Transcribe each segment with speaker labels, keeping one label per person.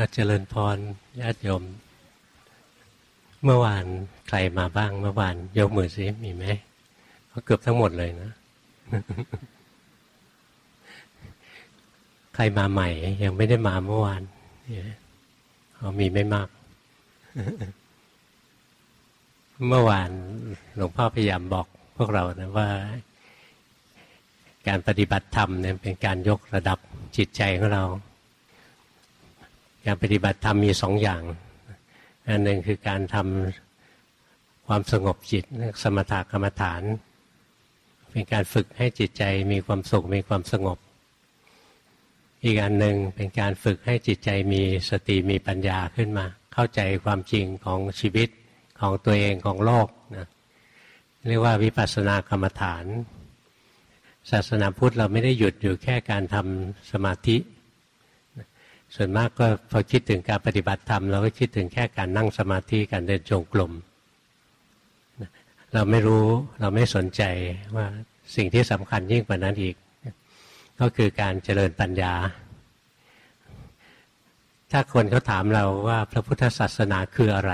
Speaker 1: อาจเจริญพรญาติโยม เมื่อวานใครมาบ้าง เมื่อวานยกมือสิมีไหมเขาเกือบทั้งหมดเลยนะ ใครมาใหม่ ยังไม่ได้มาเมื่อวานเขามีไม่มาก เมื่อวานหลวงพ่อพยายามบอกพวกเรานะว่า การปฏิบัติธรรมเนี่ยเป็นการยกระดับจิตใจของเรา การปฏิบัติธรรมมีสองอย่างอันหนึ่งคือการทำความสงบจิตสมถกรรมฐาน เป็นการฝึกให้จิตใจมีความสุขมีความสงบ อีกอันหนึ่งเป็นการฝึกให้จิตใจมีสติมีปัญญาขึ้นมา เข้าใจความจริงของชีวิตของตัวเองของโลกนะเรียกว่าวิปัสสนากรรมฐาน ศาสนาพุทธเราไม่ได้หยุดอยู่แค่การทำสมาธิ ส่วนมากก็พอคิดถึงการปฏิบัติธรรมเราก็คิดถึงแค่การนั่งสมาธิการเดินจงกรมเราไม่รู้เราไม่สนใจว่าสิ่งที่สำคัญยิ่งกว่านั้นอีก ก็คือการเจริญปัญญา ถ้าคนเขาถามเราว่าพระพุทธศาสนาคืออะไร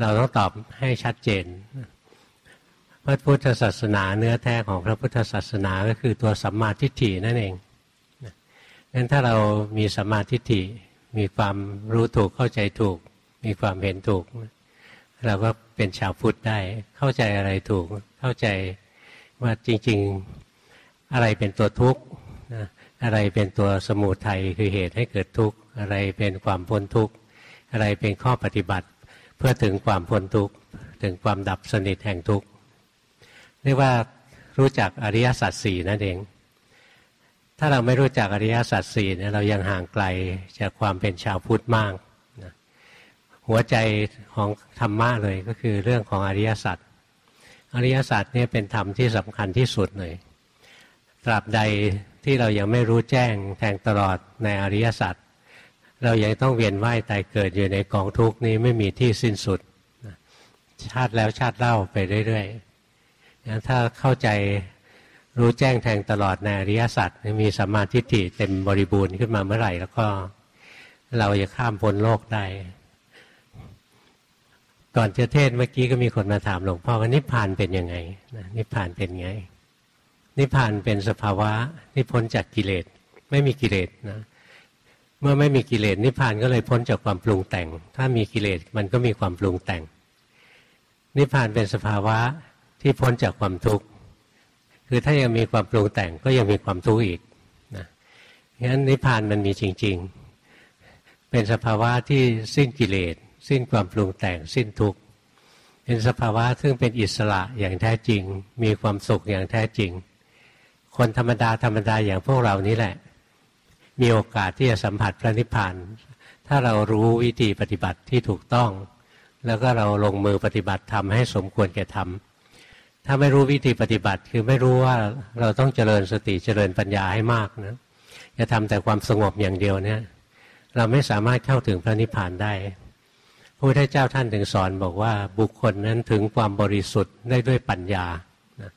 Speaker 1: เราต้องตอบให้ชัดเจนพระพุทธศาสนาเนื้อแท้ของพระพุทธศาสนาก็คือตัวสัมมาทิฏฐินั่นเอง งั้นถ้าเรามีสมาธิฏฐิมีความรู้ถูกเข้าใจถูก มีความเห็นถูก เราก็เป็นชาวพุทธได้ เข้าใจอะไรถูก เข้าใจว่าจริง ๆอะไรเป็นตัวทุกข์อะไรเป็นตัวสมุทัยคือเหตุให้เกิดทุกข์อะไรเป็นความพ้นทุกข์อะไรเป็นข้อปฏิบัติ เพื่อถึงความพ้นทุกข์ถึงความดับสนิทแห่งทุกข์เรียกว่ารู้จักอริยสัจสี่นั่นเอง ถ้าเราไม่รู้จักอริยสัจสี่เนี่ยเรายังห่างไกลจากความเป็นชาวพุทธมากนะหัวใจของธรรมะเลยก็คือเรื่องของอริยสัจอริยสัจเนี่ยเป็นธรรมที่สำคัญที่สุดเลย ตราบใดที่เรายังไม่รู้แจ้งแทงตลอดในอริยสัจเรายังต้องเวียนว่ายตายเกิดอยู่ในกองทุกนี้ไม่มีที่สิ้นสุดชาติแล้วชาติเล่าไปเรื่อยๆถ้าเข้าใจ รู้แจ้งแทงตลอดในอริยสัจมีสัมมาทิฏฐิเต็มบริบูรณ์ขึ้นมาเมื่อไหร่ แล้วก็เราจะข้ามพ้นโลกได้ ก่อนจะเทศเมื่อกี้ก็มีคนมาถามหลวงพ่อว่านิพพานเป็นยังไงนิพพานเป็นไง นิพพานเป็นสภาวะที่พ้นจากกิเลสไม่มีกิเลสนะเมื่อไม่มีกิเลสนิพพานก็เลยพ้นจากความปรุงแต่ง ถ้ามีกิเลสมันก็มีความปรุงแต่ง นิพพานเป็นสภาวะที่พ้นจากความทุกข์ คือถ้ายังมีความปรุงแต่งก็ยังมีความทุกข์อีกนะงั้นนิพพานมันมีจริง ๆ เป็นสภาวะที่สิ้นกิเลสสิ้นความปรุงแต่งสิ้นทุกข์เป็นสภาวะซึ่งเป็นอิสระอย่างแท้จริง มีความสุขอย่างแท้จริง คนธรรมดาธรรมดาอย่างพวกเรานี้แหละ มีโอกาสที่จะสัมผัสพระนิพพานถ้าเรารู้วิธีปฏิบัติที่ถูกต้อง แล้วก็เราลงมือปฏิบัติทำให้สมควรแก่ทำ ถ้าไม่รู้วิธีปฏิบัติคือไม่รู้ว่าเราต้องเจริญสติเจริญปัญญาให้มากนะจะทำแต่ความสงบอย่างเดียวเนี่ย เราไม่สามารถเข้าถึงพระนิพพานได้พระพุทธเจ้าท่านถึงสอนบอกว่าบุคคลนั้นถึงความบริสุทธิ์ได้ด้วยปัญญานะ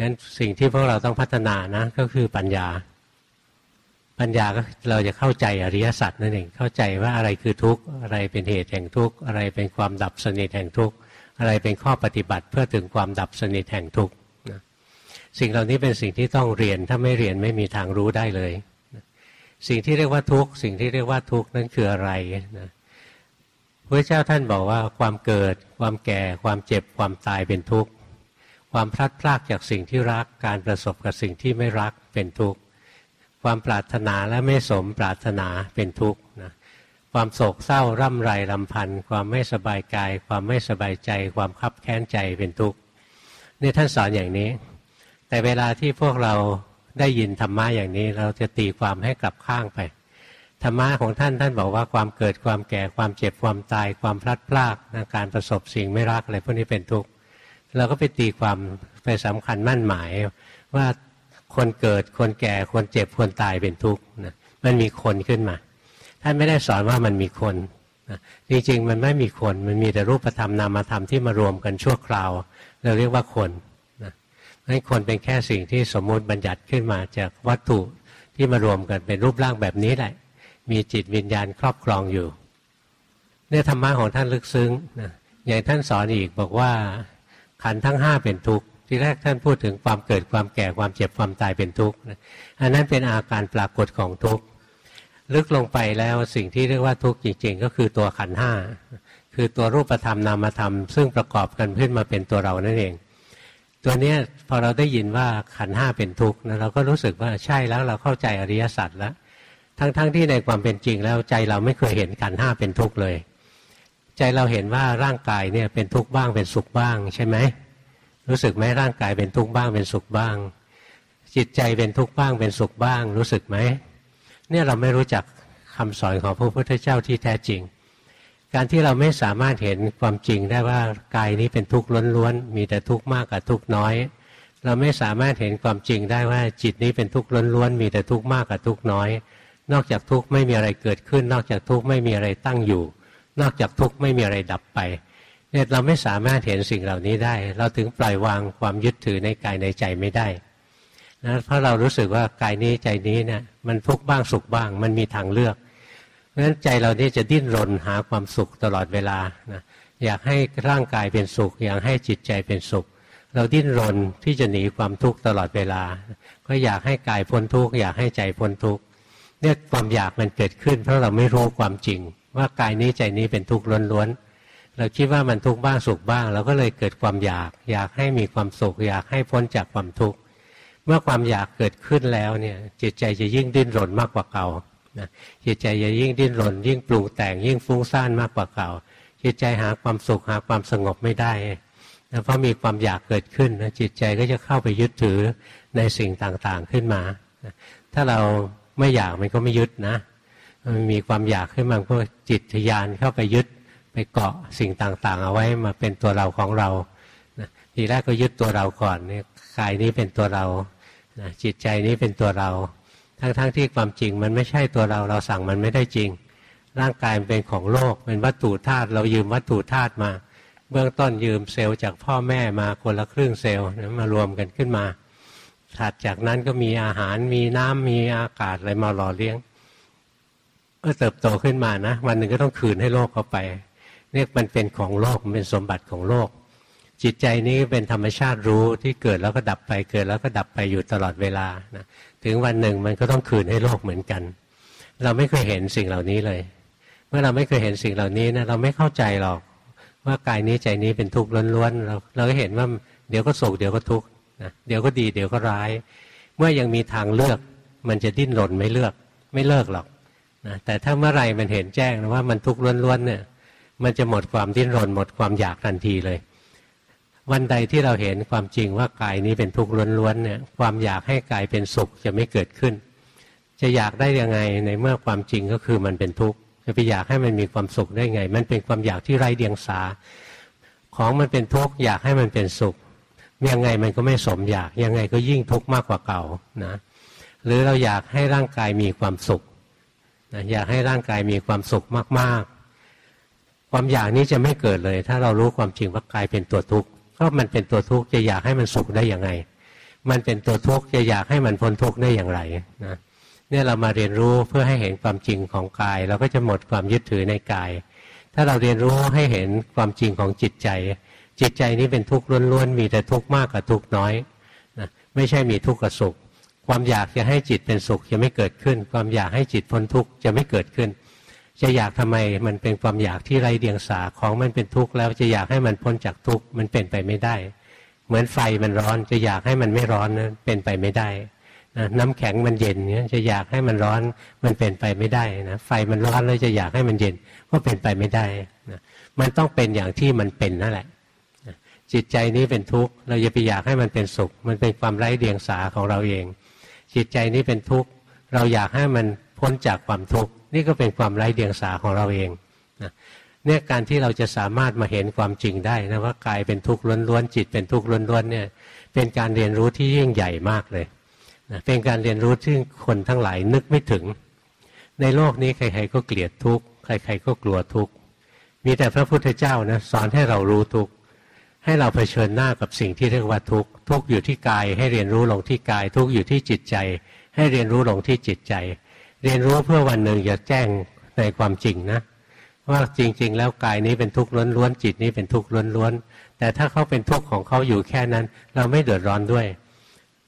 Speaker 1: งั้นสิ่งที่พวกเราต้องพัฒนานะก็คือปัญญา ปัญญาก็เราจะเข้าใจอริยสัจนั่นเองเข้าใจว่าอะไรคือทุกข์อะไรเป็นเหตุแห่งทุกข์อะไรเป็นความดับสนิทแห่งทุกข์ อะไรเป็นข้อปฏิบัติเพื่อถึงความดับสนิทแห่งทุกข์สิ่งเหล่านี้เป็นสิ่งที่ต้องเรียนถ้าไม่เรียนไม่มีทางรู้ได้เลย สิ่งที่เรียกว่าทุกข์สิ่งที่เรียกว่าทุกข์นั้นคืออะไรนะพระเจ้าท่านบอกว่าความเกิด ความแก่ ความเจ็บความตายเป็นทุกข์ความพลัดพรากจากสิ่งที่รักการประสบกับสิ่งที่ไม่รักเป็นทุกข์ความปรารถนาและไม่สมปรารถนาเป็นทุกข์นะ ความโศกเศร้าร่ำไรลำพันธ์ความไม่สบายกาย ความไม่สบายใจ ความคับแค้นใจเป็นทุกข์นี่ท่านสอนอย่างนี้ แต่เวลาที่พวกเราได้ยินธรรมะอย่างนี้ เราจะตีความให้กลับข้างไปธรรมะของท่านท่านบอกว่าความเกิดความแก่ความเจ็บความตาย ความพลัดพรากการประสบสิ่งไม่รักอะไรพวกนี้เป็นทุกข์เราก็ไปตีความไปสำคัญมั่นหมาย ว่าคนเกิดคนแก่คนเจ็บคนตายเป็นทุกข์มันมีคนขึ้นมา ท่านไม่ได้สอนว่ามันมีคนจริงๆ มันไม่มีคน มันมีแต่รูปธรรมนามธรรมที่มารวมกันชั่วคราว เราเรียกว่าคนนะให้นคนเป็นแค่สิ่งที่สมมุติบัญญัติขึ้นมาจากวัตถุที่มารวมกันเป็นรูปร่างแบบนี้แหละมมีจิตวิญญาณครอบครองอยู่ เนี่ยธรรมะของท่านลึกซึ้งนะอย่างท่านสอนอีกบอกว่าขันทั้งห้าเป็นทุกข์ที่แรกท่านพูดถึงความเกิดความแก่ความเจ็บความตายเป็นทุกข์อันนั้นเป็นอาการปรากฏของทุกข์ ลึกลงไปแล้วสิ่งที่เรียกว่าทุกข์จริงๆ ก็คือตัวขันห้าคือตัวรูปธรรมนามธรรม ซึ่งประกอบกันขึ้นมาเป็นตัวเรานั่นเอง ตัวนี้พอเราได้ยินว่าขันห้าเป็นทุกข์นะเราก็รู้สึกว่าใช่แล้วเราเข้าใจอริยสัจแล้ว ทั้งๆทที่ในความเป็นจริงแล้วใจเราไม่เคยเห็นขันห้าเป็นทุกข์เลย ใจเราเห็นว่าร่างกายเนี่ยเป็นทุกข์บ้างเป็นสุขบ้างใช่ไหมรู้สึกไหมร่างกายเป็นทุกข์บ้างเป็นสุขบ้าง จิตใจเป็นทุกข์บ้างเป็นสุขบ้าง รู้สึกไหม เนี่ยเราไม่รู้จักคำสอนของพระพุทธเจ้าที่แท้จริง การที่เราไม่สามารถเห็นความจริงได้ว่ากายนี้เป็นทุกข์ล้วนๆมีแต่ทุกข์มากกับทุกข์น้อย เราไม่สามารถเห็นความจริงได้ว่าจิตนี้เป็นทุกข์ล้วนๆมีแต่ทุกข์มากกับทุกข์น้อย นอกจากทุกข์ไม่มีอะไรเกิดขึ้น นอกจากทุกข์ไม่มีอะไรตั้งอยู่ นอกจากทุกข์ไม่มีอะไรดับไปเนี่ยเราไม่สามารถเห็นสิ่งเหล่านี้ได้ เราถึงปล่อยวางความยึดถือในกายในใจไม่ได้ นะเพราะเรารู้สึกว่ากายนี้ใจนี้เนี่ยมันทุกข์บ้างสุขบ้าง มันมีทางเลือกเพราะฉะนั้นใจเรานี่จะดิ้นรนหาความสุขตลอดเวลานะอยากให้ร่างกายเป็นสุข อยากให้จิตใจเป็นสุข เราดิ้นรนที่จะหนีความทุกข์ตลอดเวลา ก็อยากให้กายพ้นทุกข์อยากให้ใจพ้นทุกข์เนี่ยความอยากมันเกิดขึ้น เพราะเราไม่รู้ความจริง ว่ากายนี้ใจนี้เป็นทุกข์ล้วนเราคิดว่ามันทุกข์บ้างสุขบ้าง เราก็เลยเกิดความอยาก อยากให้มีความสุข อยากให้พ้นจากความทุกข์ เมื่อความอยากเกิดขึ้นแล้วเนี่ยจิตใจจะยิ่งดิ้นรนมากกว่าเก่านะจิตใจจะยิ่งดิ้นรน ยิ่งปรุงแต่ง ยิ่งฟุ้งซ่านมากกว่าเก่า จิตใจหาความสุขหาความสงบไม่ได้นะเพราะมีความอยากเกิดขึ้นนะจิตใจก็จะเข้าไปยึดถือในสิ่งต่างๆขึ้นมาถ้าเราไม่อยากมันก็ไม่ยึดนะมันมีความอยากขึ้นมาก็จิตทยานเข้าไปยึดไปเกาะสิ่งต่างๆ เอาไว้มาเป็นตัวเราของเรานะทีแรกก็ยึดตัวเราก่อนเนี่ยกายนี้เป็นตัวเรา นะจิตใจนี้เป็นตัวเรา ทั้งๆทที่ความจริงมันไม่ใช่ตัวเราเราสั่งมันไม่ได้จริง ร่างกายมันเป็นของโลกเป็นวัตถุธาตุเรายืมวัตถุธาตุมา เบื้องต้นยืมเซลล์จากพ่อแม่มาคนละครึ่งเซลล์นะมารวมกันขึ้นมาถัดจากนั้นก็มีอาหารมีน้ำมีอากาศอะไรมาหล่อเลี้ยงเมื่อเติบโตขึ้นมานะ วันหนึ่งก็ต้องคืนให้โลกเขาไปเนี่ยมันเป็นของโลกมันเป็นสมบัติของโลก จิตใจนี้เป็นธรรมชาติรู้ที่เกิดแล้วก็ดับไปเกิดแล้วก็ดับไปอยู่ตลอดเวลานะถึงวันหนึ่งมันก็ต้องคืนให้โลกเหมือนกัน เราไม่เคยเห็นสิ่งเหล่านี้เลย เมื่อเราไม่เคยเห็นสิ่งเหล่านี้นะเราไม่เข้าใจหรอกว่ากายนี้ใจนี้เป็นทุกข์ล้วนๆเราเราก็เห็นว่าเดี๋ยวก็โศกเดี๋ยวก็ทุกข์นะเดี๋ยวก็ดีเดี๋ยวก็ร้าย เมื่อยังมีทางเลือก มันจะดิ้นรนไม่เลือก ไม่เลิกหรอกนะแต่ถ้าเมื่อไรมันเห็นแจ้งว่ามันทุกข์ล้วนๆเนี่ย มันจะหมดความดิ้นรนหมดความอยากทันทีเลย วันใดที่เราเห็นความจริงว่ากายนี้เป็นทุกข์ล้วนๆเนี่ยความอยากให้กายเป็นสุขจะไม่เกิดขึ้น จะอยากได้ยังไงในเมื่อความจริงก็คือมันเป็นทุกข์จะไปอยากให้มันมีความสุขได้ไง มันเป็นความอยากที่ไร้เดียงสา ของมันเป็นทุกข์อยากให้มันเป็นสุขยังไงมันก็ไม่สมอยากยังไงก็ยิ่งทุกข์มากกว่าเก่านะหรือเราอยากให้ร่างกายมีความสุขนะอยากให้ร่างกายมีความสุขมากๆ ความอยากนี้จะไม่เกิดเลย ถ้าเรารู้ความจริงว่ากายเป็นตัวทุกข์ ก็มันเป็นตัวทุกข์จะอยากให้มันสุขได้อย่างไรมันเป็นตัวทุกข์จะอยากให้มันพ้นทุกข์ได้อย่างไรนะเนี่ยเรามาเรียนรู้เพื่อให้เห็นความจริงของกาย เราก็จะหมดความยึดถือในกาย ถ้าเราเรียนรู้ให้เห็นความจริงของจิตใจ จิตใจนี้เป็นทุกข์ล้วนๆมีแต่ทุกข์มากกับทุกข์น้อยนะไม่ใช่มีทุกข์กับสุข ความอยากจะให้จิตเป็นสุขจะไม่เกิดขึ้น ความอยากให้จิตพ้นทุกข์จะไม่เกิดขึ้น จะอยากทำไมมันเป็นความอยากที่ไรเดียงสาของมันเป็นทุกข์แล้วจะอยากให้มันพ้นจากทุกข์มันเป็นไปไม่ได้ เหมือนไฟมันร้อนจะอยากให้มันไม่ร้อนนะเป็นไปไม่ได้นะน้ำแข็งมันเย็นเนี่ยจะอยากให้มันร้อนมันเป็นไปไม่ได้นะไฟมันร้อนแล้วจะอยากให้มันเย็นก็เป็นไปไม่ได้นะมันต้องเป็นอย่างที่มันเป็นนั่นแหละจิตใจนี้เป็นทุกข์เราอย่าไปอยากให้มันเป็นสุข มันเป็นความไร้เดียงสาของเราเอง จิตใจนี้เป็นทุกข์เราอยากให้มันพ้นจากความทุกข์ นี่ก็เป็นความไร้เดียงสาของเราเองนะเนี่ยการที่เราจะสามารถมาเห็นความจริงได้นะว่ากายเป็นทุกข์ล้วนๆจิตเป็นทุกข์ล้วนๆเนี่ยเป็นการเรียนรู้ที่ยิ่งใหญ่มากเลยนะเป็นการเรียนรู้ที่คนทั้งหลายนึกไม่ถึง ในโลกนี้ใครๆก็เกลียดทุกข์ใครๆก็กลัวทุกข์มีแต่พระพุทธเจ้านะสอนให้เรารู้ทุกข์ให้เราเผชิญหน้ากับสิ่งที่เรียกว่าทุกข์ทุกข์อยู่ที่กายให้เรียนรู้ลงที่กาย ทุกข์อยู่ที่จิตใจ ให้เรียนรู้ลงที่จิตใจ เรียนรู้เพื่อวันหนึ่งจะแจ้งในความจริงนะว่าจริง ๆ แล้วกายนี้เป็นทุกข์ล้วนๆจิตนี้เป็นทุกข์ล้วนๆแต่ถ้าเขาเป็นทุกข์ของเขาอยู่แค่นั้น เราไม่เดือดร้อนด้วย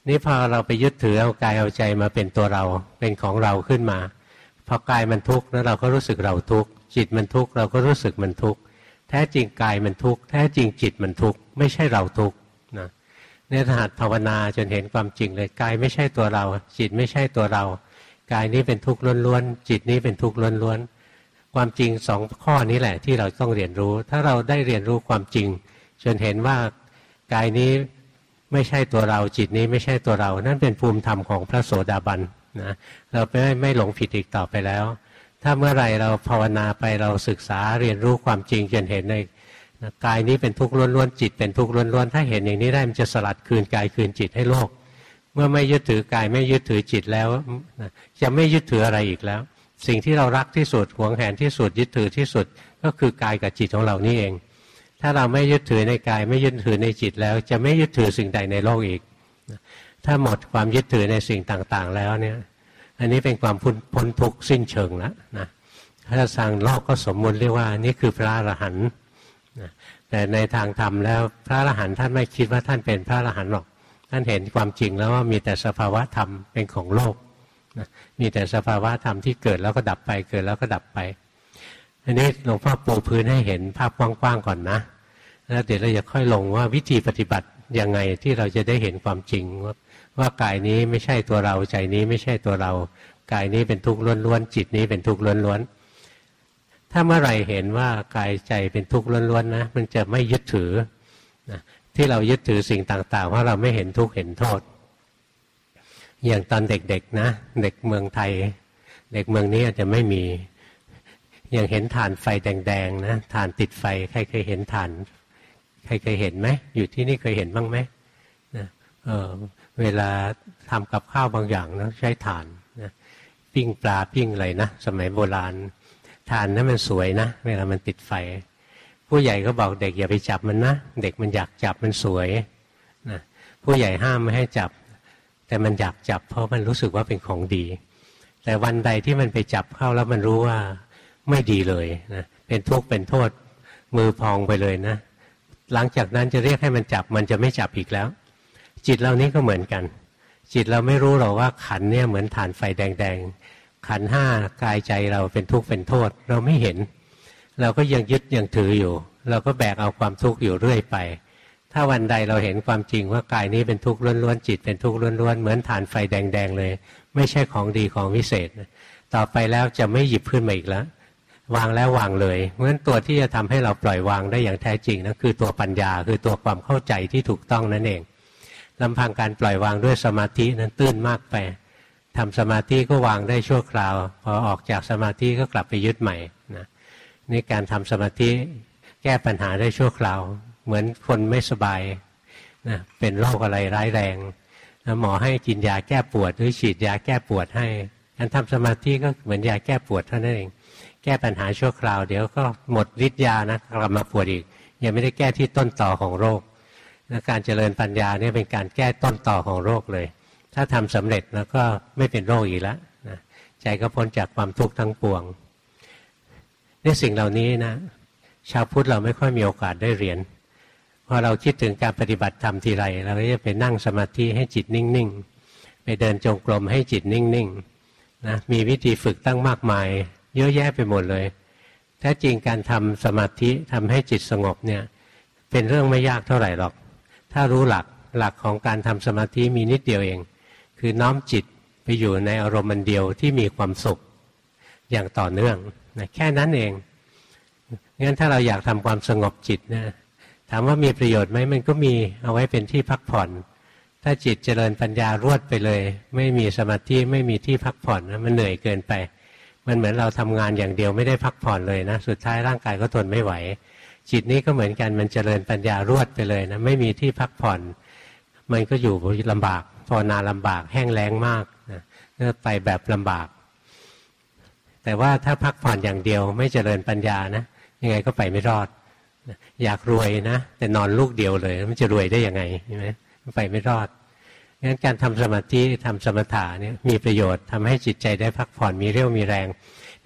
Speaker 1: นี่พอเราไปยึดถือเอากายเอาใจมาเป็นตัวเราเป็นของเราขึ้นมาพอกายมันทุกข์แล้วเราก็รู้สึกเราทุกข์จิตมันทุกข์เราก็รู้สึกมันทุกข์แท้จริงกายมันทุกข์แท้จริงจิตมันทุกข์ไม่ใช่เราทุกข์นะเนี่ยหัดภาวนาจนเห็นความจริงเลยกายไม่ใช่ตัวเรา จิตไม่ใช่ตัวเรา กายนี้เป็นทุกข์ล้วนๆจิตนี้เป็นทุกข์ล้วนๆความจริงสองข้อนี้แหละที่เราต้องเรียนรู้ ถ้าเราได้เรียนรู้ความจริง จนเห็นว่ากายนี้ไม่ใช่ตัวเราจิตนี้ไม่ใช่ตัวเรา นั่นเป็นภูมิธรรมของพระโสดาบันนะเราไม่ไม่หลงผิดอีกต่อไปแล้ว ถ้าเมื่อไรเราภาวนาไปเราศึกษาเรียนรู้ความจริงจนเห็นในกายนี้เป็นทุกข์ล้วนๆจิตเป็นทุกข์ล้วนๆถ้าเห็นอย่างนี้ได้มันจะสลัดคืนกายคืนจิตให้โลก เมื่อไม่ยึดถือกายไม่ยึดถือจิตแล้วจะไม่ยึดถืออะไรอีกแล้ว สิ่งที่เรารักที่สุดหวงแหนที่สุด ยึดถือที่สุดก็คือกายกับจิตของเรานี่เอง ถ้าเราไม่ยึดถือในกาย ไม่ยึดถือในจิตแล้ว จะไม่ยึดถือสิ่งใดในโลกอีก ถ้าหมดความยึดถือในสิ่งต่างๆ แล้วเนี่ย อันนี้เป็นความพ้นทุกข์สิ้นเชิงแล้วนะถ้าสั่งโลกก็สมมุติเรียกว่านี่คือพระอรหันต์แต่ในทางธรรมแล้วพระอรหันต์ท่านไม่คิดว่าท่านเป็นพระอรหันต์หรอก ท่านเห็นความจริงแล้วว่ามีแต่สภาวะธรรมเป็นของโลกมีแต่สภาวะธรรมที่เกิดแล้วก็ดับไปเกิดแล้วก็ดับไป อันนี้หลวงพ่อปูพื้นให้เห็นภาพกว้างๆก่อนนะ แล้วเดี๋ยวเราจะค่อยลงว่าวิธีปฏิบัติยังไงที่เราจะได้เห็นความจริง ว่าว่ากายนี้ไม่ใช่ตัวเราใจนี้ไม่ใช่ตัวเรา กายนี้เป็นทุกข์ล้วนๆจิตนี้เป็นทุกข์ล้วนๆถ้าเมื่อไหร่เห็นว่ากายใจเป็นทุกข์ล้วนๆนะมันจะไม่ยึดถือนะ ที่เรายึดถือสิ่งต่าง ๆ ว่าเราไม่เห็นทุกข์เห็นโทษ อย่างตอนเด็กๆนะ เด็กเมืองไทย เด็กเมืองนี้อาจจะไม่มีอย่างเห็นฐานไฟแดงๆนะฐานติดไฟ ใครเคยเห็นฐาน ใครเคยเห็นไหมอยู่ที่นี่เคยเห็นบ้างไหมนะเออเวลาทำกับข้าวบางอย่างนะใช้ถ่านนะปิ้งปลาปิ้งอะไรนะสมัยโบราณถ่านนั้นมันสวยนะ เวลามันติดไฟ ผู้ใหญ่ก็บอกเด็กอย่าไปจับมันนะ เด็กมันอยากจับมันสวยนะผู้ใหญ่ห้ามไม่ให้จับ แต่มันอยากจับเพราะมันรู้สึกว่าเป็นของดี แต่วันใดที่มันไปจับเข้าแล้วมันรู้ว่าไม่ดีเลยนะเป็นทุกข์เป็นโทษมือพองไปเลยนะ หลังจากนั้นจะเรียกให้มันจับมันจะไม่จับอีกแล้ว จิตเรานี้ก็เหมือนกัน จิตเราไม่รู้หรอกว่าขันเนี่ยเหมือนฐานไฟแดงๆขันห้ากายใจเราเป็นทุกข์เป็นโทษ เราไม่เห็น เราก็ยังยึดยังถืออยู่ เราก็แบกเอาความทุกข์อยู่เรื่อยไป ถ้าวันใดเราเห็นความจริงว่ากายนี้เป็นทุกข์ล้วนๆจิต เป็นทุกข์ล้วนๆเหมือนฐานไฟแดงๆเลย ไม่ใช่ของดีของวิเศษ ต่อไปแล้วจะไม่หยิบขึ้นมาอีกแล้ววางแล้ววางเลย เพราะฉะนั้นตัวที่จะทำให้เราปล่อยวางได้อย่างแท้จริงนะคือตัวปัญญาคือตัวความเข้าใจที่ถูกต้องนั่นเองลำพังการปล่อยวางด้วยสมาธินั้นตื้นมากไปทำสมาธิก็วางได้ชั่วคราว พอออกจากสมาธิก็กลับไปยึดใหม่ นะนี่การทำสมาธิแก้ปัญหาได้ชั่วคราว เหมือนคนไม่สบายนะเป็นโรคอะไรร้ายแรงนะหมอให้กินยาแก้ปวด หรือฉีดยาแก้ปวดให้การทำสมาธิก็เหมือนยาแก้ปวดเท่านั้นเอง แก้ปัญหาชั่วคราว เดี๋ยวก็หมดฤทธิ์ยานะกลับมาปวดอีก ยังไม่ได้แก้ที่ต้นต่อของโรคนะการเจริญปัญญาเนี่ยเป็นการแก้ต้นต่อของโรคเลย ถ้าทำสำเร็จแล้วก็ไม่เป็นโรคอีกแล้วนะใจก็พ้นจากความทุกข์ทั้งปวง นี่สิ่งเหล่านี้นะ ชาวพุทธเราไม่ค่อยมีโอกาสได้เรียนพอเราคิดถึงการปฏิบัติธรรมทีไรเราก็จะไปนั่งสมาธิให้จิตนิ่งๆ ไปเดินจงกรมให้จิตนิ่งๆนะมีวิธีฝึกตั้งมากมาย เยอะแยะไปหมดเลยแท้จริงการทำสมาธิทำให้จิตสงบเนี่ยเป็นเรื่องไม่ยากเท่าไหร่หรอก ถ้ารู้หลักหลักของการทำสมาธิมีนิดเดียวเอง คือน้อมจิตไปอยู่ในอารมณ์มันเดียวที่มีความสุข อย่างต่อเนื่องนะแค่นั้นเองงั้นถ้าเราอยากทำความสงบจิตนะถามว่ามีประโยชน์ไหมมันก็มีเอาไว้เป็นที่พักผ่อน ถ้าจิตเจริญปัญญารวดไปเลย ไม่มีสมาธิไม่มีที่พักผ่อนนะมันเหนื่อยเกินไป มันเหมือนเราทำงานอย่างเดียวไม่ได้พักผ่อนเลยนะสุดท้ายร่างกายก็ทนไม่ไหว จิตนี้ก็เหมือนกันมันเจริญปัญญารวดไปเลยนะไม่มีที่พักผ่อน มันก็อยู่ลำบากภาวนาลำบากแห้งแล้งมากนะไปแบบลำบาก แต่ว่าถ้าพักผ่อนอย่างเดียวไม่เจริญปัญญานะยังไงก็ไปไม่รอด อยากรวยนะแต่นอนลูกเดียวเลยมันจะรวยได้ยังไงใช่ไหมไปไม่รอดงั้นการทำสมาธิทำสมถะเนี่ยมีประโยชน์ทำให้จิตใจได้พักผ่อนมีเรี่ยวมีแรง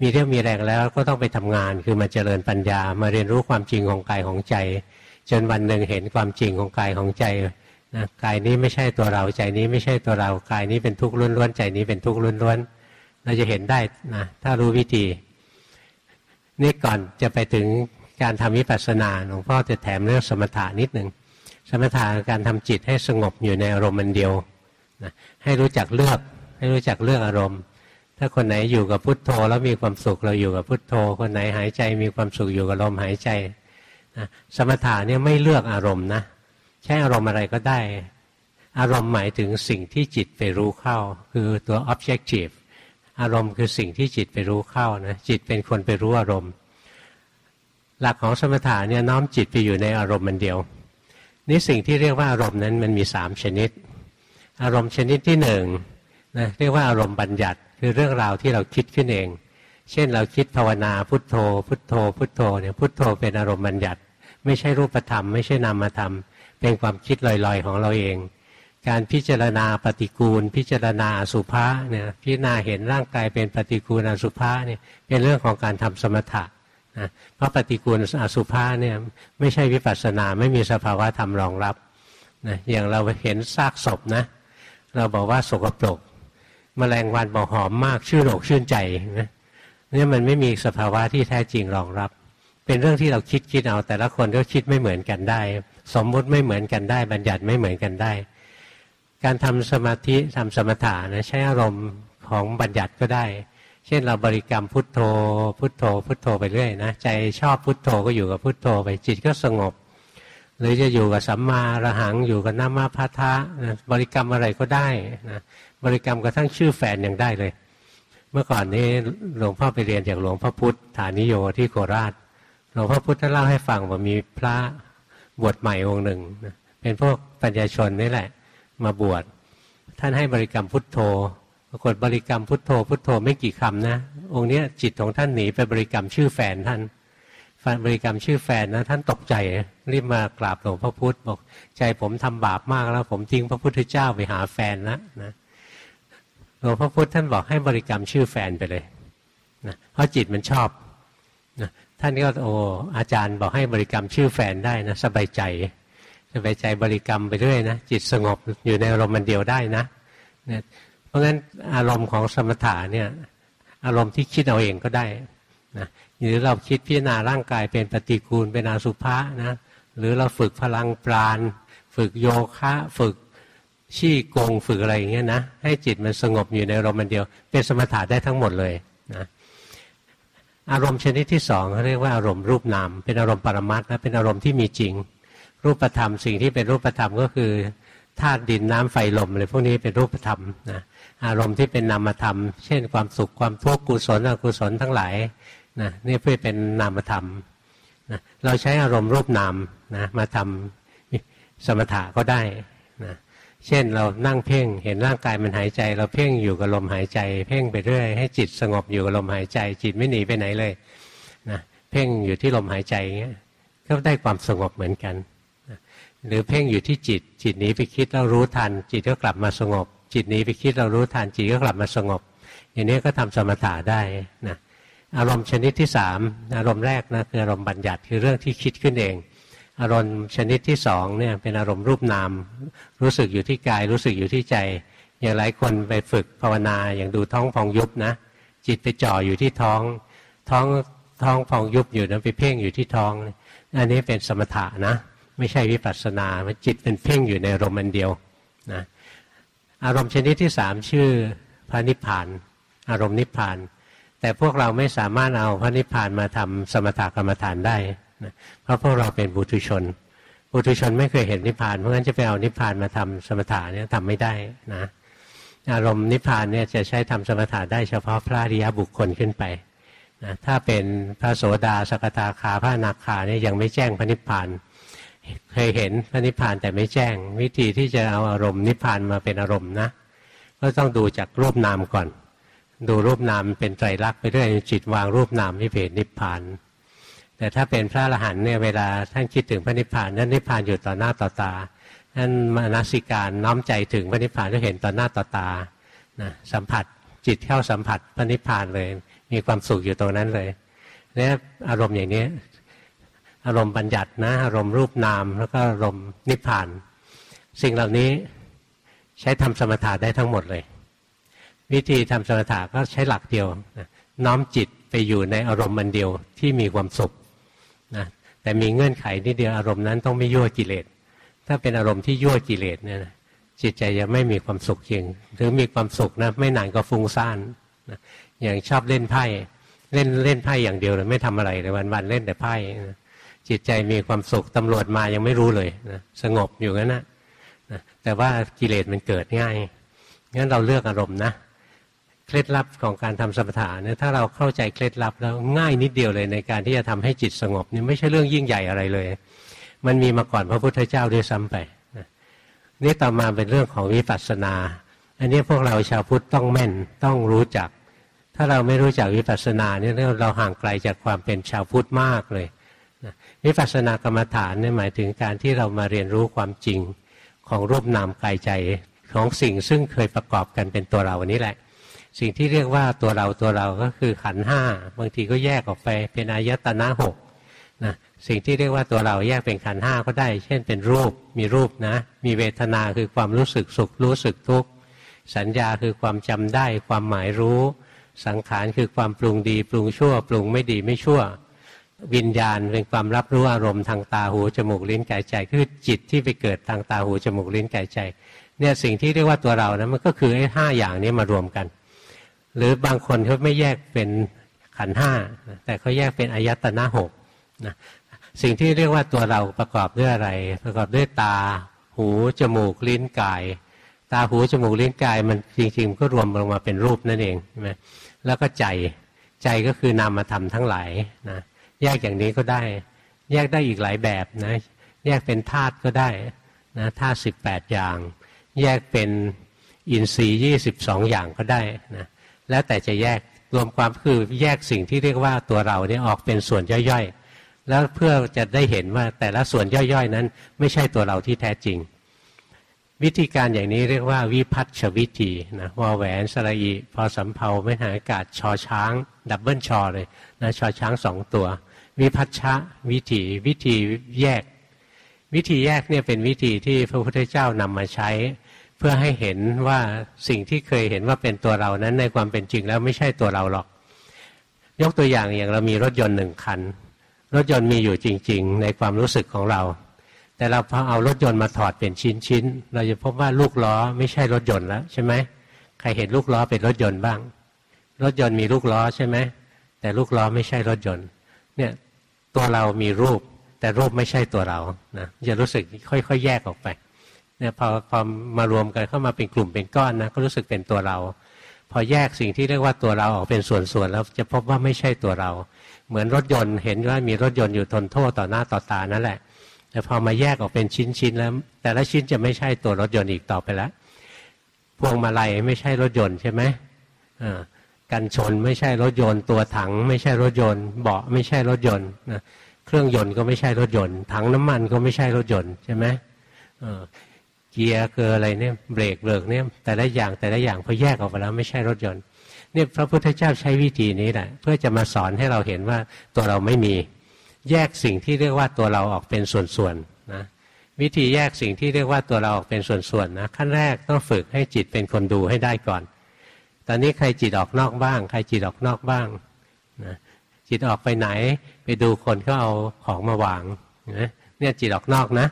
Speaker 1: มีเรี่ยวมีแรงแล้วก็ต้องไปทำงานคือมาเจริญปัญญา มาเรียนรู้ความจริงของกายของใจ จนวันหนึ่งเห็นความจริงของกายของใจนะกายนี้ไม่ใช่ตัวเราใจนี้ไม่ใช่ตัวเรากายนี้เป็นทุกข์ล้วนๆใจนี้เป็นทุกข์ล้วนๆ เราจะเห็นได้นะถ้ารู้วิธี นี่ก่อนจะไปถึงการทำวิปัสสนาหลวงพ่อจะแถมเรื่องสมถะนิดหนึ่งสมถะการทำจิตให้สงบอยู่ในอารมณ์มันเดียวนะให้รู้จักเลือกให้รู้จักเลือกอารมณ์ ถ้าคนไหนอยู่กับพุทโธแล้วมีความสุขเราอยู่กับพุทโธ คนไหนหายใจมีความสุขอยู่กับลมหายใจนะสมถะเนี่ยไม่เลือกอารมณ์นะใช้อารมณ์อะไรก็ได้ อารมณ์หมายถึงสิ่งที่จิตไปรู้เข้า คือตัว objective อารมณ์คือสิ่งที่จิตไปรู้เข้านะจิตเป็นคนไปรู้อารมณ์ หลักของสมถะเนี่ยน้อมจิตไปอยู่ในอารมณ์มันเดียว นี่สิ่งที่เรียกว่าอารมณ์นั้นมันมีสามชนิด อารมณ์ชนิดที่หนึ่งนะเรียกว่าอารมณ์บัญญัติคือเรื่องราวที่เราคิดขึ้นเอง เช่นเราคิดภาวนาพุทโธ พุทโธ พุทโธเนี่ยพุทโธเป็นอารมณ์บัญญัติ ไม่ใช่รูปธรรม ไม่ใช่นามธรรม เป็นความคิดลอยๆของเราเอง การพิจารณาปฏิกูล พิจารณาอสุภะเนี่ยพิจารณาเห็นร่างกายเป็นปฏิกูลอสุภะเนี่ยเป็นเรื่องของการทำสมถะนะเพราะปฏิกูลอสุภะเนี่ยไม่ใช่วิปัสสนาไม่มีสภาวะธรรมรองรับนะอย่างเราเห็นซากศพนะ เราบอกว่าสกปรกมแมลงวันบอกหอมมากชื่นอกชื่นใจนะเนี่ยมันไม่มีสภาวะที่แท้จริงรองรับ เป็นเรื่องที่เราคิดคิดเอาแต่ละคนก็คิดไม่เหมือนกันได้ สมมุติไม่เหมือนกันได้ บัญญัติไม่เหมือนกันได้ การทำสมาธิทำสมถะนะใช้อารมณ์ของบัญญัติก็ได้ เช่นเราบริกรรมพุทโธ พุทโธ พุทโธไปเรื่อยนะใจชอบพุทโธก็อยู่กับพุทโธไปจิตก็สงบ หรือจะอยู่กับสัมมาระหังอยู่กับนามาพัทะนะบริกรรมอะไรก็ได้นะบริกรรมกระทั่งชื่อแฟนยังได้เลย เมื่อก่อนนี้หลวงพ่อไปเรียนจากหลวงพ่อพุธฐานิโยที่โคราชหลวงพ่อพุธท่านเล่าให้ฟังว่ามีพระบวชใหม่องค์หนึ่งเป็นพวกปัญญาชนนี่แหละ มาบวชท่านให้บริกรรมพุทโธรากฏบริกรรมพุทโธ พุทโธไม่กี่คำนะ องค์นี้จิตของท่านหนีไปบริกรรมชื่อแฟนท่านฟันบริกรรมชื่อแฟนนะท่านตกใจรีบมากราบหลวงพ่อพุธบอก ใจผมทำบาปมากแล้ว ผมทิ้งพระพุทธเจ้าไปหาแฟนแล้วนะหลวงพ่อพุธท่านบอกให้บริกรรมชื่อแฟนไปเลยนะเพราะจิตมันชอบนะท่านก็โอ้อาจารย์บอกให้บริกรรมชื่อแฟนได้นะสบายใจ สบายใจบริกรรมไปเรื่อยนะจิตสงบอยู่ในอารมณ์มันเดียวได้นะเนี่ยราะงั้นอารมณ์ของสมถะเนี่ยอารมณ์ที่คิดเอาเองก็ได้นะหรือเราคิดพิจารณาร่างกายเป็นปฏิกูลเป็นอาสุภะนะหรือเราฝึกพลังปราณ ฝึกโยคะฝึกชี้กงฝึกอะไรอย่างเงี้ยนะให้จิตมันสงบอยู่ในอารมณ์มันเดียว เป็นสมถะได้ทั้งหมดเลยนะอารมณ์ชนิดที่สองเขาเรียกว่าอารมณ์รูปนามเป็นอารมณ์ปรมัตถ์นะเป็นอารมณ์ที่มีจริง รูปธรรม สิ่งที่เป็นรูปธรรมก็คือธาตุดินน้ำไฟลมอะไรพวกนี้เป็นรูปธรรมนะอารมณ์ที่เป็นนามธรรม เช่น ความสุขความทุกข์กุศลอกุศลทั้งหลายนะนี่เพื่อเป็นนามธรรมนะเราใช้อารมณ์รูปนามนะมาทำสมถะก็ได้นะเช่นเรานั่งเพ่งเห็นร่างกายมันหายใจ เราเพ่งอยู่กับลมหายใจ เพ่งไปเรื่อยให้จิตสงบอยู่กับลมหายใจ จิตไม่หนีไปไหนเลยนะเพ่งอยู่ที่ลมหายใจเงี้ยก็ได้ความสงบเหมือนกัน หรือเพ่งอยู่ที่จิต จิตหนีไปคิดแล้วรู้ทัน จิตก็กลับมาสงบ จิตหนีไปคิดเรารู้ทันจิตก็กลับมาสงบ อย่างนี้ก็ทำสมถะได้นะอารมณ์ชนิดที่สามอารมณ์แรกนะคืออารมณ์บัญญัติคือเรื่องที่คิดขึ้นเอง อารมณ์ชนิดที่สองเนี่ยเป็นอารมณ์รูปนาม รู้สึกอยู่ที่กาย รู้สึกอยู่ที่ใจ อย่างหลายคนไปฝึกภาวนาอย่างดูท้องพองยุบนะ จิตไปจ่ออยู่ที่ท้อง ท้องท้องพองยุบอยู่นะไปเพ่งอยู่ที่ท้อง อันนี้เป็นสมถะนะ ไม่ใช่วิปัสสนาจิตเป็นเพ่งอยู่ในอารมณ์อันเดียวนะอารมณ์ชนิดที่สามชื่อพระนิพพาน อารมณ์นิพพาน แต่พวกเราไม่สามารถเอาพระนิพพานมาทำสมถกรรมฐานได้นะเพราะพวกเราเป็นบุตุชน บุตุชนไม่เคยเห็นนิพพาน เพราะงั้นจะไปเอานิพพานมาทำสมถะเนี่ยทำไม่ได้นะอารมณ์นิพพานเนี่ยจะใช้ทำสมถะได้เฉพาะพระริยบุคคลขึ้นไปนะถ้าเป็นพระโสดาสกทาคาพระนาคาเนี่ยยังไม่แจ้งพระนิพพาน เคยเห็นพระนิพพานแต่ไม่แจ้ง วิธีที่จะเอาอารมณ์นิพพานมาเป็นอารมณ์นะก็ต้องดูจากรูปนามก่อน ดูรูปนามเป็นไตรลักษณ์ไปเรื่อยจิตวางรูปนามที่เป็นนิพพาน แต่ถ้าเป็นพระอรหันต์เนี่ยเวลาท่านคิดถึงพระนิพพานนั้นนิพพานอยู่ต่อหน้าต่อตานั่นมานาสิการน้อมใจถึงพระนิพพานก็เห็นต่อหน้าต่อตานะสัมผัสจิตเข้าสัมผัสพระนิพพานเลย มีความสุขอยู่ตรงนั้นเลยเนี่ยอารมณ์อย่างนี้ อารมณ์บัญญัตินะอารมณ์รูปนาม แล้วก็อารมณ์นิพพาน สิ่งเหล่านี้ใช้ทำสมถะได้ทั้งหมดเลย วิธีทำสมถะก็ใช้หลักเดียวน้อมจิตไปอยู่ในอารมณ์มันเดียวที่มีความสุขนะแต่มีเงื่อนไขนิดเดียวอารมณ์นั้นต้องไม่ยั่วกิเลส ถ้าเป็นอารมณ์ที่ยั่วกิเลสเนี่ยจิตใจจะไม่มีความสุขจริงหรือมีความสุขนะไม่นานก็ฟุ้งซ่านนะอย่างชอบเล่นไพ่เล่นเล่นไพ่อย่างเดียวเลยไม่ทำอะไรเลยวันวันเล่นแต่ไพ่นะ จิตใจมีความสุขตำรวจมายังไม่รู้เลยนะสงบอยู่งั้นนะนะแต่ว่ากิเลสมันเกิดง่ายงั้นเราเลือกอารมณ์นะเคล็ดลับของการทำสมถะเนี่ยถ้าเราเข้าใจเคล็ดลับแล้วง่ายนิดเดียวเลยในการที่จะทำให้จิตสงบนี่ไม่ใช่เรื่องยิ่งใหญ่อะไรเลย มันมีมาก่อนพระพุทธเจ้าด้วยซ้ำไปนี่ต่อมาเป็นเรื่องของวิปัสสนา อันนี้พวกเราชาวพุทธต้องแม่นต้องรู้จัก ถ้าเราไม่รู้จักวิปัสสนาเนี่ยเราห่างไกลจากความเป็นชาวพุทธมากเลย วิปัสสนากรรมฐานเนี่ยหมายถึงการที่เรามาเรียนรู้ความจริงของรูปนามกายใจของสิ่งซึ่งเคยประกอบกันเป็นตัวเรานี้แหละ สิ่งที่เรียกว่าตัวเราตัวเราก็คือขันห้าบางทีก็แยกออกไปเป็นอายตนะหกนะสิ่งที่เรียกว่าตัวเราแยกเป็นขันห้าก็ได้ เช่นเป็นรูปมีรูปนะ มีเวทนาคือความรู้สึกสุขรู้สึกทุกข์สัญญาคือความจำได้ ความหมายรู้ สังขารคือความปรุงดี ปรุงชั่ว ปรุงไม่ดีไม่ชั่ว วิญญาณเป็นความรับรู้อารมณ์ทางตาหูจมูกลิ้นกายใจคือจิตที่ไปเกิดทางตาหูจมูกลิ้นกายใจเนี่ยสิ่งที่เรียกว่าตัวเรานะมันก็คือไอ้ห้าอย่างนี้มารวมกัน หรือบางคนเขาไม่แยกเป็นขันห้าแต่เขาแยกเป็นอายตนะหกนะสิ่งที่เรียกว่าตัวเราประกอบด้วยอะไร ประกอบด้วยตา หูจมูกลิ้นกาย ตาหูจมูกลิ้นกายมันจริงๆก็รวมลงมาเป็นรูปนั่นเองใช่ไหมแล้วก็ใจใจก็คือนามธรรมทั้งหลายนะ แยกอย่างนี้ก็ได้ แยกได้อีกหลายแบบนะแยกเป็นธาตุก็ได้นะธาตุสิบแปดอย่าง แยกเป็นอินทรีย์ยี่สิบสองอย่างก็ได้นะแล้วแต่จะแยกรวมความคือแยกสิ่งที่เรียกว่าตัวเราเนี่ยออกเป็นส่วนย่อยๆ แล้วเพื่อจะได้เห็นว่าแต่ละส่วนย่อยๆ นั้น ไม่ใช่ตัวเราที่แท้จริง วิธีการอย่างนี้เรียกว่าวิพัฒชวิธีนะวอแหวนสระอีพอสำเพาไม่หาอากาศชอช้าง ดับเบิลชอเลยนะชอช้างสองตัว วิพัฒชะวิธีวิธีแยก วิธีแยกเนี่ยเป็นวิธีที่พระพุทธเจ้านำมาใช้ เพื่อให้เห็นว่าสิ่งที่เคยเห็นว่าเป็นตัวเรานั้นในความเป็นจริงแล้วไม่ใช่ตัวเราหรอก ยกตัวอย่างอย่างเรามีรถยนต์หนึ่งคัน รถยนต์มีอยู่จริง ๆ ในความรู้สึกของเรา แต่เราพอเอารถยนต์มาถอดเป็นชิ้นๆเราจะพบว่าลูกล้อไม่ใช่รถยนต์แล้วใช่ไหมใครเห็นลูกล้อเป็นรถยนต์บ้าง รถยนต์มีลูกล้อใช่ไหมแต่ลูกล้อไม่ใช่รถยนต์เนี่ย ตัวเรามีรูป แต่รูปไม่ใช่ตัวเรานะจะรู้สึกค่อยๆ แยกออกไปเนี่ยพอพอมารวมกันเข้ามาเป็นกลุ่มเป็นก้อนนะก็รู้สึกเป็นตัวเรา พอแยกสิ่งที่เรียกว่าตัวเราออกเป็นส่วนๆแล้วจะพบว่าไม่ใช่ตัวเรา เหมือนรถยนต์เห็นว่ามีรถยนต์อยู่ทนโทษต่อหน้าต่อตานั่นแหละ แต่พอมาแยกออกเป็นชิ้นๆแล้ว แต่ละชิ้นจะไม่ใช่ตัวรถยนต์อีกต่อไปแล้วพวงมาลัยไม่ใช่รถยนต์ใช่ไหม กันชนไม่ใช่รถยนต์ ตัวถัง ไม่ใช่รถยนต์ เบาะไม่ใช่รถยนต์เครื่องยนต์ก็ไม่ใช่รถยนต์ ถังน้ำมันก็ไม่ใช่รถยนต์ใช่ไหมเกียร์เกออะไรเนี่ยเบรกเบิกเนี่ยแต่ละอย่างแต่ละอย่างพอแยกออกไปแล้วไม่ใช่รถยนต์เนี่ยพระพุทธเจ้าใช้วิธีนี้แหละเพื่อจะมาสอนให้เราเห็นว่าตัวเราไม่มีแยกสิ่งที่เรียกว่าตัวเราออกเป็นส่วนๆนะวิธีแยกสิ่งที่เรียกว่าตัวเราออกเป็นส่วนๆนะขั้นแรกต้องฝึกให้จิตเป็นคนดูให้ได้ก่อน ตอนนี้ใครจิตออกนอกบ้าง ใครจิตออกนอกบ้างนะจิตออกไปไหน ไปดูคนเขาเอาของมาวางนะเนี่ยจิตออกนอกนะ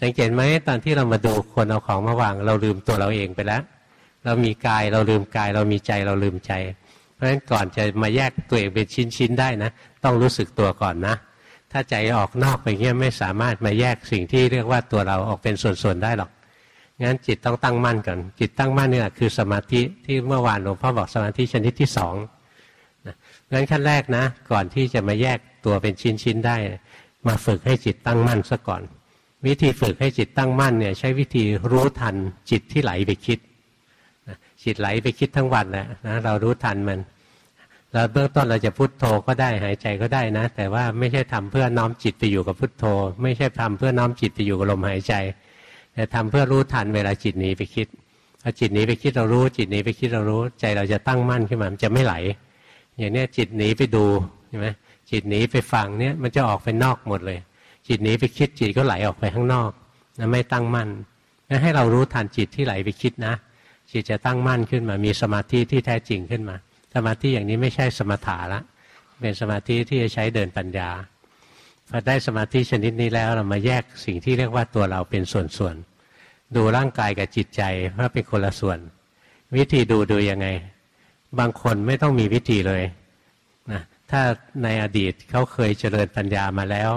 Speaker 1: สังเกตไหมตอนที่เรามาดูคนเอาของมาวาง เราลืมตัวเราเองไปแล้ว เรามีกายเราลืมกาย เรามีใจเราลืมใจ เพราะฉะนั้นก่อนจะมาแยกตัวเองเป็นชิ้นๆได้นะ ต้องรู้สึกตัวก่อนนะ ถ้าใจออกนอกไปเงี้ยไม่สามารถมาแยกสิ่งที่เรียกว่าตัวเราออกเป็นส่วนๆได้หรอก งั้นจิตต้องตั้งมั่นก่อนจิตตั้งมั่นนี่แหละคือสมาธิที่เมื่อวานหลวงพ่อบอกสมาธิชนิดที่สองงั้นขั้นแรกนะ ก่อนที่จะมาแยกตัวเป็นชิ้นๆได้ มาฝึกให้จิตตั้งมั่นซะก่อน วิธีฝึกให้จิตตั้งมั่นเนี่ยใช้วิธีรู้ทันจิตที่ไหลไปคิดจิตไหลไปคิดทั้งวันแหละนะเรารู้ทันมันเราเบื้องต้นเราจะพุโทโธก็ได้หายใจก็ได้นะ แต่ว่าไม่ใช่ทำเพื่อน้อมจิตไปอยู่กับพุโทโธ ไม่ใช่ทำเพื่อน้อมจิตไปอยู่กับลมหายใจ แต่ทำเพื่อรู้ทันเวลาจิตหนีไปคิดพอจิตหนีไปคิดเรารู้ จิตหนีไปคิดเรารู้ ใจเราจะตั้งมั่นขึ้นมามันจะไม่ไหล อย่างนี้จิตหนีไปดูใช่ไหมจิตหนีไปฟังเนี่ยมันจะออกไปนอกหมดเลย จิตหนีไปคิดจิตก็ไหลออกไปข้างนอกนะไม่ตั้งมั่นงั้นให้เรารู้ทันจิตที่ไหลไปคิดนะ จิตจะตั้งมั่นขึ้นมา มีสมาธิที่แท้จริงขึ้นมา สมาธิอย่างนี้ไม่ใช่สมถะละเป็นสมาธิที่จะใช้เดินปัญญา พอได้สมาธิชนิดนี้แล้วเรามาแยกสิ่งที่เรียกว่าตัวเราเป็นส่วนๆดูร่างกายกับจิตใจว่าเป็นคนละส่วน วิธีดูดูยังไง บางคนไม่ต้องมีวิธีเลยนะถ้าในอดีตเขาเคยเจริญปัญญามาแล้ว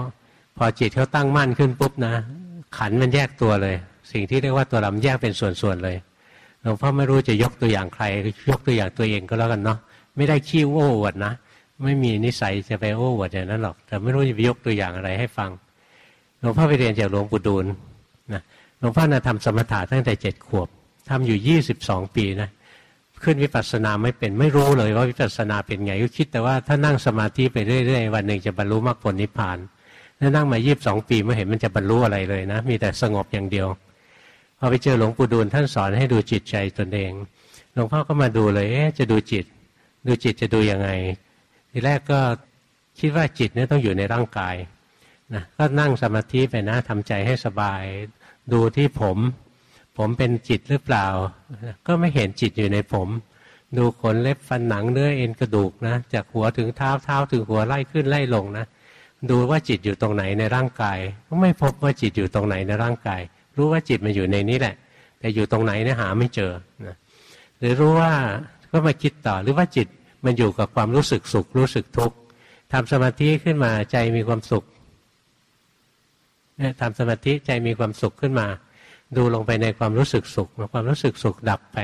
Speaker 1: พอจิตเขาตั้งมั่นขึ้นปุ๊บนะ ขันมันแยกตัวเลย สิ่งที่เรียกว่าตัวเราแยกเป็นส่วนๆเลยหลวงพ่อไม่รู้จะยกตัวอย่างใคร ยกตัวอย่างตัวเองก็แล้วกันเนาะไม่ได้ขี้โอ้อวดนะ ไม่มีนิสัยจะไปโอ้อวดอย่างนั้นหรอก แต่ไม่รู้จะไปยกตัวอย่างอะไรให้ฟังหลวงพ่อไปเรียนจากหลวงปู่ดูลนะหลวงพ่อนะทำสมถะตั้งแต่เจ็ดขวบทำอยู่ยี่สิบสองปีนะขึ้นวิปัสสนาไม่เป็นไม่รู้เลยว่าวิปัสสนาเป็นไงก็คิดแต่ว่าถ้านั่งสมาธิไปเรื่อยๆวันหนึ่งจะบรรลุมรรคผลนิพพานแล้วนั่งมายีบสองปีไม่เห็นมันจะบรรลุอะไรเลยนะ มีแต่สงบอย่างเดียวพอไปเจอหลวงปู่ดูลท่านสอนให้ดูจิตใจตนเองหลวงพ่อก็มาดูเลยเอ๊ะจะดูจิต ดูจิตจะดูยังไง ทีแรกก็คิดว่าจิตเนี่ยต้องอยู่ในร่างกายนะก็นั่งสมาธิไปนะทำใจให้สบาย ดูที่ผม ผมเป็นจิตหรือเปล่า ก็ไม่เห็นจิตอยู่ในผม ดูขนเล็บฟันหนังเนื้อเอ็นกระดูกนะ จากหัวถึงเท้าเท้าถึงหัวไล่ขึ้นไล่ลงนะ ดูว่าจิตอยู่ตรงไหนในร่างกาย ก็ไม่พบว่าจิตอยู่ตรงไหนในร่างกาย รู้ว่าจิตมันอยู่ในนี้แหละ แต่อยู่ตรงไหนเนี่ยหาไม่เจอนะหรือรู้ว่าก็มาคิดต่อหรือว่าจิต มันอยู่กับความรู้สึกสุข รู้สึกทุกข์ทำสมาธิขึ้นมาใจมีความสุขทำสมาธิใจมีความสุขขึ้นมา ดูลงไปในความรู้สึกสุขความรู้สึกสุขดับไป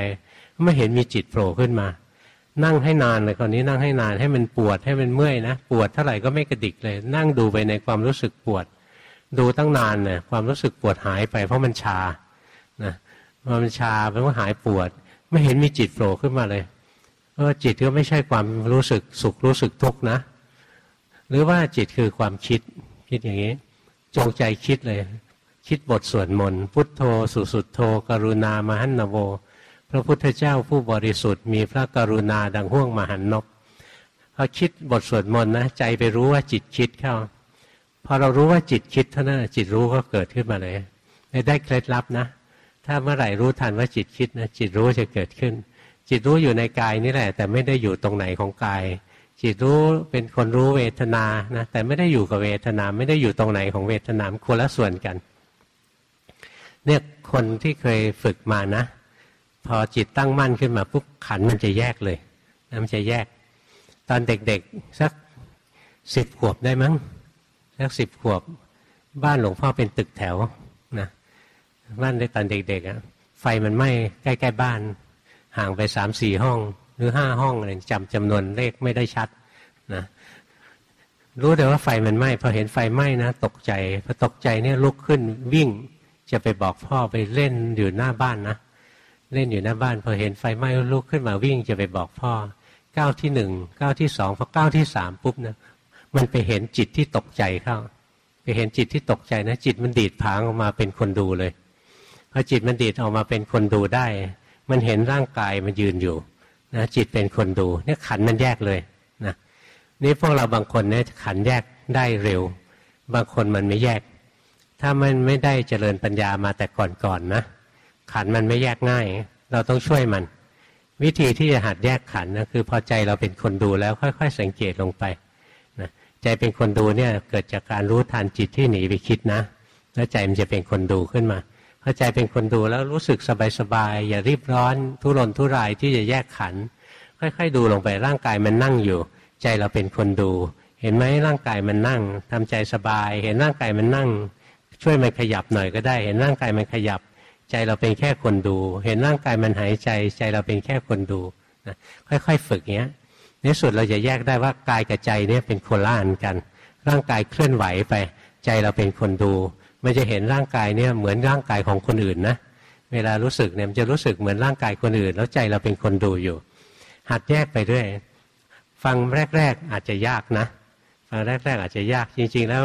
Speaker 1: ไม่เห็นมีจิตโผล่ขึ้นมา นั่งให้นานเลยคราวนี้นั่งให้นานให้มันปวดให้มันเมื่อยนะปวดเท่าไหร่ก็ไม่กระดิกเลย นั่งดูไปในความรู้สึกปวด ดูตั้งนานเนี่ยความรู้สึกปวดหายไปเพราะมันชานะมันชาแปลว่าหายปวด ไม่เห็นมีจิตโผล่ขึ้นมาเลย เออจิตก็ไม่ใช่ความรู้สึกสุขรู้สึกทุกข์นะ หรือว่าจิตคือความคิดคิดอย่างนี้ จงใจคิดเลย คิดบทสวดมนต์พุทโธสุสุดโธ กรุณามหันนโว พระพุทธเจ้าผู้บริสุทธิ์มีพระกรุณาดังห่วงมหันนบพอคิดบทสวดมนต์นะใจไปรู้ว่าจิตคิดเข้าพอเรารู้ว่าจิตคิดเท่านั้นจิตรู้ก็เกิดขึ้นมาเลยได้เคล็ดลับนะ ถ้าเมื่อไหร่รู้ทันว่าจิตคิดนะจิตรู้จะเกิดขึ้น จิตรู้อยู่ในกายนี่แหละ แต่ไม่ได้อยู่ตรงไหนของกาย จิตรู้เป็นคนรู้เวทนานะแต่ไม่ได้อยู่กับเวทนาไม่ได้อยู่ตรงไหนของเวทนาคนละส่วนกันเนี่ยคนที่เคยฝึกมานะ พอจิตตั้งมั่นขึ้นมาปุ๊บขันมันจะแยกเลยมันจะแยก ตอนเด็กๆสักสิบขวบได้มั้งสักสิบขวบ บ้านหลวงพ่อเป็นตึกแถวนะบ้านในตอนเด็กๆอะไฟมันไหม้ใกล้ ๆ บ้าน ห่างไปสามสี่ห้อง หรือห้าห้องอะไรจำจำนวนเลขไม่ได้ชัดนะรู้แต่ว่าไฟมันไหม้พอเห็นไฟไหม้นะตกใจพอตกใจเนี่ยลุกขึ้นวิ่งจะไปบอกพ่อไปเล่นอยู่หน้าบ้านนะเล่นอยู่หน้าบ้าน พอเห็นไฟไหม้ลุกขึ้นมาวิ่งจะไปบอกพ่อก้าวที่หนึ่งก้าวที่สองพอก้าวที่สามปุ๊บนะมันไปเห็นจิตที่ตกใจเข้า ไปเห็นจิตที่ตกใจนะ จิตมันดีดผางออกมาเป็นคนดูเลยพอจิตมันดีดออกมาเป็นคนดูได้ มันเห็นร่างกายมันยืนอยู่นะจิตเป็นคนดูเนี่ยขันมันแยกเลยนะนี่พวกเราบางคนเนี่ยขันแยกได้เร็ว บางคนมันไม่แยก ถ้ามันไม่ได้เจริญปัญญามาแต่ก่อนๆนนะขันมันไม่แยกง่าย เราต้องช่วยมัน วิธีที่จะหัดแยกขันนะคือพอใจเราเป็นคนดูแล้วค่อย ๆ สังเกตลงไปนะใจเป็นคนดูเนี่ยเกิดจากการรู้ทันจิตที่หนีไปคิดนะ แล้วใจมันจะเป็นคนดูขึ้นมา พอใจเป็นคนดูแล้วรู้สึกสบายๆอย่ารีบร้อน ทุรนทุรายที่จะแยกขัน ค่อย ๆ ดูลงไปร่างกายมันนั่งอยู่ ใจเราเป็นคนดู เห็นไหมร่างกายมันนั่งทำใจสบาย เห็นร่างกายมันนั่ง ช่วยมันขยับหน่อยก็ได้ เห็นร่างกายมันขยับ ใจเราเป็นแค่คนดู เห็นร่างกายมันหายใจ ใจเราเป็นแค่คนดูนะค่อย ๆ ฝึกเงี้ยในสุดเราจะแยกได้ว่ากายกับใจเนี่ยเป็นคนละอันกัน ร่างกายเคลื่อนไหวไป ใจเราเป็นคนดู มันจะเห็นร่างกายเนี่ยเหมือนร่างกายของคนอื่นนะเวลารู้สึกเนี่ยมันจะรู้สึกเหมือนร่างกายคนอื่น แล้วใจเราเป็นคนดูอยู่ หัดแยกไปเรื่อยฟังแรก ๆอาจจะยากนะฟังแรก ๆ อาจจะยากจริง ๆ แล้ว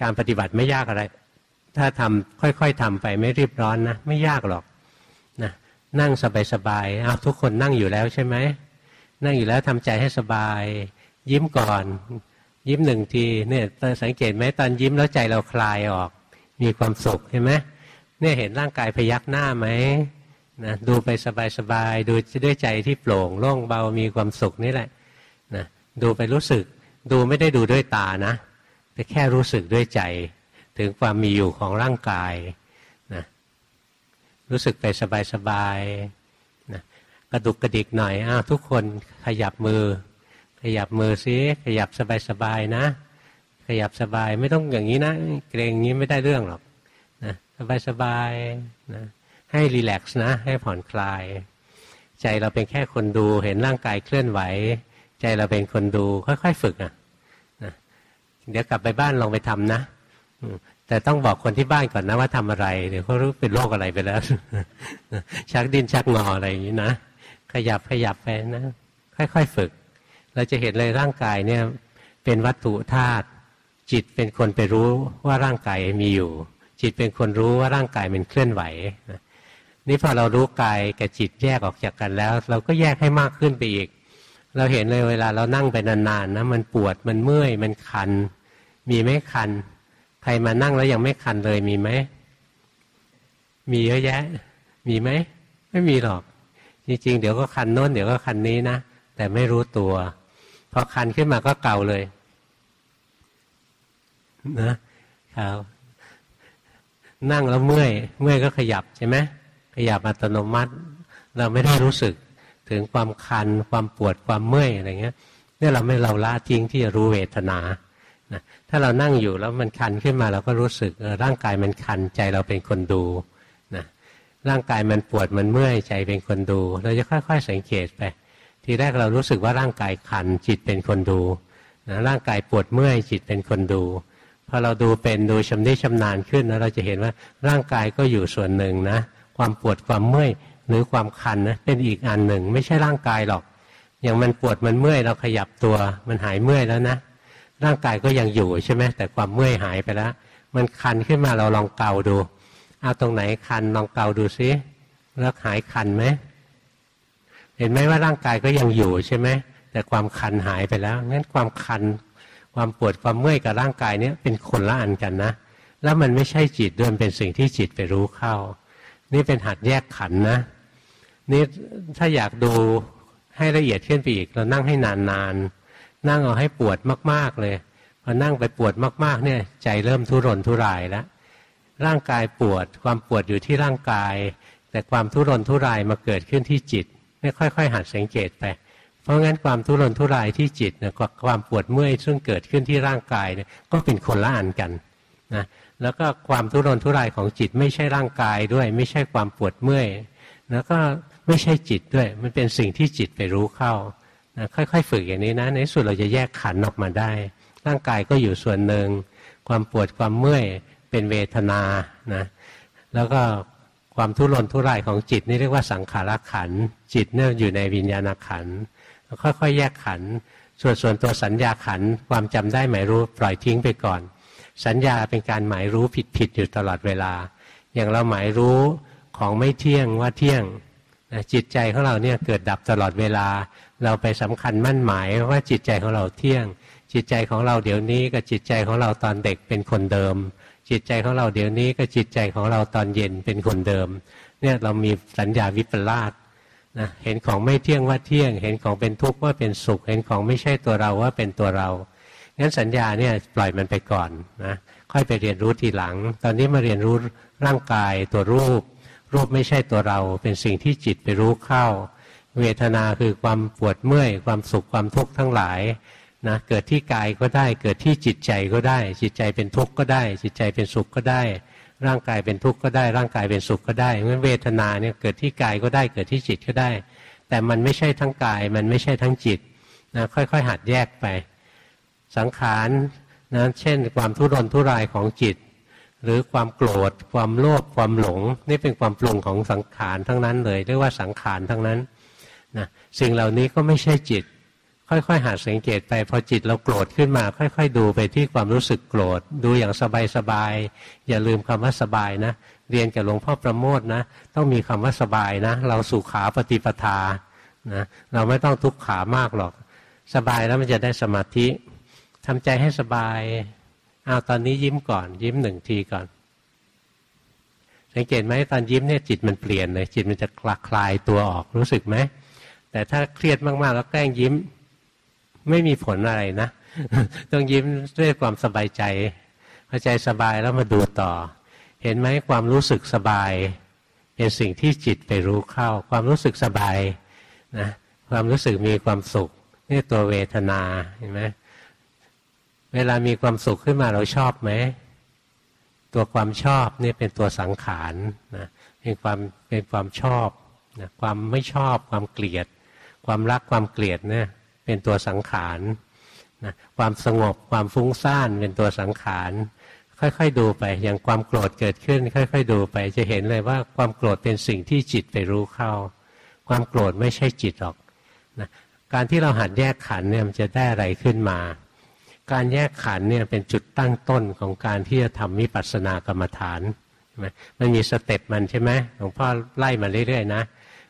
Speaker 1: การปฏิบัติไม่ยากอะไร ถ้าทำค่อยๆทำไปไม่รีบร้อนนะไม่ยากหรอกนะนั่งสบายๆเอาทุกคนนั่งอยู่แล้วใช่ไหมนั่งอยู่แล้วทำใจให้สบาย ยิ้มก่อน ยิ้มหนึ่งทีเนี่ยสังเกตไหมตอนยิ้มแล้วใจเราคลายออก มีความสุขเห็นไหมเนี่ยเห็นร่างกายพยักหน้าไหมนะดูไปสบายๆดูด้วยใจที่โปร่งโล่งเบามีความสุขนี่แหละนะดูไปรู้สึก ดูไม่ได้ดูด้วยตานะ แต่แค่รู้สึกด้วยใจ ถึงความมีอยู่ของร่างกายนะรู้สึกไปสบายๆนะกระดุกกระดิกหน่อยอ้าวทุกคนขยับมือ ขยับมือซิขยับสบายๆนะ ขยับสบายไม่ต้องอย่างนี้นะ เกรงงี้ไม่ได้เรื่องหรอกนะสบายๆนะให้รีแลกซ์นะ ให้ผ่อนคลาย ใจเราเป็นแค่คนดูเห็นร่างกายเคลื่อนไหว ใจเราเป็นคนดูค่อยๆฝึกอะนะเดี๋ยวกลับไปบ้านลองไปทำนะแต่ต้องบอกคนที่บ้านก่อนนะว่าทำอะไรเดี๋ยวเขารู้เป็นโรคอะไรไปแล้วชักดินชักงออะไรอย่างนี้นะขยับขยับไปนะ ค่อยๆฝึก เราจะเห็นเลยร่างกายเนี่ยเป็นวัตถุธาตุ จิตเป็นคนไปรู้ว่าร่างกายมีอยู่ จิตเป็นคนรู้ว่าร่างกายมันเคลื่อนไหวนี่พอเรารู้กายกับจิตแยกออกจากกันแล้ว เราก็แยกให้มากขึ้นไปอีก เราเห็นเลยเวลาเรานั่งไปนานๆนะมันปวดมันเมื่อยมันคัน มีไหมคัน ใครมานั่งแล้วยังไม่คันเลยมีไหมมีเยอะแยะ มีไหมไม่มีหรอก จริงๆ เดี๋ยวก็คันโน้นเดี๋ยวก็คันนี้นะแต่ไม่รู้ตัวพอคันขึ้นมาก็เก่าเลย นะครับนั่งแล้วเมื่อย เมื่อยก็ขยับใช่ไหมขยับอัตโนมัติ เราไม่ได้รู้สึกถึงความคัน ความปวดความเมื่อยอะไรเงี้ยเนี่ยเราไม่เราละทิ้งที่จะรู้เวทนานะถ้าเรานั่งอยู่แล้วมันคันขึ้นมาเราก็รู้สึกร่างกายมันคันใจเราเป็นคนดูนะร่างกายมันปวดมันเมื่อยใจเป็นคนดู เราจะค่อย ๆ สังเกตไป ทีแรกเรารู้สึกว่าร่างกายคันจิตเป็นคนดูนะร่างกายปวดเมื่อยจิตเป็นคนดู พอเราดูเป็นดูชำนิชำนาญขึ้นนะเราจะเห็นว่าร่างกายก็อยู่ส่วนหนึ่งนะความปวดความเมื่อยหรือความคันนะเป็นอีกอันหนึ่ง ไม่ใช่ร่างกายหรอก อย่างมันปวดมันเมื่อยเราขยับตัวมันหายเมื่อยแล้วนะ ร่างกายก็ยังอยู่ใช่ไหมแต่ความเมื่อยหายไปแล้ว มันคันขึ้นมาเราลองเกาดูเอาตรงไหนคันลองเกาดูซิแล้วหายคันไหมเห็นไหมว่าร่างกายก็ยังอยู่ใช่ไหมแต่ความคันหายไปแล้วงั้นความคัน ความปวดความเมื่อยกับร่างกายเนี้ยเป็นคนละอันกันนะ แล้วมันไม่ใช่จิตด้วยเป็นสิ่งที่จิตไปรู้เข้า นี่เป็นหัดแยกขันนะนี่ถ้าอยากดูให้ละเอียดขึ้นไปอีก เรานั่งให้นานๆนั่งเอาให้ปวดมากๆเลยพอนั่งไปปวดมากๆเนี่ยใจเริ่มทุรนทุรายแล้วร่างกายปวดความปวดอยู่ที่ร่างกาย แต่ความทุรนทุรายมาเกิดขึ้นที่จิตนี่ค่อยๆ หัดสังเกตไป เพราะงั้นความทุรนทุรายที่จิตนี่ยกับความปวดเมื่อยซึ่งเกิดขึ้นที่ร่างกายเนี่ยก็เป็นคนละอันกันนะแล้วก็ความทุรนทุรายของจิตไม่ใช่ร่างกายด้วย ไม่ใช่ความปวดเมื่อยแล้วก็ไม่ใช่จิตด้วย มันเป็นสิ่งที่จิตไปรู้เข้านะค่อยๆ ฝึกอย่างนี้นะในสุดเราจะแยกขันออกมาได้ ร่างกายก็อยู่ส่วนหนึ่ง ความปวดความเมื่อยเป็นเวทนานะแล้วก็ความทุรนทุรายของจิตนี่เรียกว่าสังขารขันจิตเนี่ยอยู่ในวิญญาณขัน ค่อยๆแยกขัน ส่วนส่วนตัวสัญญาขันความจำได้หมายรู้ปล่อยทิ้งไปก่อน สัญญาเป็นการหมายรู้ผิดผิดอยู่ตลอดเวลา อย่างเราหมายรู้ของไม่เที่ยงว่าเที่ยงจิตใจของเราเนี่ยเกิดดับตลอดเวลา เราไปสำคัญมั่นหมายว่าจิตใจของเราเที่ยง จิตใจของเราเดี๋ยวนี้กับจิตใจของเราตอนเด็กเป็นคนเดิม จิตใจของเราเดี๋ยวนี้กับจิตใจของเราตอนเย็นเป็นคนเดิม เนี่ยเรามีสัญญาวิปลาส นะเห็นของไม่เที่ยงว่าเที่ยง เห็นของเป็นทุกข์ว่าเป็นสุข เห็นของไม่ใช่ตัวเราว่าเป็นตัวเรางั้นสัญญาเนี่ยปล่อยมันไปก่อนนะค่อยไปเรียนรู้ทีหลัง ตอนนี้มาเรียนรู้ร่างกายตัวรูป รูปไม่ใช่ตัวเรา เป็นสิ่งที่จิตไปรู้เข้า เวทนาคือความปวดเมื่อย ความสุขความทุกข์ทั้งหลายนะเกิดที่กายก็ได้ เกิดที่จิตใจก็ได้ จิตใจเป็นทุกข์ก็ได้ จิตใจเป็นสุขก็ได้ ร่างกายเป็นทุกข์ก็ได้ ร่างกายเป็นสุขก็ได้เมื่อเวทนาเนี่ยเกิดที่กายก็ได้เกิดที่จิตก็ได้ แต่มันไม่ใช่ทั้งกาย มันไม่ใช่ทั้งจิตนะค่อยๆ หัดแยกไป สังขารนะเช่น ความทุรนทุรายของจิต หรือความโกรธ ความโลภความหลง นี่เป็นความปรุงของสังขารทั้งนั้นเลยเรียกว่าสังขารทั้งนั้นนะสิ่งเหล่านี้ก็ไม่ใช่จิต ค่อยๆหาสังเกตไปพอจิตเราโกรธขึ้นมา ค่อย ๆ ดูไปที่ความรู้สึกโกรธ ดูอย่างสบายๆอย่าลืมคำว่าสบายนะ เรียนกับหลวงพ่อประโมทนะ ต้องมีคำว่าสบายนะ เราสุขาปฏิปทานะเราไม่ต้องทุกขามากหรอก สบายแล้วมันจะได้สมาธิทำใจให้สบายเอาตอนนี้ยิ้มก่อน ยิ้มหนึ่งทีก่อน สังเกตไหมตอนยิ้มเนี่ยจิตมันเปลี่ยนเลยจิตมันจะคลาคลายตัวออกรู้สึกไหมแต่ถ้าเครียดมากๆแล้วแกล้งยิ้ม ไม่มีผลอะไรนะต้องยิ้มด้วยความสบายใจพอใจสบายแล้วมาดูต่อ เห็นไหมความรู้สึกสบาย เป็นสิ่งที่จิตไปรู้เข้า ความรู้สึกสบายนะความรู้สึกมีความสุขนี่ตัวเวทนาเห็นไหมเวลามีความสุขขึ้นมาเราชอบไหมตัวความชอบนี่เป็นตัวสังขารนะเป็นความเป็นความชอบนะความไม่ชอบความเกลียด ความรักความเกลียดเนี่ย เป็นตัวสังขารนะความสงบความฟุ้งซ่านเป็นตัวสังขารค่อยๆดูไปอย่างความโกรธเกิดขึ้น ค่อย ๆ ดูไปจะเห็นเลยว่าความโกรธเป็นสิ่งที่จิตไปรู้เข้า ความโกรธไม่ใช่จิตหรอกนะการที่เราหัดแยกขันเนี่ยมันจะได้อะไรขึ้นมา การแยกขันเนี่ยเป็นจุดตั้งต้นของการที่จะทำมิปัสสนากรรมฐานมันมีสเต็ปมันใช่ไหมหลวงพ่อไล่มาเรื่อยๆนะ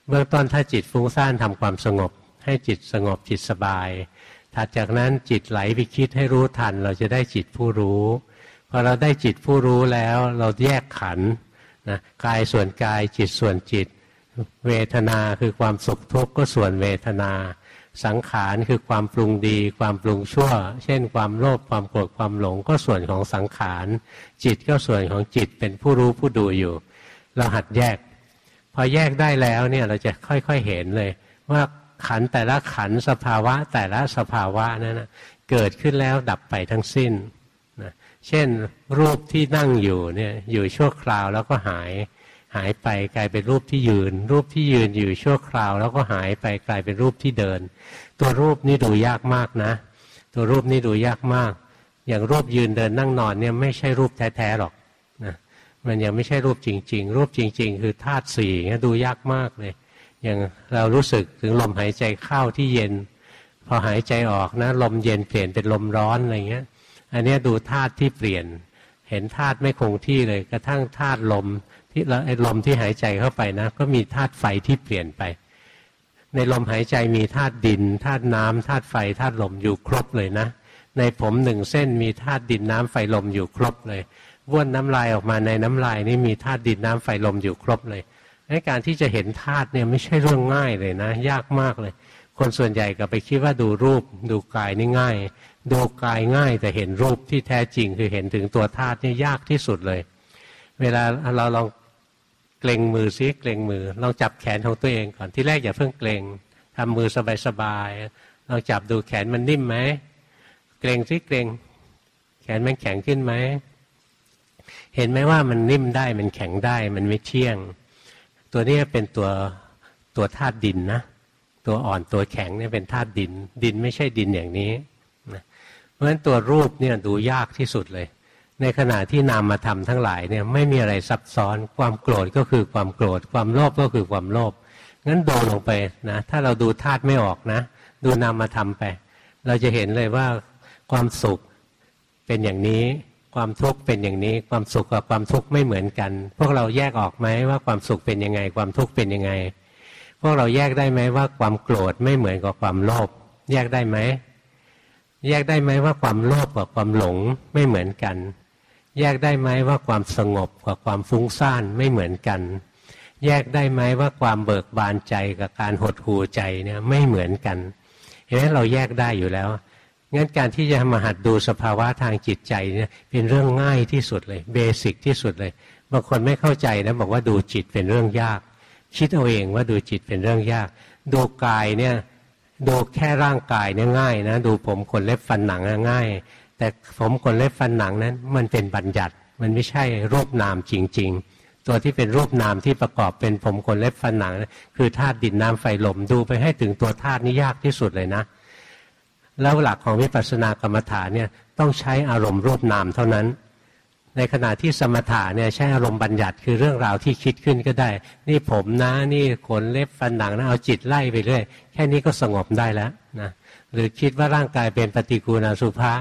Speaker 1: เบื้องต้นถ้าจิตฟุ้งซ่านทำความสงบ ให้จิตสงบจิตสบาย ถัดจากนั้นจิตไหลไปคิดให้รู้ทัน เราจะได้จิตผู้รู้พอเราได้จิตผู้รู้แล้ว เราแยกขันนะกายส่วนกายจิตส่วนจิต เวทนาคือความสุขทุกข์ก็ส่วนเวทนา สังขารคือความปรุงดี ความปรุงชั่ว เช่น ความโลภความโกรธความหลงก็ส่วนของสังขาร จิตก็ส่วนของจิตเป็นผู้รู้ผู้ดูอยู่ เราหัดแยก พอแยกได้แล้วเนี่ยเราจะค่อยๆเห็นเลยว่า ขันแต่ละขันสภาวะแต่ละสภาวะนั้นนะเกิดขึ้นแล้วดับไปทั้งสิ้นนะเช่นรูปที่นั่งอยู่เนี่ยอยู่ชั่วคราวแล้วก็หาย หายไปกลายเป็นรูปที่ยืน รูปที่ยืนอยู่ชั่วคราว แล้วก็หายไปกลายเป็นรูปที่เดิน ตัวรูปนี่ดูยากมากนะ ตัวรูปนี่ดูยากมาก อย่างรูปยืนเดินนั่งนอนเนี่ยไม่ใช่รูปแท้ๆหรอกนะมันยังไม่ใช่รูปจริง ๆ รูปจริง ๆ คือธาตุสี่เนี่ยดูยากมากเลย อย่างเรารู้สึกถึงลมหายใจเข้าที่เย็น พอหายใจออกนะลมเย็นเปลี่ยนเป็นลมร้อนอะไรเงี้ย อันนี้ดูธาตุที่เปลี่ยน เห็นธาตุไม่คงที่เลย กระทั่งธาตุลมที่แล้วไอ้ลมที่หายใจเข้าไปนะ ก็มีธาตุไฟที่เปลี่ยนไป ในลมหายใจมีธาตุดินธาตุน้ำธาตุไฟธาตุลมอยู่ครบเลยนะ ในผมหนึ่งเส้นมีธาตุดินน้ำไฟลมอยู่ครบเลยว้วนน้ำลายออกมาในน้ำลายนี่มีธาตุดินน้ำไฟลมอยู่ครบเลย การที่จะเห็นธาตุเนี่ยไม่ใช่เรื่องง่ายเลยนะ ยากมากเลย คนส่วนใหญ่ก็ไปคิดว่าดูรูป ดูกายนี่ง่าย ดูกายง่ายแต่เห็นรูปที่แท้จริงคือเห็นถึงตัวธาตุนี่ยากที่สุดเลย เวลาเราลองเกรงมือซิเกรงมือลองจับแขนของตัวเองก่อนที่แรกอย่าเพิ่งเกรงทำมือสบายๆลองจับดูแขนมันนิ่มไหมเกรงซิเกรงแขนมันแข็งขึ้นไหมเห็นไหมว่ามันนิ่มได้มันแข็งได้มันไม่เที่ยง ตัวนี้เป็นตัวตัวธาตุดินนะ ตัวอ่อนตัวแข็งเนี่ยเป็นธาตุดิน ดินไม่ใช่ดินอย่างนี้นะเพราะฉะนั้นตัวรูปเนี่ยดูยากที่สุดเลย ในขณะที่นามมาทำทั้งหลายเนี่ยไม่มีอะไรซับซ้อน ความโกรธก็คือความโกรธ ความโลภก็คือความโลภงั้นโดลงไปนะถ้าเราดูธาตุไม่ออกนะ ดูนามมาทำไป เราจะเห็นเลยว่าความสุขเป็นอย่างนี้ ความทุกข์เป็นอย่างนี้ ความสุขกับความทุกข์ไม่เหมือนกัน พวกเราแยกออกไหมว่าความสุขเป็นยังไง ความทุกข์เป็นยังไง พวกเราแยกได้ไหมว่าความโกรธไม่เหมือนกับความโลภแยกได้ไหมแยกได้ไหมว่าความโลภกับความหลงไม่เหมือนกัน แยกได้ไหมว่าความสงบกับความฟุ้งซ่านไม่เหมือนกัน แยกได้ไหมว่าความเบิกบานใจกับการหดหู่ใจเนี่ยไม่เหมือนกันเห็นไหมเราแยกได้อยู่แล้ว งั้นการที่จะมาหัดดูสภาวะทางจิตใจเนี่ยเป็นเรื่องง่ายที่สุดเลยเบสิกที่สุดเลยบางคนไม่เข้าใจนะบอกว่าดูจิตเป็นเรื่องยาก คิดเอาเองว่าดูจิตเป็นเรื่องยาก ดูกายเนี่ยดูแค่ร่างกายเนี่ยง่ายนะดูผมขนเล็บฟันหนังง่าย แต่ผมขนเล็บฟันหนังนั้นมันเป็นบัญญัติ มันไม่ใช่รูปนามจริง ๆ ตัวที่เป็นรูปนามที่ประกอบเป็นผมขนเล็บฟันหนัง คือธาตุดินน้ำไฟลมดูไปให้ถึงตัวธาตุนี่ยากที่สุดเลยนะ แล้วหลักของวิปัสสนากรรมฐานเนี่ยต้องใช้อารมณ์รูปนามเท่านั้น ในขณะที่สมถะเนี่ยใช้อารมณ์บัญญัติคือเรื่องราวที่คิดขึ้นก็ได้ นี่ผมนะนี่ขนเล็บฟันหนังนะเอาจิตไล่ไปเรื่อยแค่นี้ก็สงบได้แล้วนะหรือคิดว่าร่างกายเป็นปฏิกูลสุภา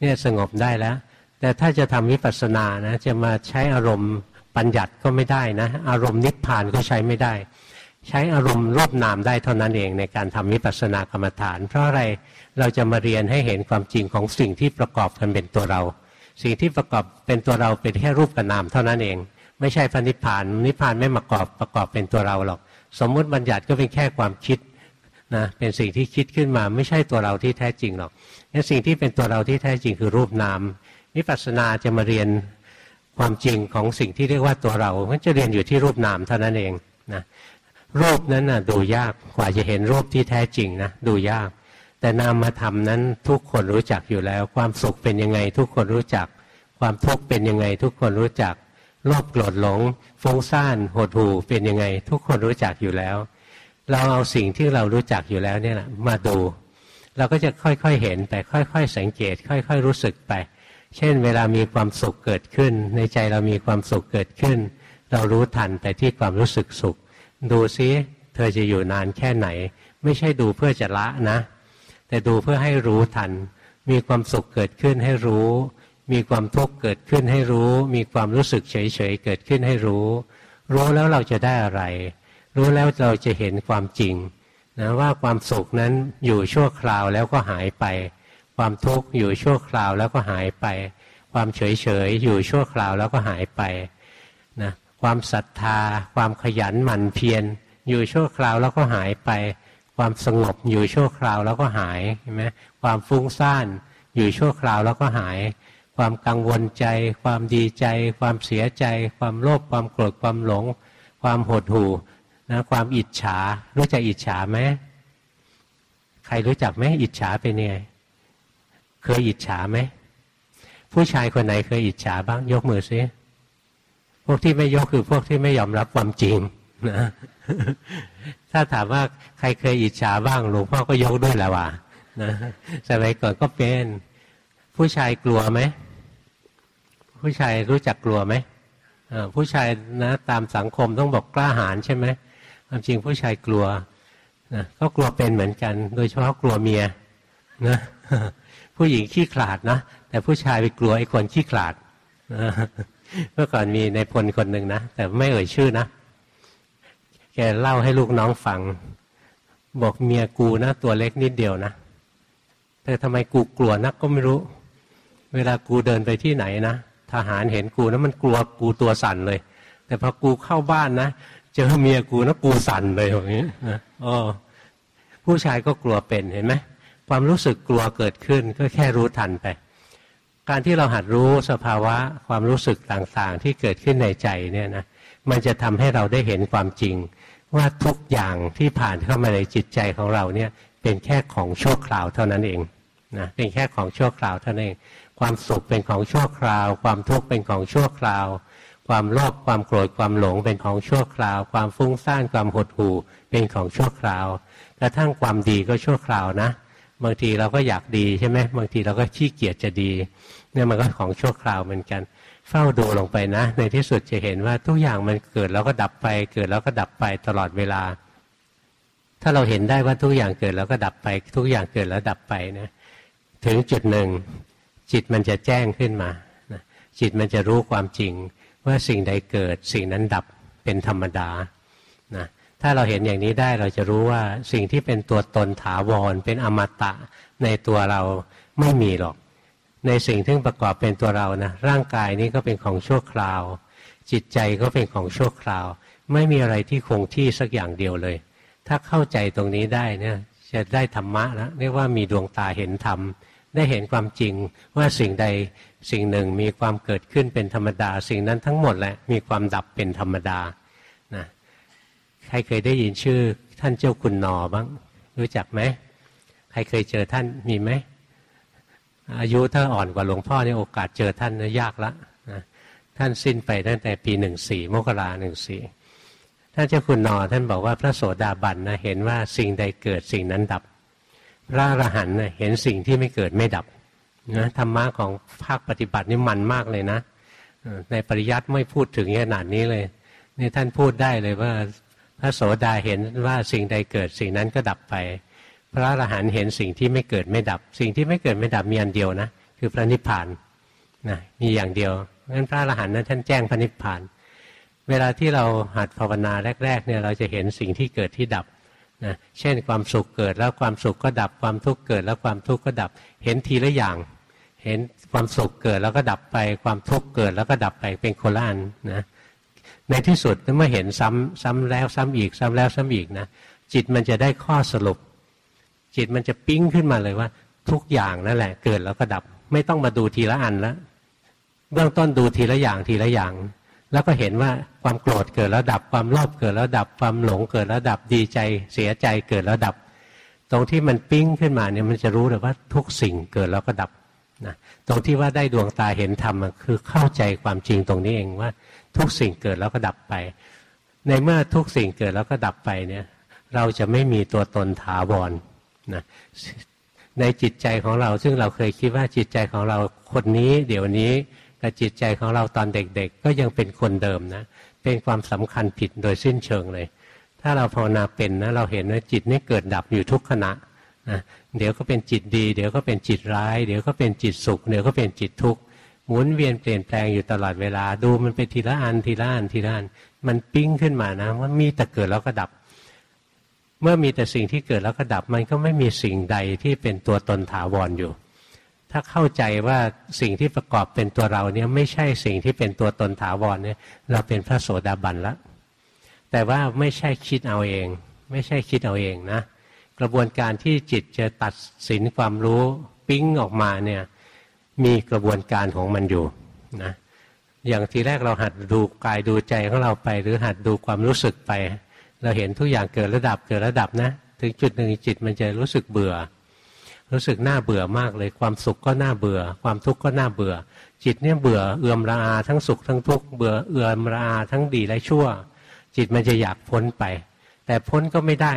Speaker 1: เนี่ยสงบได้แล้ว แต่ถ้าจะทำวิปัสสนานะจะมาใช้อารมณ์ปัญญัติก็ไม่ได้นะอารมณ์นิพพานก็ใช้ไม่ได้ ใช้อารมณ์รวบนามได้เท่านั้นเองในการทำวิปัสสนากรรมฐาน เพราะอะไรเเราจะมาเรียนให้เห็นความจริงของสิ่งที่ประกอบกันเป็นตัวเรา สิ่งที่ประกอบเป็นตัวเราเป็นแค่รูปกับนามเท่านั้นเอง ไม่ใช่พระนิพพานนิพพานไม่ประกอบประกอบเป็นตัวเราหรอก สมมุติบัญญัติก็เป็นแค่ความคิดนะเป็นสิ่งที่คิดขึ้นมาไม่ใช่ตัวเราที่แท้จริงหรอกนี่สิ่งที่เป็นตัวเราที่แท้จริงคือรูปนามวิปัสสนาจะมาเรียนความจริงของสิ่งที่เรียกว่าตัวเรามันจะเรียนอยู่ที่รูปนามเท่านั้นเองนะรูปนั้นนะดูยากกว่าจะเห็นรูปที่แท้จริงนะดูยาก แต่นามธรรมนั้นทุกคนรู้จักอยู่แล้ว ความสุขเป็นยังไงทุกคนรู้จัก ความทุกข์เป็นยังไงทุกคนรู้จักโลภโกรธหลงฟุ้งซ่านหดหู่เป็นยังไง ทุกคนรู้จักอยู่แล้ว เราเอาสิ่งที่เรารู้จักอยู่แล้วเนี่ยนะมาดู เราก็จะค่อยๆเห็นแต่ค่อย ๆ สังเกต ค่อย ๆ รู้สึกไป เช่น เวลามีความสุขเกิดขึ้น ในใจเรามีความสุขเกิดขึ้น เรารู้ทันไปที่ความรู้สึกสุข ดูซิเธอจะอยู่นานแค่ไหน ไม่ใช่ดูเพื่อจะละนะ แต่ดูเพื่อให้รู้ทัน มีความสุขเกิดขึ้นให้รู้ มีความทุกข์เกิดขึ้นให้รู้ มีความรู้สึกเฉยๆเกิดขึ้นให้รู้ รู้แล้วเราจะได้อะไร รู้แล้วเราจะเห็นความจริงนะว่าความสุขนั้นอยู่ชั่วคราวแล้วก็หายไป ความทุกข์อยู่ชั่วคราวแล้วก็หายไป ความเฉยเฉยอยู่ชั่วคราวแล้วก็หายไปนะความศรัทธา ความขยันหมั่นเพียรอยู่ชั่วคราวแล้วก็หายไป ความสงบอยู่ชั่วคราวแล้วก็หายใช่ไหมความฟุ้งซ่านอยู่ชั่วคราวแล้วก็หาย ความกังวลใจ ความดีใจ ความเสียใจ ความโลภความโกรธความหลง ความหดหู่นะความอิจฉา รู้จักอิจฉาไหมใครรู้จักไหมอิจฉาเป็นยังไงเคยอิจฉาไหมผู้ชายคนไหนเคยอิจฉาบ้าง ยกมือซิพวกที่ไม่ยกคือพวกที่ไม่ยอมรับความจริงนะ ถ้าถามว่าใครเคยอิจฉาบ้างหลวงพ่อก็ยกด้วยแหละว่ะนะสมัยก่อนก็เป็น ผู้ชายกลัวไหมผู้ชายรู้จักกลัวไหมผู้ชายนะตามสังคมต้องบอกกล้าหาญใช่ไหมความจริงผู้ชายกลัวนะก็กลัวเป็นเหมือนกัน โดยเฉพาะกลัวเมียนะผู้หญิงขี้ขลาดนะแต่ผู้ชายไปกลัวไอ้คนขี้ขลาดเมื่อก่อนมีในพลคนหนึ่งนะแต่ไม่เอ่ยชื่อนะ แกเล่าให้ลูกน้องฟัง บอกเมียกูนะตัวเล็กนิดเดียวนะแต่ทำไมกูกลัวนักก็ไม่รู้ เวลากูเดินไปที่ไหนนะทหารเห็นกูนะมันกลัวกูตัวสั่นเลย แต่พอกูเข้าบ้านนะเจอเมียกูนะกูสั่นเลยอย่างนี้นะอ๋อผู้ชายก็กลัวเป็นเห็นไหมความรู้สึกกลัวเกิดขึ้นก็แค่รู้ทันไป การที่เราหัดรู้สภาวะความรู้สึกต่างๆ ที่เกิดขึ้นในใจเนี่ยนะมันจะทำให้เราได้เห็นความจริง ว่าทุกอย่างที่ผ่านเข้ามาในจิตใจของเราเนี่ยเป็นแค่ของชั่วคราวเท่านั้นเองนะเป็นแค่ของชั่วคราวเท่านั้นเอง ความสุขเป็นของชั่วคราว ความทุกข์เป็นของชั่วคราว ความโลภความโกรธความหลงเป็นของชั่วคราว ความฟุ้งซ่านความหดหู่เป็นของชั่วคราวกระทั่งความดีก็ชั่วคราวนะบางทีเราก็อยากดีใช่ไหมบางทีเราก็ขี้เกียจจะดีเนี่ยมันก็ของชั่วคราวเหมือนกัน เฝ้าดูลงไปนะ ในที่สุดจะเห็นว่าทุกอย่างมันเกิดแล้วก็ดับไป เกิดแล้วก็ดับไปตลอดเวลา ถ้าเราเห็นได้ว่าทุกอย่างเกิดแล้วก็ดับไป ทุกอย่างเกิดแล้วดับไปนะถึงจุดหนึ่ง จิตมันจะแจ้งขึ้นมาจิตมันจะรู้ความจริงว่าสิ่งใดเกิด สิ่งนั้นดับเป็นธรรมดานะถ้าเราเห็นอย่างนี้ได้เราจะรู้ว่าสิ่งที่เป็นตัวตนถาวรเป็นอมตะในตัวเราไม่มีหรอก ในสิ่งที่ประกอบเป็นตัวเรานะร่างกายนี้ก็เป็นของชั่วคราว จิตใจก็เป็นของชั่วคราว ไม่มีอะไรที่คงที่สักอย่างเดียวเลย ถ้าเข้าใจตรงนี้ได้เนี่ยจะได้ธรรมะแล้วเรียกว่ามีดวงตาเห็นธรรม ได้เห็นความจริงว่าสิ่งใดสิ่งหนึ่งมีความเกิดขึ้นเป็นธรรมดา สิ่งนั้นทั้งหมดแหละมีความดับเป็นธรรมดานะใครเคยได้ยินชื่อท่านเจ้าคุณนอบ้าง รู้จักไหมใครเคยเจอท่านมีไหม อายุถ้าอ่อนกว่าหลวงพ่อเนี่ยโอกาสเจอท่านนะยากละนะท่านสิ้นไปตั้งแต่ปีหนึ่งสี่มกราหนึ่งสี่ท่านเจ้าคุณนอท่านบอกว่าพระโสดาบันนะเห็นว่าสิ่งใดเกิดสิ่งนั้นดับ พระอรหันต์เห็นสิ่งที่ไม่เกิดไม่ดับนะธรรมะของภาคปฏิบัตินี่มันมากเลยนะ ในปริยัติไม่พูดถึงขนาดนี้เลยนี่ท่านพูดได้เลยว่าพระโสดาเห็นว่าสิ่งใดเกิดสิ่งนั้นก็ดับไป พระอรหันต์เห็นสิ่งที่ไม่เกิดไม่ดับ สิ่งที่ไม่เกิดไม่ดับมีอันเดียวนะคือพระนิพพานนะมีอย่างเดียวงั้นพระอรหันต์นั้นท่านแจ้งพระนิพพาน เวลาที่เราหัดภาวนาแรกๆเนี่ยเราจะเห็นสิ่งที่เกิดที่ดับนะเช่นความสุขเกิดแล้วความสุขก็ดับความทุกข์เกิดแล้วความทุกข์ก็ดับ เห็นทีละอย่าง เห็นความสุขเกิดแล้วก็ดับไป ความทุกข์เกิดแล้วก็ดับไปเป็นโคลานนะในที่สุดเมื่อเห็นซ้ำซ้ำแล้วซ้ำอีกซ้ำแล้วซ้ำอีกนะจิตมันจะได้ข้อสรุป จิตมันจะปิ้งขึ้นมาเลยว่า ทุกอย่างนั่นแหละ เกิดแล้วก็ดับ ไม่ต้องมาดูทีละอันล้วเบื้องต้นดูทีละอย่างทีละอย่าง แล้วก็เห็นว่าความโกรธเกิดแล้วดับ ความโลภเกิดแล้วดับ ความหลงเกิดแล้วดับดีใจเสียใจเกิดแล้วดับ ตรงที่มันปิ้งขึ้นมาเนี่ยมันจะรู้เลยว่าทุกสิ่งเกิดแล้วก็ดับนะตรงที่ว่าได้ดวงตาเห็นธรรมคือเข้าใจความจริงตรงนี้เองว่า ทุกสิ่งเกิดแล้วก็ดับไป ในเมื่อทุกสิ่งเกิดแล้วก็ดับไปเนี่ย เราจะไม่มีตัวตนถาวร นะในจิตใจของเราซึ่งเราเคยคิดว่าจิตใจของเราคนนี้ เดี๋ยวนี้กับจิตใจของเราตอนเด็กๆ ก็ยังเป็นคนเดิมนะเป็นความสำคัญผิดโดยสิ้นเชิงเลย ถ้าเราภาวนาเป็นนะเราเห็นว่าจิตนี่เกิดดับอยู่ทุกขณะนะเดี๋ยวก็เป็นจิตดี เดี๋ยวก็เป็นจิตร้าย เดี๋ยวก็เป็นจิตสุข เดี๋ยวก็เป็นจิตทุกข์หมุนเวียนเปลี่ยนแปลงอยู่ตลอดเวลาดูมันเป็นทีละอันทีละอันทีละอันมันปิ้งขึ้นมานะว่ามีแต่เกิดแล้วก็ดับ เมื่อมีแต่สิ่งที่เกิดแล้วก็ดับมันก็ไม่มีสิ่งใดที่เป็นตัวตนถาวรออยู่ ถ้าเข้าใจว่าสิ่งที่ประกอบเป็นตัวเราเนี่ยไม่ใช่สิ่งที่เป็นตัวตนถาวรเนี่ยเราเป็นพระโสดาบันแล้วแต่ว่าไม่ใช่คิดเอาเอง ไม่ใช่คิดเอาเองนะกระบวนการที่จิตจะตัดสินความรู้ปิ้งออกมาเนี่ยมีกระบวนการของมันอยู่นะอย่างทีแรกเราหัดดูกายดูใจของเราไป หรือหัดดูความรู้สึกไป เราเห็นทุกอย่างเกิดระดับเกิดระดับนะ ถึงจุดหนึ่งจิตมันจะรู้สึกเบื่อ รู้สึกน่าเบื่อมากเลยความสุขก็น่าเบื่อ ความทุกข์ก็น่าเบื่อ จิตเนี่ยเบื่อเอื่อมระอาทั้งสุขทั้งทุกข์เบื่อเอื่อมระอาทั้งดีและชั่ว จิตมันจะอยากพ้นไป แต่พ้นก็ไม่ได้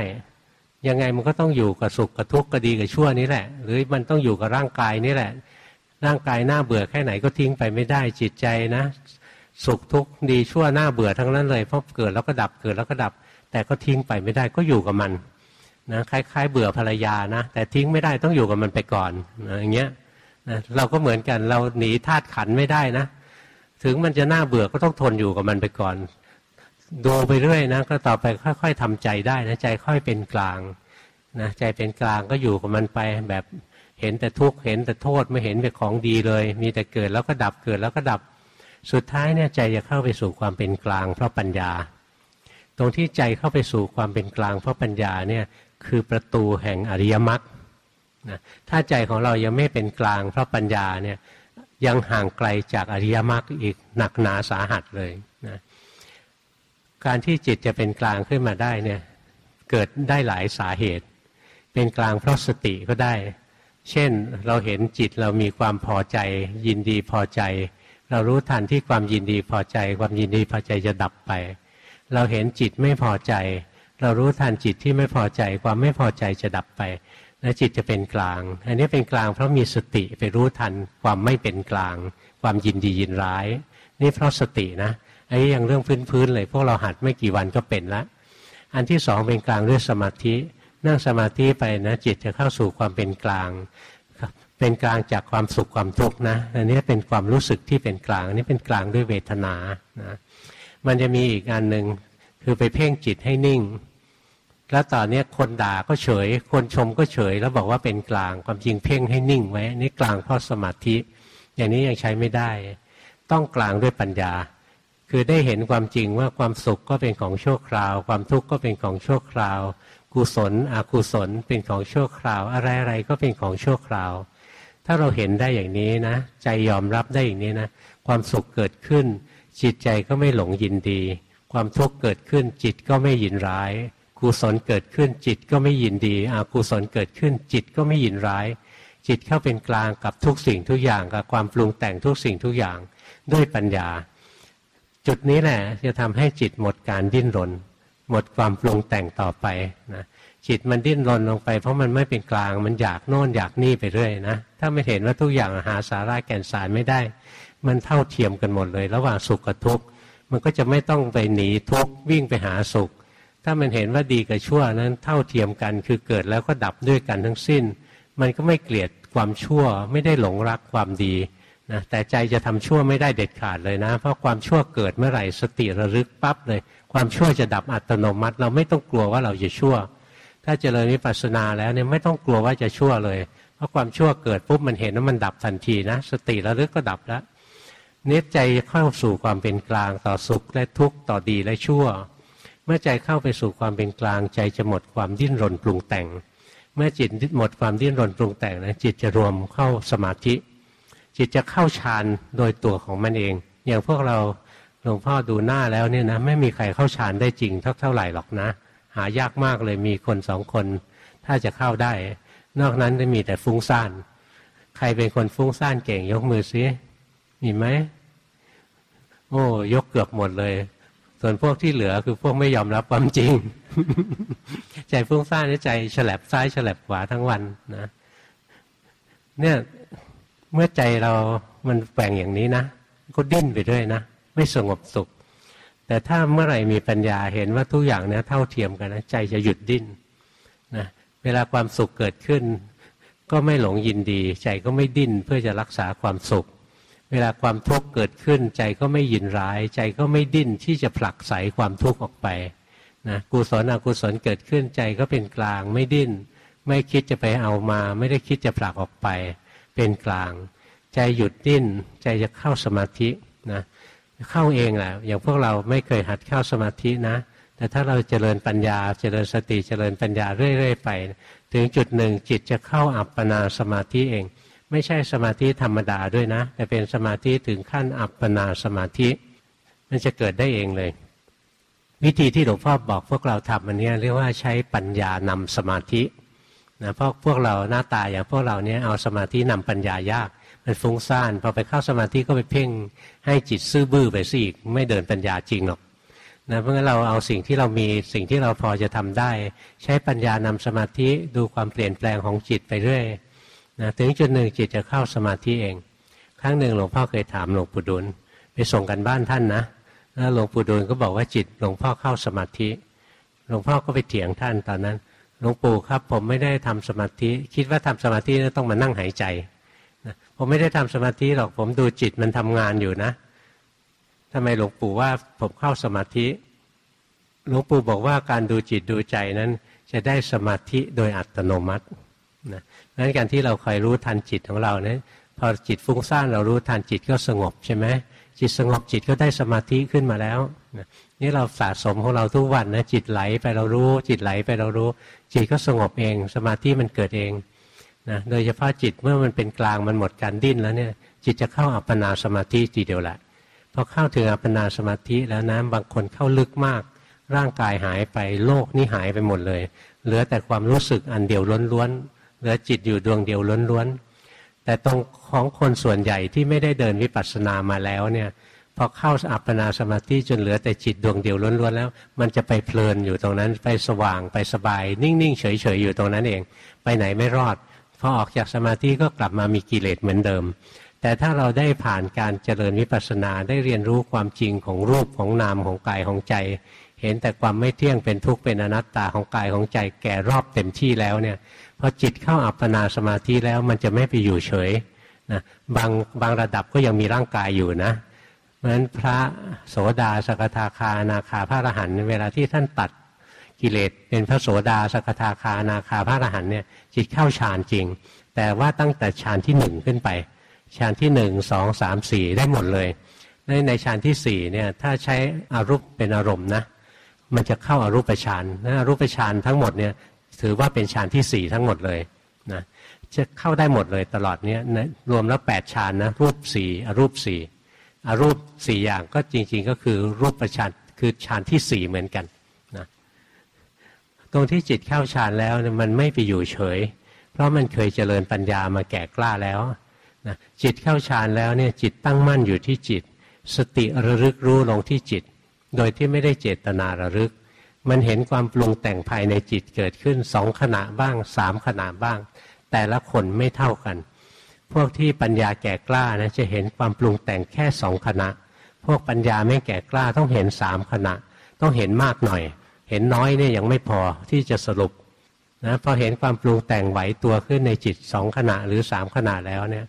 Speaker 1: ยังไงมันก็ต้องอยู่กับสุขกับทุกข์กับดีกับชั่วนี้แหละ หรือมันต้องอยู่กับร่างกายนี่แหละ ร่างกายน้าเบื่อแค่ไหนก็ทิ้งไปไม่ได้จิตใจนะ สุขทุกข์ดีชั่วน้าเบื่อทั้งนั้นเลยเพราะเกิดแล้วก็ดับเกิดแล้วก็ดับ แต่ก็ทิ้งไปไม่ได้ก็อยู่กับมันนะคล้าย ๆ เบื่อภรรยานะแต่ทิ้งไม่ได้ต้องอยู่กับมันไปก่อนนะอย่างเงี้ยนะเราก็เหมือนกันเราหนีธาตุขันไม่ได้นะ ถึงมันจะน่าเบื่อก็ต้องทนอยู่กับมันไปก่อนดูไปเรื่อยนะก็ต่อไปค่อย ๆทำใจได้นะใจค่อยเป็นกลางนะใจเป็นกลางก็อยู่กับมันไปแบบเห็นแต่ทุกข์เห็นแต่โทษไม่เห็นเป็นของดีเลย มีแต่เกิดแล้วก็ดับเกิดแล้วก็ดับสุดท้ายเนี่ยใจจะเข้าไปสู่ความเป็นกลางเพราะปัญญา รงที่ใจเข้าไปสู่ความเป็นกลางเพราะปัญญาเนี่ยคือประตูแห่งอริยมรรคนะถ้าใจของเรายังไม่เป็นกลางเพราะปัญญาเนี่ยยังห่างไกลจากอริยมรรคอีกหนักหนาสาหัสเลยนะการที่จิตจะเป็นกลางขึ้นมาได้เนี่ยเกิดได้หลายสาเหตุ เป็นกลางเพราะสติก็ได้ เช่นเราเห็นจิตเรามีความพอใจ ยินดีพอใจ เรารู้ทันที่ความยินดีพอใจ ความยินดีพอใจจะดับไป เราเห็นจิตไม่พอใจ เรารู้ทันจิตที่ไม่พอใจความไม่พอใจจะดับไปและจิตจะเป็นกลาง อันนี้เป็นกลางเพราะมีสติไปรู้ทันความไม่เป็นกลาง ความยินดียินร้าย นี่เพราะสตินะอันนี้ยังเรื่องพื้นๆเลยพวกเราหัดไม่กี่วันก็เป็นล้วอันที่สองเป็นกลางด้วยสมาธิ นั่งสมาธิไปนะ จิตจะเข้าสู่ความเป็นกลาง เป็นกลางจากความสุขความทุกข์นะ อันนี้เป็นความรู้สึกที่เป็นกลางอันนี้เป็นกลางด้วยเวทนานะ มันจะมีอีกอันหนึ่งคือไปเพ่งจิตให้นิ่ง แล้วตอนนี้คนด่าก็เฉย คนชมก็เฉย แล้วบอกว่าเป็นกลางความจริงเพ่งให้นิ่งไว้นี่กลางเพราะสมาธิ อย่างนี้ยังใช้ไม่ได้ ต้องกลางด้วยปัญญา คือได้เห็นความจริงว่าความสุขก็เป็นของชั่วคราว ความทุกข์ก็เป็นของชั่วคราว กุศลอกุศลเป็นของชั่วคราว อะไรๆก็เป็นของชั่วคราว ถ้าเราเห็นได้อย่างนี้นะ ใจยอมรับได้อย่างนี้นะ ความสุขเกิดขึ้น จิตใจก็ไม่หลงยินดี ความทุกข์เกิดขึ้นจิตก็ไม่ยินร้ายกุศลเกิดขึ้นจิตก็ไม่ยินดีอกุศลเกิดขึ้นจิตก็ไม่ยินร้าย จิตเข้าเป็นกลางกับทุกสิ่งทุกอย่างกับความปรุงแต่งทุกสิ่งทุกอย่างด้วยปัญญา จุดนี้แหละจะทำให้จิตหมดการดิ้นรน หมดความปรุงแต่งต่อไปนะจิตมันดิ้นรนลงไป เพราะมันไม่เป็นกลางมันอยากโน่นอยากนี่ไปเรื่อยนะถ้าไม่เห็นว่าทุกอย่างหาสาระแก่นสารไม่ได้ มันเท่าเทียมกันหมดเลย ระหว่างสุขกับทุกข์มันก็จะไม่ต้องไปหนีทุกข์วิ่งไปหาสุข ถ้ามันเห็นว่าดีกับชั่วนั้นเท่าเทียมกันคือเกิดแล้วก็ดับด้วยกันทั้งสิ้น มันก็ไม่เกลียดความชั่วไม่ได้หลงรักความดีนะแต่ใจจะทำชั่วไม่ได้เด็ดขาดเลยนะ เพราะความชั่วเกิดเมื่อไหร่สติระลึกปั๊บเลย ความชั่วจะดับอัตโนมัติ เราไม่ต้องกลัวว่าเราจะชั่ว ถ้าเจริญวิปัสสนาแล้วเนี่ยไม่ต้องกลัวว่าจะชั่วเลย เพราะความชั่วเกิดปุ๊บมันเห็นว่ามันดับทันทีนะ สติระลึกก็ดับแล้ว เนตใจเข้าสู่ความเป็นกลางต่อสุขและทุกข์ต่อดีและชั่ว เมื่อใจเข้าไปสู่ความเป็นกลาง ใจจะหมดความดิ้นรนปรุงแต่ง เมื่อจิตหมดความดิ้นรนปรุงแต่งนะจิตจะรวมเข้าสมาธิ จิตจะเข้าฌานโดยตัวของมันเอง อย่างพวกเราหลวงพ่อดูหน้าแล้วเนี่ยนะไม่มีใครเข้าฌานได้จริงเท่าเท่าไหร่หรอกนะ หายากมากเลยมีคนสองคน ถ้าจะเข้าได้ นอกนั้นจะมีแต่ฟุ้งซ่าน ใครเป็นคนฟุ้งซ่านเก่งยกมือซิ มีไหมโอ้ยกเกือบหมดเลย ส่วนพวกที่เหลือคือพวกไม่ยอมรับความจริง ใจฟุ้งซ่านใจฉลับซ้ายฉลับขวาทั้งวันนะเนี่ยเมื่อใจเรามันแป่งอย่างนี้นะก็ดิ้นไปด้วยนะ ไม่สงบสุข แต่ถ้าเมื่อไหร่มีปัญญาเห็นว่าทุกอย่างเนี่ยเท่าเทียมกันนะใจจะหยุดดิ้นนะเวลาความสุขเกิดขึ้น ก็ไม่หลงยินดี ใจก็ไม่ดิ้นเพื่อจะรักษาความสุข เวลาความทุกข์เกิดขึ้น ใจก็ไม่ยินร้าย ใจก็ไม่ดิ้นที่จะผลักใสความทุกข์ออกไปนะกุศลอกุศลเกิดขึ้นใจก็เป็นกลางไม่ดิ้น ไม่คิดจะไปเอามา ไม่ได้คิดจะผลักออกไป เป็นกลาง ใจหยุดดิ้น ใจจะเข้าสมาธินะเข้าเองแหละอย่างพวกเราไม่เคยหัดเข้าสมาธินะ แต่ถ้าเราเจริญปัญญาเจริญสติเจริญปัญญาเรื่อยๆไป ถึงจุดหนึ่งจิตจะเข้าอัปปนาสมาธิเอง ไม่ใช่สมาธิธรรมดาด้วยนะ แต่เป็นสมาธิถึงขั้นอัปปนาสมาธิ มันจะเกิดได้เองเลย วิธีที่หลวงพ่อบอกพวกเราทำอันนี้เรียกว่าใช้ปัญญานำสมาธินะเพราะพวกเราหน้าตาอย่างพวกเราเนี้ยเอาสมาธินำปัญญายาก มันฟุ้งซ่านพอไปเข้าสมาธิก็ไปเพ่งให้จิตซื่อบื้อไปซะอีกไม่เดินปัญญาจริงหรอกนะเพราะงั้นเราเอาสิ่งที่เรามีสิ่งที่เราพอจะทำได้ ใช้ปัญญานำสมาธิดูความเปลี่ยนแปลงของจิตไปเรื่อย นะถึงจุดหนึ่งจิตจะเข้าสมาธิเอง ครั้งหนึ่งหลวงพ่อเคยถามหลวงปู่ดูลไปส่งกันบ้านท่านนะแล้วหลวงปู่ดูลก็บอกว่าจิตหลวงพ่อเข้าสมาธิ หลวงพ่อก็ไปเถียงท่านตอนนั้น หลวงปู่ครับผมไม่ได้ทำสมาธิ คิดว่าทำสมาธิต้องมานั่งหายใจนะผมไม่ได้ทำสมาธิหรอกผมดูจิตมันทำงานอยู่นะทำไมหลวงปู่ว่าผมเข้าสมาธิ หลวงปู่บอกว่าการดูจิตดูใจนั้น จะได้สมาธิโดยอัตโนมัติ นะนั้นการที่เราคอยรู้ทันจิตของเราเนี่ยพอจิตฟุ้งซ่านเรารู้ทันจิตก็สงบใช่ไหมจิตสงบจิตก็ได้สมาธิขึ้นมาแล้วนี่เราสะสมของเราทุกวันนะจิตไหลไปเรารู้ จิตไหลไปเรารู้ จิตก็สงบเอง สมาธิมันเกิดเองนะโดยเฉพาะจิตเมื่อมันเป็นกลางมันหมดการดิ้นแล้วเนี่ยจิตจะเข้าอัปปนาสมาธิทีเดียวแหละพอเข้าถึงอัปปนาสมาธิแล้วนะบางคนเข้าลึกมาก ร่างกายหายไปโลกนี่หายไปหมดเลย เหลือแต่ความรู้สึกอันเดียวล้วน เหลือจิตอยู่ดวงเดียวล้วนๆ แต่ตรงของคนส่วนใหญ่ที่ไม่ได้เดินวิปัสสนามาแล้วเนี่ยพอเข้าอัปปนาสมาธิจนเหลือแต่จิตดวงเดียวล้วนๆแล้ว มันจะไปเพลินอยู่ตรงนั้นไปสว่างไปสบาย นิ่งๆเฉยๆอยู่ตรงนั้นเอง ไปไหนไม่รอดพอออกจากสมาธิก็กลับมามีกิเลสเหมือนเดิม แต่ถ้าเราได้ผ่านการเจริญวิปัสสนาได้เรียนรู้ความจริงของรูปของนามของกายของใจ เห็นแต่ความไม่เที่ยงเป็นทุกข์เป็นอนัตตาของกายของใจแก่รอบเต็มที่แล้วเนี่ย พอจิตเข้าอัปปนาสมาธิแล้วมันจะไม่ไปอยู่เฉยนะบางบางระดับก็ยังมีร่างกายอยู่นะเพราะฉะนั้นพระโสดาสกทาคานาคาพระอรหันต์เวลาที่ท่านตัดกิเลสเป็นพระโสดาสกทาคานาคาพระอรหันต์เนี่ยจิตเข้าฌานจริง แต่ว่าตั้งแต่ฌานที่หนึ่งขึ้นไปฌานที่หนึ่งสองสามสี่ได้หมดเลยในในฌานที่สี่เนี่ยถ้าใช้อารูปเป็นอารมณ์นะมันจะเข้าอารูปฌานนะอารูปฌานทั้งหมดเนี่ย ถือว่าเป็นฌานที่สี่ทั้งหมดเลยนะจะเข้าได้หมดเลยตลอดเนี้ยนะรวมแล้วแปดฌานนะรูปสี่อรูปสี่อรูปสี่อย่างก็จริง ๆ ก็คือรูปประชานคือฌานที่สี่เหมือนกันนะตรงที่จิตเข้าฌานแล้วมันไม่ไปอยู่เฉย เพราะมันเคยเจริญปัญญามาแก่กล้าแล้วนะจิตเข้าฌานแล้วเนี่ยจิตตั้งมั่นอยู่ที่จิต สติระลึกรู้ลงที่จิต โดยที่ไม่ได้เจตนาระลึก มันเห็นความปรุงแต่งภายในจิตเกิดขึ้นสองขณะบ้างสามขณะบ้าง แต่ละคนไม่เท่ากัน พวกที่ปัญญาแก่กล้านะจะเห็นความปรุงแต่งแค่สองขณะ พวกปัญญาไม่แก่กล้าต้องเห็นสามขณะ ต้องเห็นมากหน่อย เห็นน้อยเนี่ยยังไม่พอที่จะสรุปนะพอเห็นความปรุงแต่งไหวตัวขึ้นในจิตสองขณะหรือสามขณะแล้วเนี่ย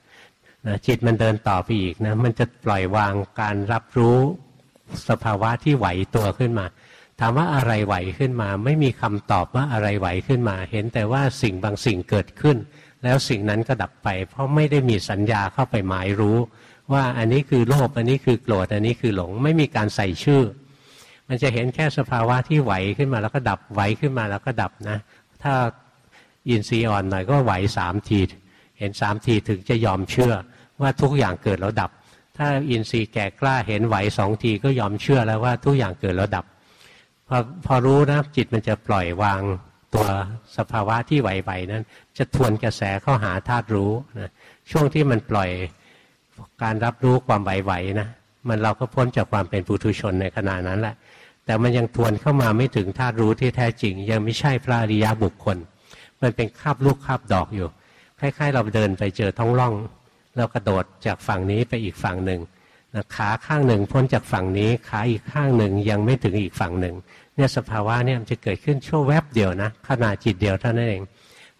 Speaker 1: นะจิตมันเดินต่อไปอีกนะมันจะปล่อยวางการรับรู้สภาวะที่ไหวตัวขึ้นมา ถามว่าอะไรไหวขึ้นมา ไม่มีคำตอบว่าอะไรไหวขึ้นมา เห็นแต่ว่าสิ่งบางสิ่งเกิดขึ้น แล้วสิ่งนั้นก็ดับไป เพราะไม่ได้มีสัญญาเข้าไปหมายรู้ ว่าอันนี้คือโลภอันนี้คือโกรธอันนี้คือหลง ไม่มีการใส่ชื่อ มันจะเห็นแค่สภาวะที่ไหวขึ้นมาแล้วก็ดับไหวขึ้นมาแล้วก็ดับนะ ถ้าอินทรีย์อ่อนหน่อยก็ไหวสามทีเห็นสามทีถึงจะยอมเชื่อว่าทุกอย่างเกิดแล้วดับ ถ้าอินทรีย์แก่กล้าเห็นไหวสองทีก็ยอมเชื่อแล้วว่าทุกอย่างเกิดแล้วดับ อพอรู้นะจิตมันจะปล่อยวางตัวสภาวะที่ไหวๆนั้น จะทวนกระแสเข้าหาธาตุรู้นะช่วงที่มันปล่อยการรับรู้ความไหวๆนะมันเราก็พ้นจากความเป็นปุถุชนในขณะนั้นแหละ แต่มันยังทวนเข้ามาไม่ถึงธาตุรู้ที่แท้จริง ยังไม่ใช่พระอริยบุคคล มันเป็นคาบลูกคาบดอกอยู่คล้ายๆ เราเดินไปเจอท้องร่อง เรากระโดดจากฝั่งนี้ไปอีกฝั่งหนึ่งนะขาข้างหนึ่งพ้นจากฝั่งนี้ ขาอีกข้างหนึ่งยังไม่ถึงอีกฝั่งหนึ่ง เนี่ยสภาวะเนี่ยมันจะเกิดขึ้นชั่วแวบเดียวนะขนาดจิตเดียวเท่านั้นเอง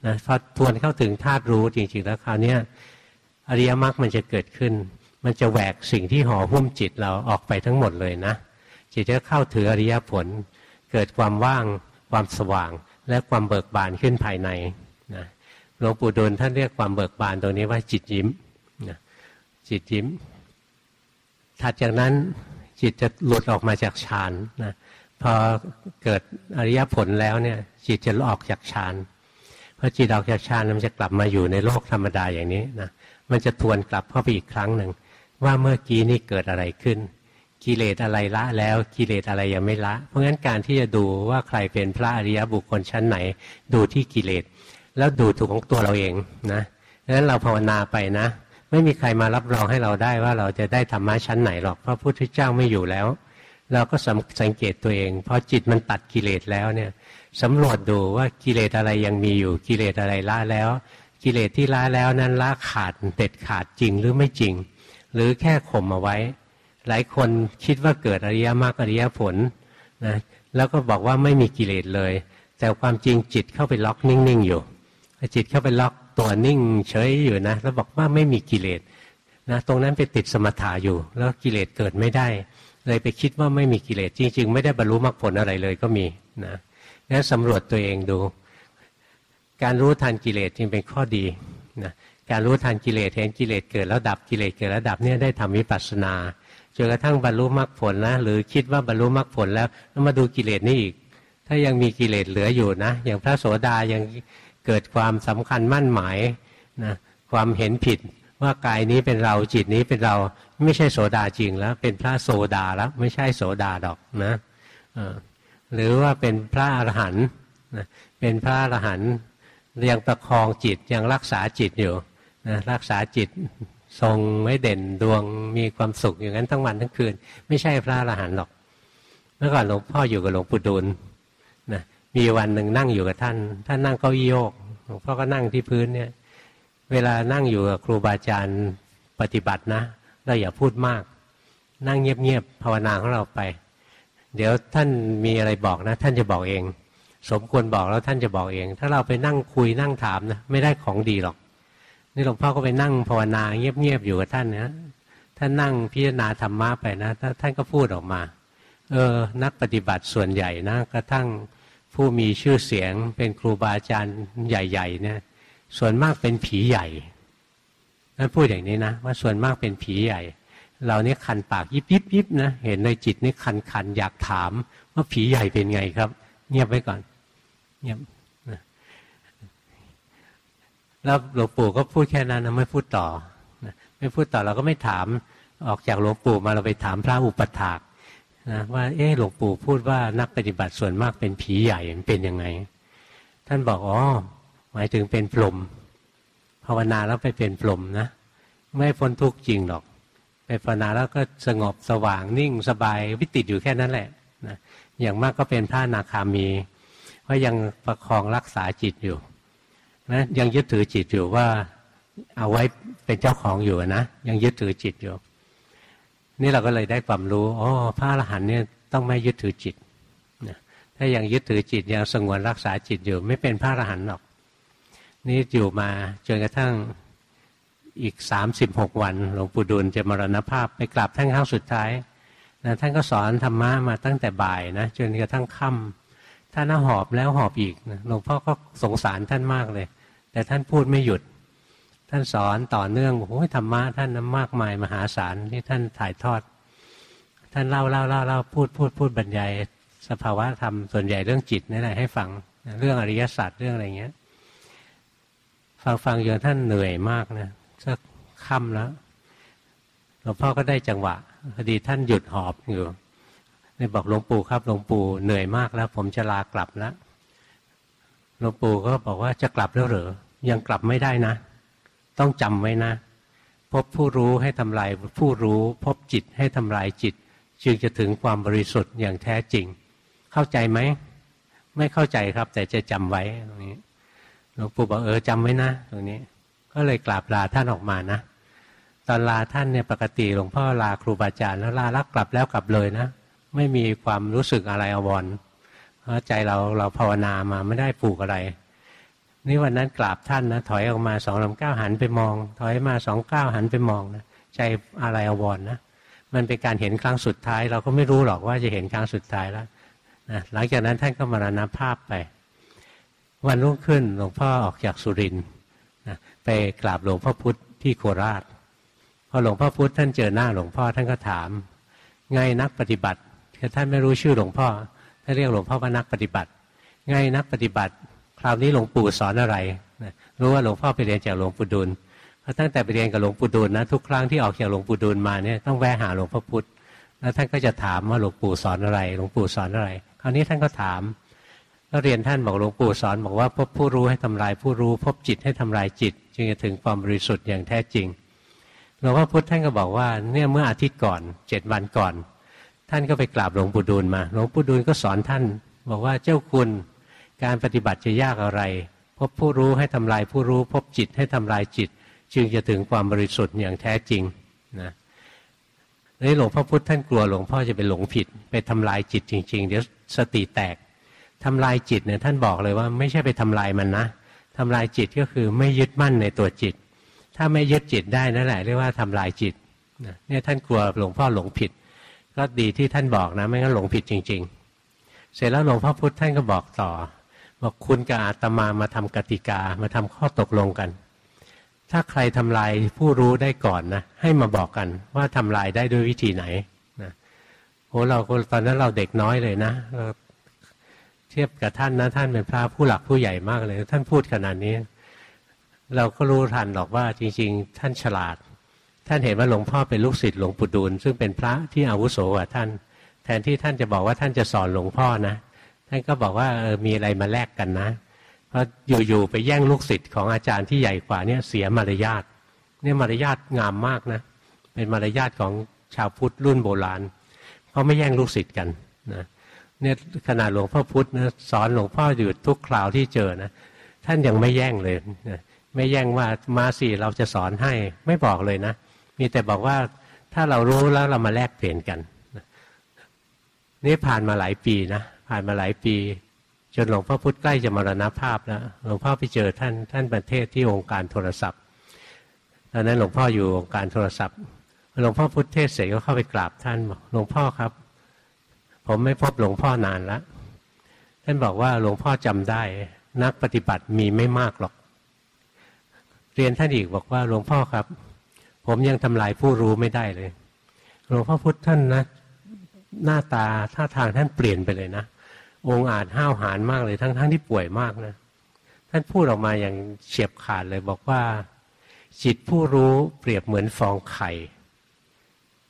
Speaker 1: นะพอทวนเข้าถึงธาตุรู้จริงๆแล้วคราวนี้อริยมรรคมันจะเกิดขึ้น มันจะแหวกสิ่งที่ห่อหุ้มจิตเราออกไปทั้งหมดเลยนะจิตจะเข้าถืออริยผล เกิดความว่างความสว่าง และความเบิกบานขึ้นภายในนะหลวงปู่ดูลท่านเรียกความเบิกบานตรงนี้ว่าจิตยิ้มนะจิตยิ้มถัดจากนั้นจิตจะหลุดออกมาจากฌานนะ พอเกิดอริยผลแล้วเนี่ย จิตจะออกจากฌานพอจิตออกจากฌานมันจะกลับมาอยู่ในโลกธรรมดาอย่างนี้นะมันจะทวนกลับเข้าไปอีกครั้งหนึ่งว่าเมื่อกี้นี่เกิดอะไรขึ้น กิเลสอะไรละแล้วกิเลสอะไรยังไม่ละ เพราะงั้นการที่จะดูว่าใครเป็นพระอริยบุคคลชั้นไหน ดูที่กิเลสแล้วดูถูกของตัวเราเองนะดังนั้นเราภาวนาไปนะ ไม่มีใครมารับรองให้เราได้ว่าเราจะได้ธรรมะชั้นไหนหรอกเพราะพระพุทธเจ้าไม่อยู่แล้ว เราก็สังเกตตัวเองพอจิตมันตัดกิเลสแล้วเนี่ยสำรวจดูว่ากิเลสอะไรยังมีอยู่กิเลสอะไรละแล้ว กิเลสที่ละแล้วนั้นละขาดเด็ดขาดจริงหรือไม่จริง หรือแค่ข่มเอาไว้ หลายคนคิดว่าเกิดอริยมรรคอริยผลนะแล้วก็บอกว่าไม่มีกิเลสเลย แต่ความจริงจิตเข้าไปล็อกนิ่งๆอยู่จิตเข้าไปล็อกตัวนิ่งเฉยอยู่นะแล้วบอกว่าไม่มีกิเลสนะตรงนั้นไปติดสมถะอยู่ แล้วกิเลสเกิดไม่ได้ เลยไปคิดว่าไม่มีกิเลสจริง ๆ ไม่ได้บรรลุมรรคผลอะไรเลยก็มีนะงั้นสำรวจตัวเองดู การรู้ทันกิเลสจึงเป็นข้อดีนะการรู้ทันกิเลสเห็นกิเลสเกิดแล้วดับกิเลสเกิดแล้วดับเนี่ยได้ทำวิปัสสนาจนกระทั่งบรรลุมรรคผลนะหรือคิดว่าบรรลุมรรคผลแล้วแล้วมาดูกิเลสนี่อีก ถ้ายังมีกิเลสเหลืออยู่นะ อย่างพระโสดายังเกิดความสำคัญมั่นหมายนะความเห็นผิดว่ากายนี้เป็นเราจิตนี้เป็นเรา ไม่ใช่โสดาจริงแล้ว เป็นพระโสดาแล้ว ไม่ใช่โสดาดอกนะหรือว่าเป็นพระอรหันต์เป็นพระอรหันต์ยังประคองจิตยังรักษาจิตอยู่นะรักษาจิตทรงไม่เด่นดวงมีความสุขอย่างนั้นทั้งวันทั้งคืน ไม่ใช่พระอรหันต์หรอกเมื่อก่อนหลวงพ่ออยู่กับหลวงปู่ดูลนะมีวันหนึ่งนั่งอยู่กับท่าน ท่านนั่งเก้าอี้โยกหลวงพ่อก็นั่งที่พื้นเนี่ย เวลานั่งอยู่กับครูบาอาจารย์ปฏิบัตินะ เราอย่าพูดมาก นั่งเงียบๆภาวนาของเราไป เดี๋ยวท่านมีอะไรบอกนะ ท่านจะบอกเอง สมควรบอกแล้วท่านจะบอกเอง ถ้าเราไปนั่งคุยนั่งถามนะไม่ได้ของดีหรอก นี่หลวงพ่อก็ไปนั่งภาวนาเงียบๆอยู่กับท่านนะท่านนั่งพิจารณาธรรมะไปนะท่านก็พูดออกมา เออนักปฏิบัติส่วนใหญ่นะกระทั่งผู้มีชื่อเสียงเป็นครูบาอาจารย์ใหญ่ ๆ เนี่ย ส่วนมากเป็นผีใหญ่ ท่านพูดอย่างนี้นะว่าส่วนมากเป็นผีใหญ่ เราเนี่ยคันปากยิบยิบยิบนะเห็นในจิตนี่คันคันอยากถามว่าผีใหญ่เป็นไงครับ เงียบไว้ก่อนเงียบแล้วหลวงปู่ก็พูดแค่นั้นนะไม่พูดต่อไม่พูดต่อเราก็ไม่ถามออกจากหลวงปู่มาเราไปถามพระอุปถากนะว่าเออหลวงปู่พูดว่านักปฏิบัติส่วนมากเป็นผีใหญ่เป็นยังไง ท่านบอกอ๋อหมายถึงเป็นพรหม ภาวนาแล้วไปเป็นพรหมนะไม่พ้นทุกข์จริงหรอก ไปภาวนาแล้วก็สงบสว่างนิ่งสบายวิติดอยู่แค่นั้นแหละนะอย่างมากก็เป็นพระนาคามีเพราะยังประคองรักษาจิตอยู่นะยังยึดถือจิตอยู่ว่าเอาไว้เป็นเจ้าของอยู่นะยังยึดถือจิตอยู่ นี่เราก็เลยได้ความรู้อ๋อพระอรหันต์เนี่ยต้องไม่ยึดถือจิตนะถ้ถ้ายังยึดถือจิตยังสงวนรักษาจิตอยู่ ไม่เป็นพระอรหันต์หรอก นี่อยู่มาจนกระทั่งอีกสามสิบหกวันหลวงปู่ดูลจะมรณภาพไปกลับท่านครั้งสุดท้ายนะท่านก็สอนธรรมะมาตั้งแต่บ่ายนะจนกระทั่งค่ำท่านหอบแล้วหอบอีกนะหลวงพ่อก็สงสารท่านมากเลย แต่ท่านพูดไม่หยุด ท่านสอนต่อเนื่องโอ้ยธรรมะท่านน้ำมากมายมหาศาลที่ท่านถ่ายทอด ท่านเล่าเล่าเล่าเล่าพูดพูดพูดบรรยายสภาวะธรรมส่วนใหญ่เรื่องจิตนี่แหละให้ฟังเรื่องอริยสัจเรื่องอะไรเงี้ย ฟังฟังจนท่านเหนื่อยมากนะสักค่ำแล้วหลวงพ่อก็ได้จังหวะพอดีท่านหยุดหอบอยู่เลยบอกหลวงปู่ครับหลวงปู่เหนื่อยมากแล้ว ผมจะลากลับแล้วหลวงปู่ก็บอกว่าจะกลับแล้วเหรอยังกลับไม่ได้นะ ต้องจำไว้นะ พบผู้รู้ให้ทำลายผู้รู้ พบจิตให้ทำลายจิต จึงจะถึงความบริสุทธิ์อย่างแท้จริง เข้าใจไหมไม่เข้าใจครับ แต่จะจำไว้ตรงนี้ หลวงปู่บอกเออจำไว้นะตรงนี้ ก็เลยกราบลาท่านออกมานะตอนลาท่านเนี่ยปกติหลวงพ่อลาครูบาอาจารย์แล้วลาลักกลับแล้วกลับเลยนะ ไม่มีความรู้สึกอะไรอววรเพราะใจเราเราภาวนามาไม่ได้ปลูกอะไรนี่วันนั้นกราบท่านนะถอยออกมาสองลำก้าวหันไปมอง ถอยมาสองก้าวหันไปมองนะใจอะไรอววรนะมันเป็นการเห็นครั้งสุดท้าย เราก็ไม่รู้หรอกว่าจะเห็นครั้งสุดท้ายแล้วนะหลังจากนั้นท่านก็มรณภาพไป วันรุ่งขึ้นหลวงพ่อออกจากสุรินทร์นะไปกราบหลวงพ่อพุธที่โคราช พอหลวงพ่อพุธท่านเจอหน้าหลวงพ่อท่านก็ถาม ไงนักปฏิบัติคือท่านไม่รู้ชื่อหลวงพ่อท่านเรียกหลวงพ่อว่านักปฏิบัติ ไงนักปฏิบัติ คราวนี้หลวงปู่สอนอะไรรู้ว่าหลวงพ่อไปเรียนจากหลวงปู่ดูลเพราะตั้งแต่ไปเรียนกับหลวงปู่ดูลนะทุกครั้งที่ออกจากหลวงปู่ดูลมาเนี่ยต้องแวะหาหลวงพ่อพุธแล้วท่านก็จะถามว่าหลวงปู่สอนอะไร หลวงปู่สอนอะไร คราวนี้ท่านก็ถาม ก็เรียนท่านบอกหลวงปู่สอนบอกว่าพบผู้รู้ให้ทำลายผู้รู้ พบจิตให้ทำลายจิต จึงจะถึงความบริสุทธิ์อย่างแท้จริงหลวงพ่อพุธท่านก็บอกว่าเนี่ยเมื่ออาทิตย์ก่อนเจ็ดวันก่อน ท่านก็ไปกราบหลวงปู่ดูลมาหลวงปู่ดูลก็สอนท่าน บอกว่าเจ้าคุณการปฏิบัติจะยากอะไร พบผู้รู้ให้ทำลายผู้รู้ พบจิตให้ทำลายจิต จึงจะถึงความบริสุทธิ์อย่างแท้จริงนะนี่หลวงพ่อพุธท่านกลัวหลวงพ่อจะไปหลงผิด ไปทำลายจิตจริง ๆ เดี๋ยวสติแตก ทำลายจิตเนี่ยท่านบอกเลยว่าไม่ใช่ไปทำลายมันนะทำลายจิตก็คือไม่ยึดมั่นในตัวจิต ถ้าไม่ยึดจิตได้นั่นแหละเรียกว่าทำลายจิตเนี่ยท่านกลัวหลวงพ่อหลงผิด ก็ดีที่ท่านบอกนะ ไม่งั้นหลงผิดจริง ๆ เสร็จแล้วหลวงพ่อพุธท่านก็บอกต่อบอกคุณกับอาตมามาทำกติกามาทำข้อตกลงกัน ถ้าใครทำลายผู้รู้ได้ก่อนนะให้มาบอกกันว่าทำลายได้ด้วยวิธีไหนนะโอ้เราตอนนั้นเราเด็กน้อยเลยนะ เทียบกับท่านนะท่านเป็นพระผู้หลักผู้ใหญ่มากเลย ท่านพูดขนาดนี้ เราก็รู้ทันหรอกว่าจริง ๆ ท่านฉลาด ท่านเห็นว่าหลวงพ่อเป็นลูกศิษย์หลวงปู่ดูลซึ่งเป็นพระที่อาวุโสกว่าท่าน แทนที่ท่านจะบอกว่าท่านจะสอนหลวงพ่อนะท่านก็บอกว่าเออมีอะไรมาแลกกันนะเพราะอยู่ๆไปแย่งลูกศิษย์ของอาจารย์ที่ใหญ่กว่าเนี่ยเสียมารยาทเนี่ยมารยาทงามมากนะเป็นมารยาทของชาวพุทธรุ่นโบราณเขาไม่แย่งลูกศิษย์กันนะ เนี่ยขนาดหลวงพ่อพุธนะสอนหลวงพ่ออยู่ทุกคราวที่เจอนะท่านยังไม่แย่งเลยนะไม่แย่งว่ามาสิเราจะสอนให้ไม่บอกเลยนะ มีแต่บอกว่าถ้าเรารู้แล้วเรามาแลกเปลี่ยนกันนี่ผ่านมาหลายปีนะผ่านมาหลายปี จนหลวงพ่อพุธใกล้จะมรณภาพแล้วหลวงพ่อไปเจอท่านท่านประเทศที่องค์การโทรศัพท์ตอนนั้นหลวงพ่ออยู่องค์การโทรศัพท์หลวงพ่อพุธเทศเสร็จก็เข้าไปกราบท่านบอกหลวงพ่อครับ ผมไม่พบหลวงพ่อนานล้วท่านบอกว่าหลวงพ่อจำได้ นักปฏิบัติมีไม่มากหรอก เรียนท่านอีกบอกว่าหลวงพ่อครับ ผมยังทำลายผู้รู้ไม่ได้เลย หลวงพ่อพุธท่านนะหน้าตาท่าทางท่านเปลี่ยนไปเลยนะองค์อาจห้าวหาญมากเลยทั้งทั้งที่ป่วยมากนะท่านพูดออกมาอย่างเฉียบขาดเลยบอกว่า จิตผู้รู้เปรียบเหมือนฟองไข่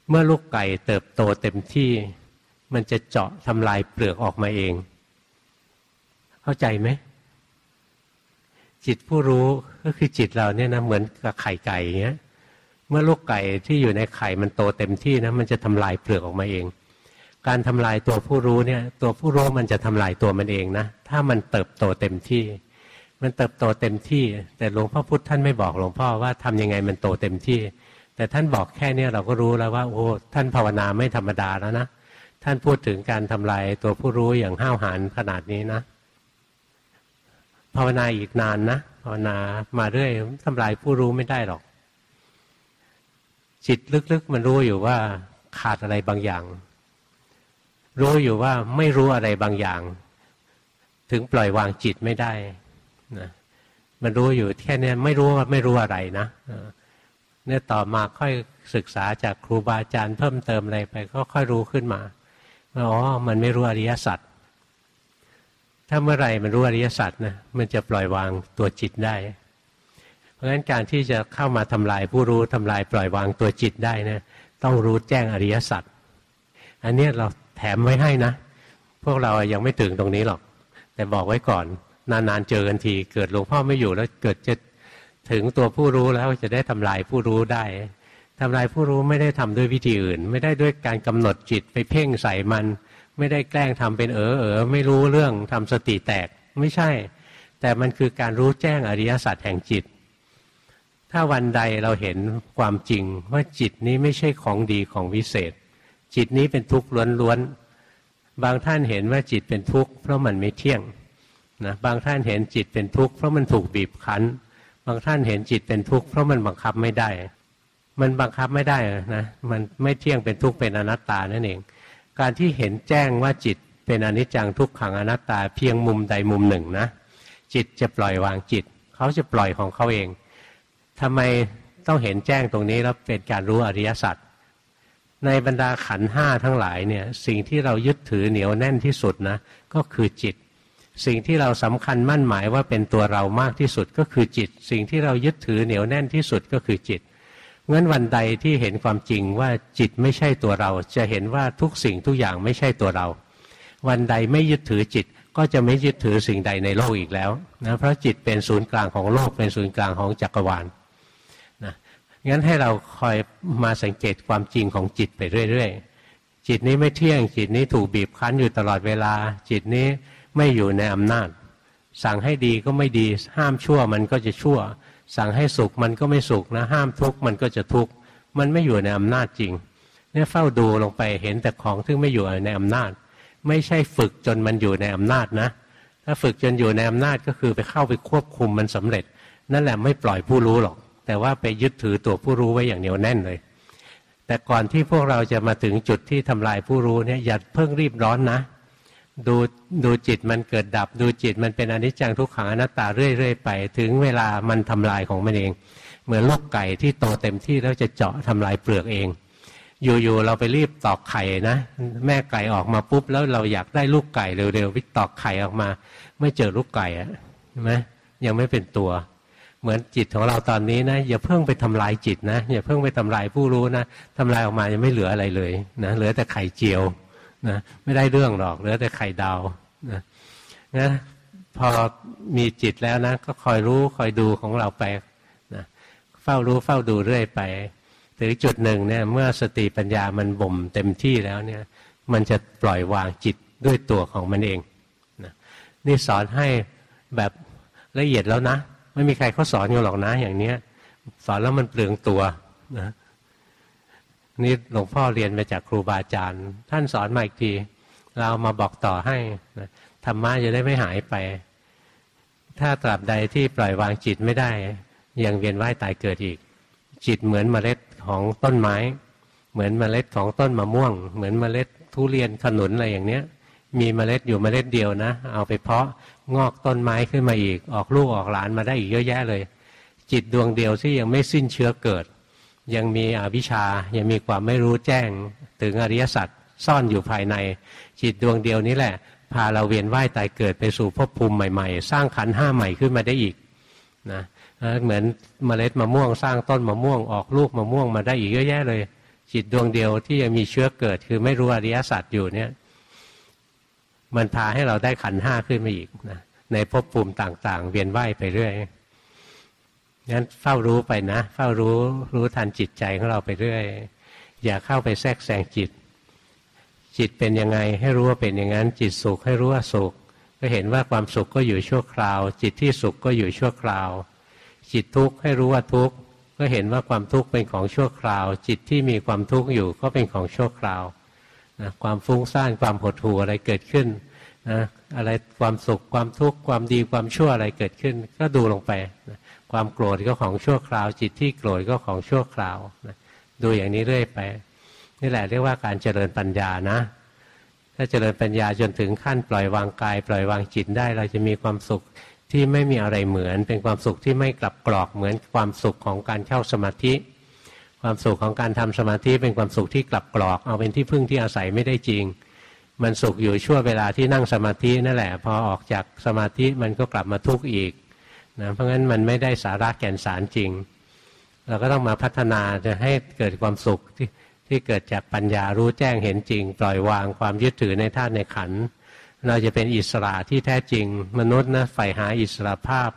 Speaker 1: เมื่อลูกไก่เติบโตเต็มที่ มันจะเจาะทำลายเปลือกออกมาเอง เข้าใจไหม จิตผู้รู้ก็คือจิตเราเนี่ยนะเหมือนกับไข่ไก่เงี้ย เมื่อลูกไก่ที่อยู่ในไข่มันโตเต็มที่นะมันจะทำลายเปลือกออกมาเอง การทำลายตัวผู้รู้เนี่ย ตัวผู้รู้มันจะทำลายตัวมันเองนะ ถ้ามันเติบโตเต็มที่ มันเติบโตเต็มที่ แต่หลวงพ่อพุธท่านไม่บอกหลวงพ่อว่าทำยังไงมันโตเต็มที่แต่ท่านบอกแค่นี้เราก็รู้แล้วว่า โอ้ท่านภาวนาไม่ธรรมดาแล้วนะ ท่านพูดถึงการทำลายตัวผู้รู้อย่างห้าวหาญขนาดนี้นะ ภาวนาอีกนานนะภาวนามาเรื่อยทำลายผู้รู้ไม่ได้หรอก จิตลึกๆมันรู้อยู่ว่าขาดอะไรบางอย่าง รู้อยู่ว่าไม่รู้อะไรบางอย่าง ถึงปล่อยวางจิตไม่ได้นะมันรู้อยู่แค่นี้ไม่รู้ว่าไม่รู้อะไรนะเนี่ยต่อมาค่อยศึกษาจากครูบาอาจารย์เพิ่มเติมอะไรไปก็ค่อยรู้ขึ้นมา อ๋อ มันไม่รู้อริยสัจถ้าเมื่อไหร่มันรู้อริยสัจนะมันจะปล่อยวางตัวจิตได้ เพราะฉะนั้นการที่จะเข้ามาทำลายผู้รู้ทำลายปล่อยวางตัวจิตได้นะต้องรู้แจ้งอริยสัจอันนี้เราแถมไว้ให้นะ พวกเรายังไม่ถึงตรงนี้หรอก แต่บอกไว้ก่อน นานๆเจอกันที เกิดหลวงพ่อไม่อยู่แล้วเกิดจะถึงตัวผู้รู้แล้วจะได้ทำลายผู้รู้ได้ ทำลายผู้รู้ไม่ได้ทำด้วยวิธีอื่น ไม่ได้ด้วยการกำหนดจิตไปเพ่งใส่มัน ไม่ได้แกล้งทำเป็นเออเออไม่รู้เรื่องทำสติแตกไม่ใช่ แต่มันคือการรู้แจ้งอริยสัจแห่งจิต ถ้าวันใดเราเห็นความจริงว่าจิตนี้ไม่ใช่ของดีของวิเศษ จิตนี้เป็นทุกข์ล้วนๆบางท่านเห็นว่าจิตเป็นทุกข์เพราะมันไม่เที่ยงนะบางท่านเห็นจิตเป็นทุกข์เพราะมันถูกบีบคั้น บางท่านเห็นจิตเป็นทุกข์เพราะมันบังคับไม่ได้ มันบังคับไม่ได้นะมันไม่เที่ยงเป็นทุกข์เป็นอนัตตานั่นเอง การที่เห็นแจ้งว่าจิตเป็นอนิจจังทุกขังอนัตตาเพียงมุมใดมุมหนึ่งนะจิตจะปล่อยวางจิต เขาจะปล่อยของเขาเองทำไมต้องเห็นแจ้งตรงนี้แล้วเป็นการรู้อริยสัจในบรรดาขันห้าทั้งหลายเนี่ยสิ่งที่เรายึดถือเหนียวแน่นที่สุดนะก็คือจิต สิ่งที่เราสำคัญมั่นหมายว่าเป็นตัวเรามากที่สุดก็คือจิต สิ่งที่เรายึดถือเหนียวแน่นที่สุดก็คือจิต งั้นวันใดที่เห็นความจริงว่าจิตไม่ใช่ตัวเรา จะเห็นว่าทุกสิ่งทุกอย่างไม่ใช่ตัวเรา วันใดไม่ยึดถือจิตก็จะไม่ยึดถือสิ่งใดในโลกอีกแล้วนะเพราะจิตเป็นศูนย์กลางของโลกเป็นศูนย์กลางของจักรวาลนะงั้นให้เราคอยมาสังเกตความจริงของจิตไปเรื่อยๆ จิตนี้ไม่เที่ยงจิตนี้ถูกบีบคั้นอยู่ตลอดเวลา จิตนี้ไม่อยู่ในอำนาจ สั่งให้ดีก็ไม่ดีห้ามชั่วมันก็จะชั่ว สั่งให้สุขมันก็ไม่สุขนะ ห้ามทุกข์มันก็จะทุกข์มันไม่อยู่ในอำนาจจริง เนี่ยเฝ้าดูลงไปเห็นแต่ของที่ไม่อยู่ในอำนาจ ไม่ใช่ฝึกจนมันอยู่ในอำนาจนะ ถ้าฝึกจนอยู่ในอำนาจก็คือไปเข้าไปควบคุมมันสำเร็จ นั่นแหละไม่ปล่อยผู้รู้หรอก แต่ว่าไปยึดถือตัวผู้รู้ไว้อย่างเหนียวแน่นเลย แต่ก่อนที่พวกเราจะมาถึงจุดที่ทำลายผู้รู้เนี่ยอย่าเพิ่งรีบร้อนนะ ดูดูจิตมันเกิดดับ ดูจิตมันเป็นอนิจจังทุกขังอนัตตาเรื่อยๆไป ถึงเวลามันทำลายของมันเอง เหมือนลูกไก่ที่โตเต็มที่แล้วจะเจาะทำลายเปลือกเอง อยู่ๆเราไปรีบตอกไข่นะ แม่ไก่ออกมาปุ๊บแล้วเราอยากได้ลูกไก่เร็วๆวิตอกไข่ออกมา ไม่เจอลูกไก่อะใช่ไหมยังไม่เป็นตัว เหมือนจิตของเราตอนนี้นะอย่าเพิ่งไปทำลายจิตนะอย่าเพิ่งไปทำลายผู้รู้นะทำลายออกมายังไม่เหลืออะไรเลยนะเหลือแต่ไข่เจียว นะไม่ได้เรื่องหรอกเหลือแต่ไข่ดาวนะนะพอมีจิตแล้วนะก็คอยรู้คอยดูของเราไปนะเฝ้ารู้เฝ้าดูเรื่อยไปถึงจุดหนึ่งเนี่ยเมื่อสติปัญญามันบ่มเต็มที่แล้วเนี่ยมันจะปล่อยวางจิตด้วยตัวของมันเองนะนี่สอนให้แบบละเอียดแล้วนะ ไม่มีใครเขาสอนอยู่หรอกนะอย่างเนี้ย สอนแล้วมันเปลืองตัวนะ นี่หลวงพ่อเรียนมาจากครูบาอาจารย์ ท่านสอนมาอีกที เรามาบอกต่อให้ธรรมะจะได้ไม่หายไป ถ้าตราบใดที่ปล่อยวางจิตไม่ได้ ยังเวียนว่ายตายเกิดอีก จิตเหมือนเมล็ดของต้นไม้ เหมือนเมล็ดของต้นมะม่วง เหมือนเมล็ดทุเรียนขนุนอะไรอย่างเนี้ย มีเมล็ดอยู่เมล็ดเดียวนะ เอาไปเพาะงอกต้นไม้ขึ้นมาอีก ออกลูกออกหลานมาได้อีกเยอะแยะเลย จิตดวงเดียวที่ยังไม่สิ้นเชื้อเกิด ยังมีอวิชชายังมีความไม่รู้แจ้งถึงอริยสัจซ่อนอยู่ภายใน จิตดวงเดียวนี้แหละ พาเราเวียนว่ายตายเกิดไปสู่ภพภูมิใหม่ ๆ สร้างขันห้าใหม่ขึ้นมาได้อีกนะเหมือนเมล็ดมะม่วง สร้างต้นมะม่วงออกลูกมะม่วงมาได้อีกเยอะแยะเลย จิตดวงเดียวที่ยังมีเชื้อเกิด คือไม่รู้อริยสัจอยู่เนี่ย มันพาให้เราได้ขันห้าขึ้นมาอีกนะในภพภูมิต่าง ๆ เวียนว่ายไปเรื่อย งั้นเฝ้ารู้ไปนะ เฝ้ารู้รู้ทันจิตใจของเราไปเรื่อย อย่าเข้าไปแทรกแซงจิต จิตเป็นยังไงให้รู้ว่าเป็นอย่างนั้น จิตสุขให้รู้ว่าสุข ก็เห็นว่าความสุขก็อยู่ชั่วคราว จิตที่สุขก็อยู่ชั่วคราว จิตทุกข์ให้รู้ว่าทุกข์ก็เห็นว่าความทุกข์เป็นของชั่วคราว จิตที่มีความทุกข์อยู่ก็เป็นของชั่วคราวนะความฟุ้งซ่านความหดหู่อะไรเกิดขึ้นนะอะไรความสุขความทุกข์ความดีความชั่วอะไรเกิดขึ้น ก็ดูลงไปนะ ความโกรธก็ของชั่วคราว จิตที่โกรธก็ของชั่วคราวนะดูอย่างนี้เรื่อยไป นี่แหละเรียกว่าการเจริญปัญญานะ ถ้าเจริญปัญญาจนถึงขั้นปล่อยวางกาย ปล่อยวางจิตได้ เราจะมีความสุขที่ไม่มีอะไรเหมือน เป็นความสุขที่ไม่กลับกรอกเหมือนความสุขของการเข้าสมาธิ ความสุขของการทำสมาธิเป็นความสุขที่กลับกรอก เอาเป็นที่พึ่งที่อาศัยไม่ได้จริง มันสุขอยู่ชั่วเวลาที่นั่งสมาธินั่นแหละ พอออกจากสมาธิมันก็กลับมาทุกข์อีก นะเพราะงั้นมันไม่ได้สาระแก่นสารจริง เราก็ต้องมาพัฒนาจะให้เกิดความสุขที่ที่เกิดจากปัญญารู้แจ้งเห็นจริง ปล่อยวางความยึดถือในธาตุในขัน เราจะเป็นอิสระที่แท้จริง มนุษย์นะใฝ่หาอิสระภาพ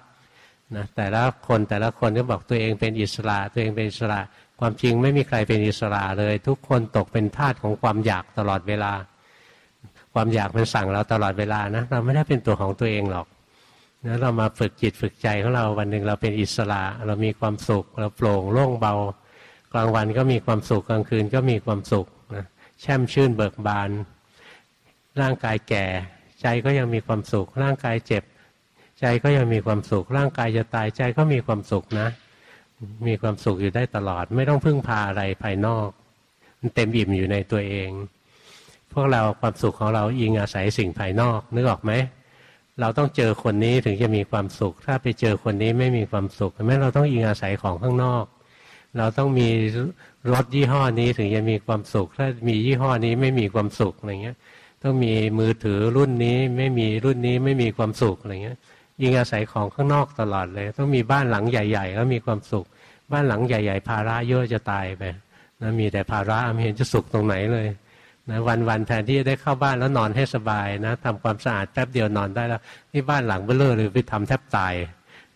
Speaker 1: นะแต่ละคนแต่ละคนก็บอกตัวเองเป็นอิสระ ตัวเองเป็นอิสระ ความจริงไม่มีใครเป็นอิสระเลย ทุกคนตกเป็นทาสของความอยากตลอดเวลา ความอยากมันสั่งเราตลอดเวลานะเราไม่ได้เป็นตัวของตัวเองหรอก นะเรามาฝึกจิตฝึกใจของเราวันหนึ่งเราเป็นอิสระ เรามีความสุข เราโปร่งโล่งเบา กลางวันก็มีความสุขกลางคืนก็มีความสุขนะแช่มชื่นเบิกบาน ร่างกายแก่ ใจก็ยังมีความสุข ร่างกายเจ็บ ใจก็ยังมีความสุข ร่างกายจะตายใจก็มีความสุขนะ มีความสุขอยู่ได้ตลอด ไม่ต้องพึ่งพาอะไรภายนอก มันเต็มอิ่มอยู่ในตัวเอง พวกเราความสุขของเราอิงอาศัยสิ่งภายนอกนึกออกไหม เราต้องเจอคนนี้ถึงจะมีความสุข ถ้าไปเจอคนนี้ไม่มีความสุขแม้เราต้องอิงอาศัยของข้างนอก เราต้องมีรถยี่ห้อนี้ถึงจะมีความสุข ถ้ามียี่ห้อนี้ไม่มีความสุขอะไรเงี้ย ต้องมีมือถือรุ่นนี้ไม่มีรุ่นนี้ไม่มีความสุขอะไรเงี้ยยิงอาศัยของข้างนอกตลอดเลย ต้องมีบ้านหลังใหญ่ๆแล้วมีความสุข บ้านหลังใหญ่ ๆ ภาระเยอะจะตายไปนะมีแต่ภาระไม่เห็นจะสุขตรงไหนเลย นะวันๆแทนที่จะได้เข้าบ้านแล้วนอนให้สบายนะทำความสะอาดแป๊บเดียวนอนได้แล้วนี่บ้านหลังเบลอเลยไปทำแทบตาย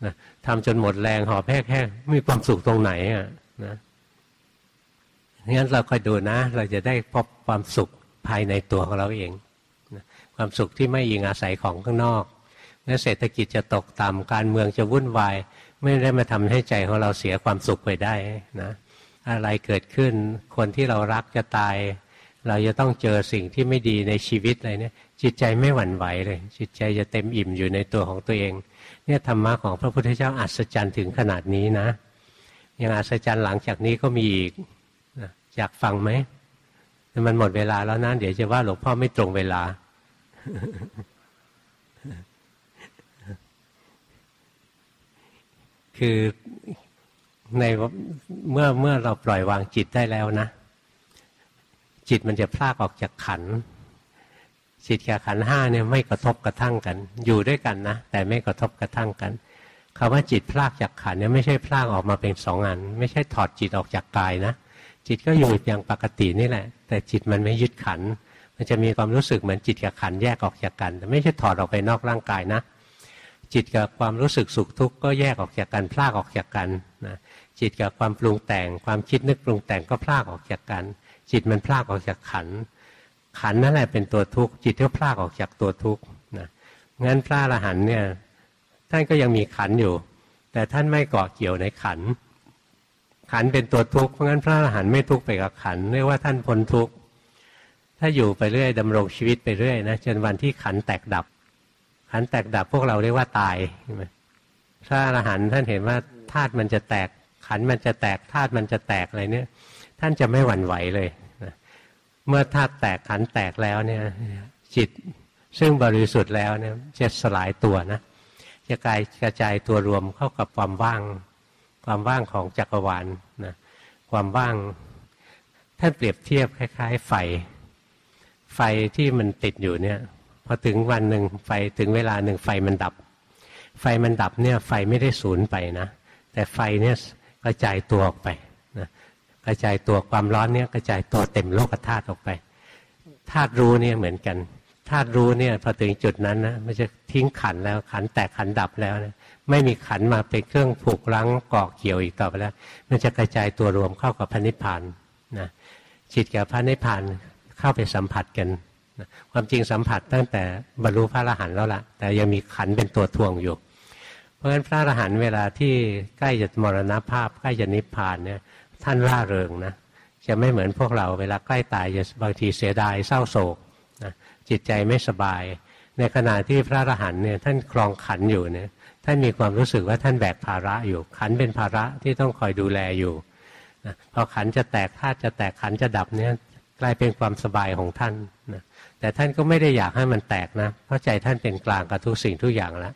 Speaker 1: นะทำจนหมดแรงหอบแห้งๆมีความสุขตรงไหนอะนะงั้นเราคอยดูนะ เราจะได้พบความสุขภายในตัวของเราเองความสุขที่ไม่ยิงอาศัยของข้างนอกและเศรษฐกิจจะตกต่ำการเมืองจะวุ่นวาย ไม่ได้มาทำให้ใจของเราเสียความสุขไปได้นะอะไรเกิดขึ้นคนที่เรารักจะตาย เราจะต้องเจอสิ่งที่ไม่ดีในชีวิตอะไรเนี่ย จิตใจไม่หวั่นไหวเลย จิตใจจะเต็มอิ่มอยู่ในตัวของตัวเอง เนี่ยธรรมะของพระพุทธเจ้าอัศจรรย์ถึงขนาดนี้นะยังอัศจรรย์หลังจากนี้ก็มีอีกอยากฟังไหมมันหมดเวลาแล้วนะเดี๋ยวจะว่าหลวงพ่อไม่ตรงเวลา คือในเมื่อเมื่อเราปล่อยวางจิตได้แล้วนะ จิตมันจะพลากออกจากขันจิตกับขันห้าเนี่ยไม่กระทบกระทั่งกัน อยู่ด้วยกันนะแต่ไม่กระทบกระทั่งกันคำว่าจิตพลากจากขันเนี่ยไม่ใช่พลากออกมาเป็นสองอัน ไม่ใช่ถอดจิตออกจากกายนะจิตก็อยู่อย่างปกตินี่แหละ แต่จิตมันไม่ยึดขัน มันจะมีความรู้สึกเหมือนจิตกับขันแยกออกจากกัน แต่ไม่ใช่ถอดออกไปนอกร่างกายนะ จิตกับความรู้สึกสุขทุกข์ก็แยกออกจากกันพลากออกจากกันนะจิตกับความปรุงแต่ง ความคิดนึกปรุงแต่งก็พลากออกจากกัน จิตมันพลากออกจากขัน ขันนั่นแหละเป็นตัวทุกข์จิตก็พลากออกจากตัวทุกข์นะงั้นพระอรหันเนี่ยท่านก็ยังมีขันอยู่ แต่ท่านไม่เกาะเกี่ยวในขัน ขันเป็นตัวทุกข์เพราะงั้นพระอรหันต์ไม่ทุกข์ไปกับขันเรียกว่าท่านพ้นทุกข์ถ้าอยู่ไปเรื่อยดำรงชีวิตไปเรื่อยนะจนวันที่ขันแตกดับ ขันแตกดับพวกเราเรียกว่าตายใช่ไหมพระอรหันต์ท่านเห็นว่าธาตุมันจะแตกขันมันจะแตกธาตุมันจะแตกอะไรเนี่ย ท่านจะไม่หวั่นไหวเลยนะเมื่อธาตุแตกขันแตกแล้วเนี่ยจิตซึ่งบริสุทธิ์แล้วเนี่ยจะสลายตัวนะจะกลายกระจายตัวรวมเข้ากับความว่าง ความว่างของจักรวาลนะความว่างท่านเปรียบเทียบคล้าย ๆ ไฟ ไฟที่มันติดอยู่เนี่ยพอถึงวันหนึ่งไฟถึงเวลาหนึ่งไฟมันดับ ไฟมันดับเนี่ยไฟไม่ได้สูญไปนะแต่ไฟเนี่ยกระจายตัวออกไป ระจายตัวความร้อนเนี่ยกระจายตัวเต็มโลกธาตุออกไปธาตุรู้เนี่ยเหมือนกันธาตุรู้เนี่ยพอถึงจุดนั้นนะมันจะทิ้งขันแล้วขันแตกขันดับแล้วนะไม่มีขันมาเป็นเครื่องผูกรั้งเกาะเกี่ยวอีกต่อไปแล้ว มันจะกระจายตัวรวมเข้ากับพระนิพพานนะจิตกับพระนิพพานเข้าไปสัมผัสกันนะความจริงสัมผัสตั้งแต่บรรลุพระอรหันต์แล้วละ่ะ แต่ยังมีขันเป็นตัวทวงอยู่ เพราะฉะนั้นพระอรหันต์เวลาที่ใกล้จะมรณภาพใกล้จะนิพพานเนี่ย ท่านร่าเริงนะจะไม่เหมือนพวกเราเวลาใกล้ตายจะบางทีเสียดายเศร้าโศกนะจิตใจไม่สบาย ในขณะที่พระอรหันต์เนี่ยท่านคลองขันอยู่เนี่ยท่านมีความรู้สึกว่าท่านแบกภาระอยู่ขันเป็นภาระที่ต้องคอยดูแลอยู่นะพอขันจะแตกธาตุจะแตกขันจะดับเนี่ยกลายเป็นความสบายของท่านนะแต่ท่านก็ไม่ได้อยากให้มันแตกนะเพราะใจท่านเป็นกลางกับทุกสิ่งทุกอย่างแล้ว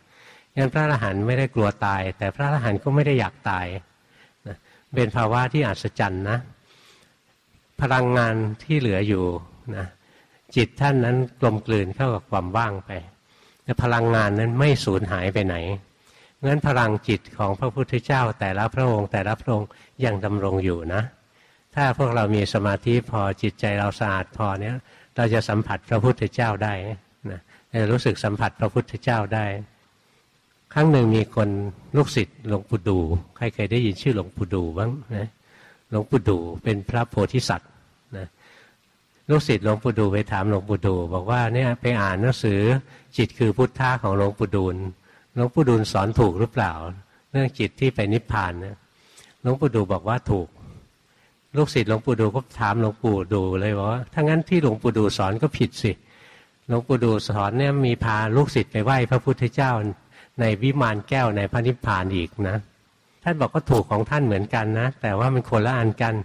Speaker 1: งั้นพระอรหันต์ไม่ได้กลัวตาย แต่พระอรหันต์ก็ไม่ได้อยากตาย เป็นภาวะที่อัศจรรย์นะ พลังงานที่เหลืออยู่นะจิตท่านนั้นกลมกลืนเข้ากับความว่างไปแต่พลังงานนั้นไม่สูญหายไปไหนงั้นพลังจิตของพระพุทธเจ้าแต่ละพระองค์ แต่ละพระองค์ยังดำรงอยู่นะ ถ้าพวกเรามีสมาธิพอจิตใจเราสะอาดพอเนี้ยเราจะสัมผัสพระพุทธเจ้าได้นะจะรู้สึกสัมผัสพระพุทธเจ้าได้ ครั้งหนึ่งมีคนลูกศิษย์หลวงปู่ดูใครเคยได้ยินชื่อหลวงปู่ดูบ้างนะหลวงปู่ดูเป็นพระโพธิสัตว์นะลูกศิษย์หลวงปู่ดูไปถามหลวงปู่ดู บอกว่าเนี่ยไปอ่านหนังสือจิตคือพุทธะของหลวงปู่ดูลหลวงปู่ดูลสอนถูกหรือเปล่า เรื่องจิตที่ไปนิพพานเนี่ยหลวงปู่ดูบอกว่าถูก ลูกศิษย์หลวงปู่ดูก็ถามหลวงปู่ดูเลยว่าถ้างั้นที่หลวงปู่ดูสอนก็ผิดสิหลวงปู่ดูสอนเนี่ยมีพาลูกศิษย์ไปไหว้พระพุทธเจ้า ในวิมานแก้วในพระนิพพานอีกนะท่านบอกก็ถูกของท่านเหมือนกันนะ แต่ว่ามันคนละอันกัน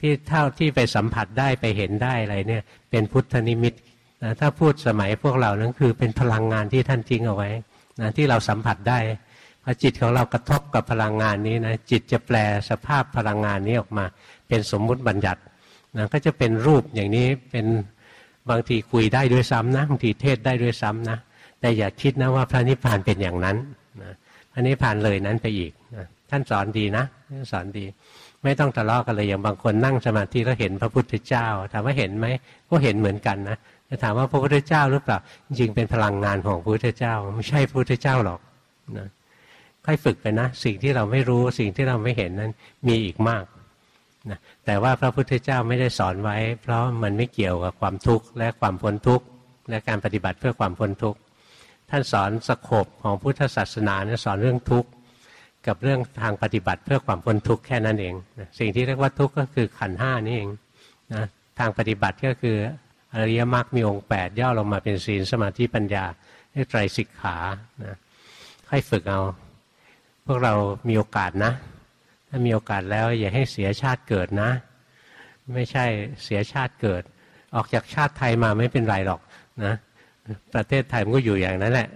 Speaker 1: ที่เท่าที่ไปสัมผัสได้ไปเห็นได้อะไรเนี่ยเป็นพุทธนิมิตนะถ้าพูดสมัยพวกเรานั้นคือเป็นพลังงานที่ท่านทิ้งเอาไว้นะที่เราสัมผัสได้พอจิตของเรากระทบกับพลังงานนี้นะจิตจะแปลสภาพพลังงานนี้ออกมา เป็นสมมุติบัญญัตินะก็จะเป็นรูปอย่างนี้เป็นบางทีคุยได้ด้วยซ้ำนะบางทีเทศได้ด้วยซ้ำนะ แต่อย่าคิดนะว่าพระนิพพานเป็นอย่างนั้นนะพระนิพพานเลยนั้นไปอีกนะท่านสอนดีนะสอนดี ไม่ต้องทะเลาะกันเลยอย่างบางคนนั่งสมาธิแล้วเห็นพระพุทธเจ้า ถามว่าเห็นไหมก็เห็นเหมือนกันนะจะถามว่าพระพุทธเจ้าหรือเปล่าจริงเป็นพลังงานของพระพุทธเจ้า ไม่ใช่พระพุทธเจ้าหรอกนะค่อยฝึกไปนะ สิ่งที่เราไม่รู้สิ่งที่เราไม่เห็นนั้นมีอีกมากนะแต่ว่าพระพุทธเจ้าไม่ได้สอนไว้ เพราะมันไม่เกี่ยวกับความทุกข์และความพ้นทุกข์และการปฏิบัติเพื่อความพ้นทุกข์ ท่านสอนสโคบของพุทธศาสนาเนี่ยสอนเรื่องทุกข์กับเรื่องทางปฏิบัติเพื่อความพ้นทุกข์แค่นั้นเอง สิ่งที่เรียกว่าทุกข์ก็คือขันห้านี่เองนะทางปฏิบัติก็คืออริยมรรคมีองค์แปดย่อลงมาเป็นศีลสมาธิปัญญาเรียกไตรสิกขานะค่อยฝึกเอา พวกเรามีโอกาสนะ ถ้ามีโอกาสแล้วอย่าให้เสียชาติเกิดนะ ไม่ใช่เสียชาติเกิด ออกจากชาติไทยมาไม่เป็นไรหรอกนะ ประเทศไทยมันก็อยู่อย่างนั้นแหละ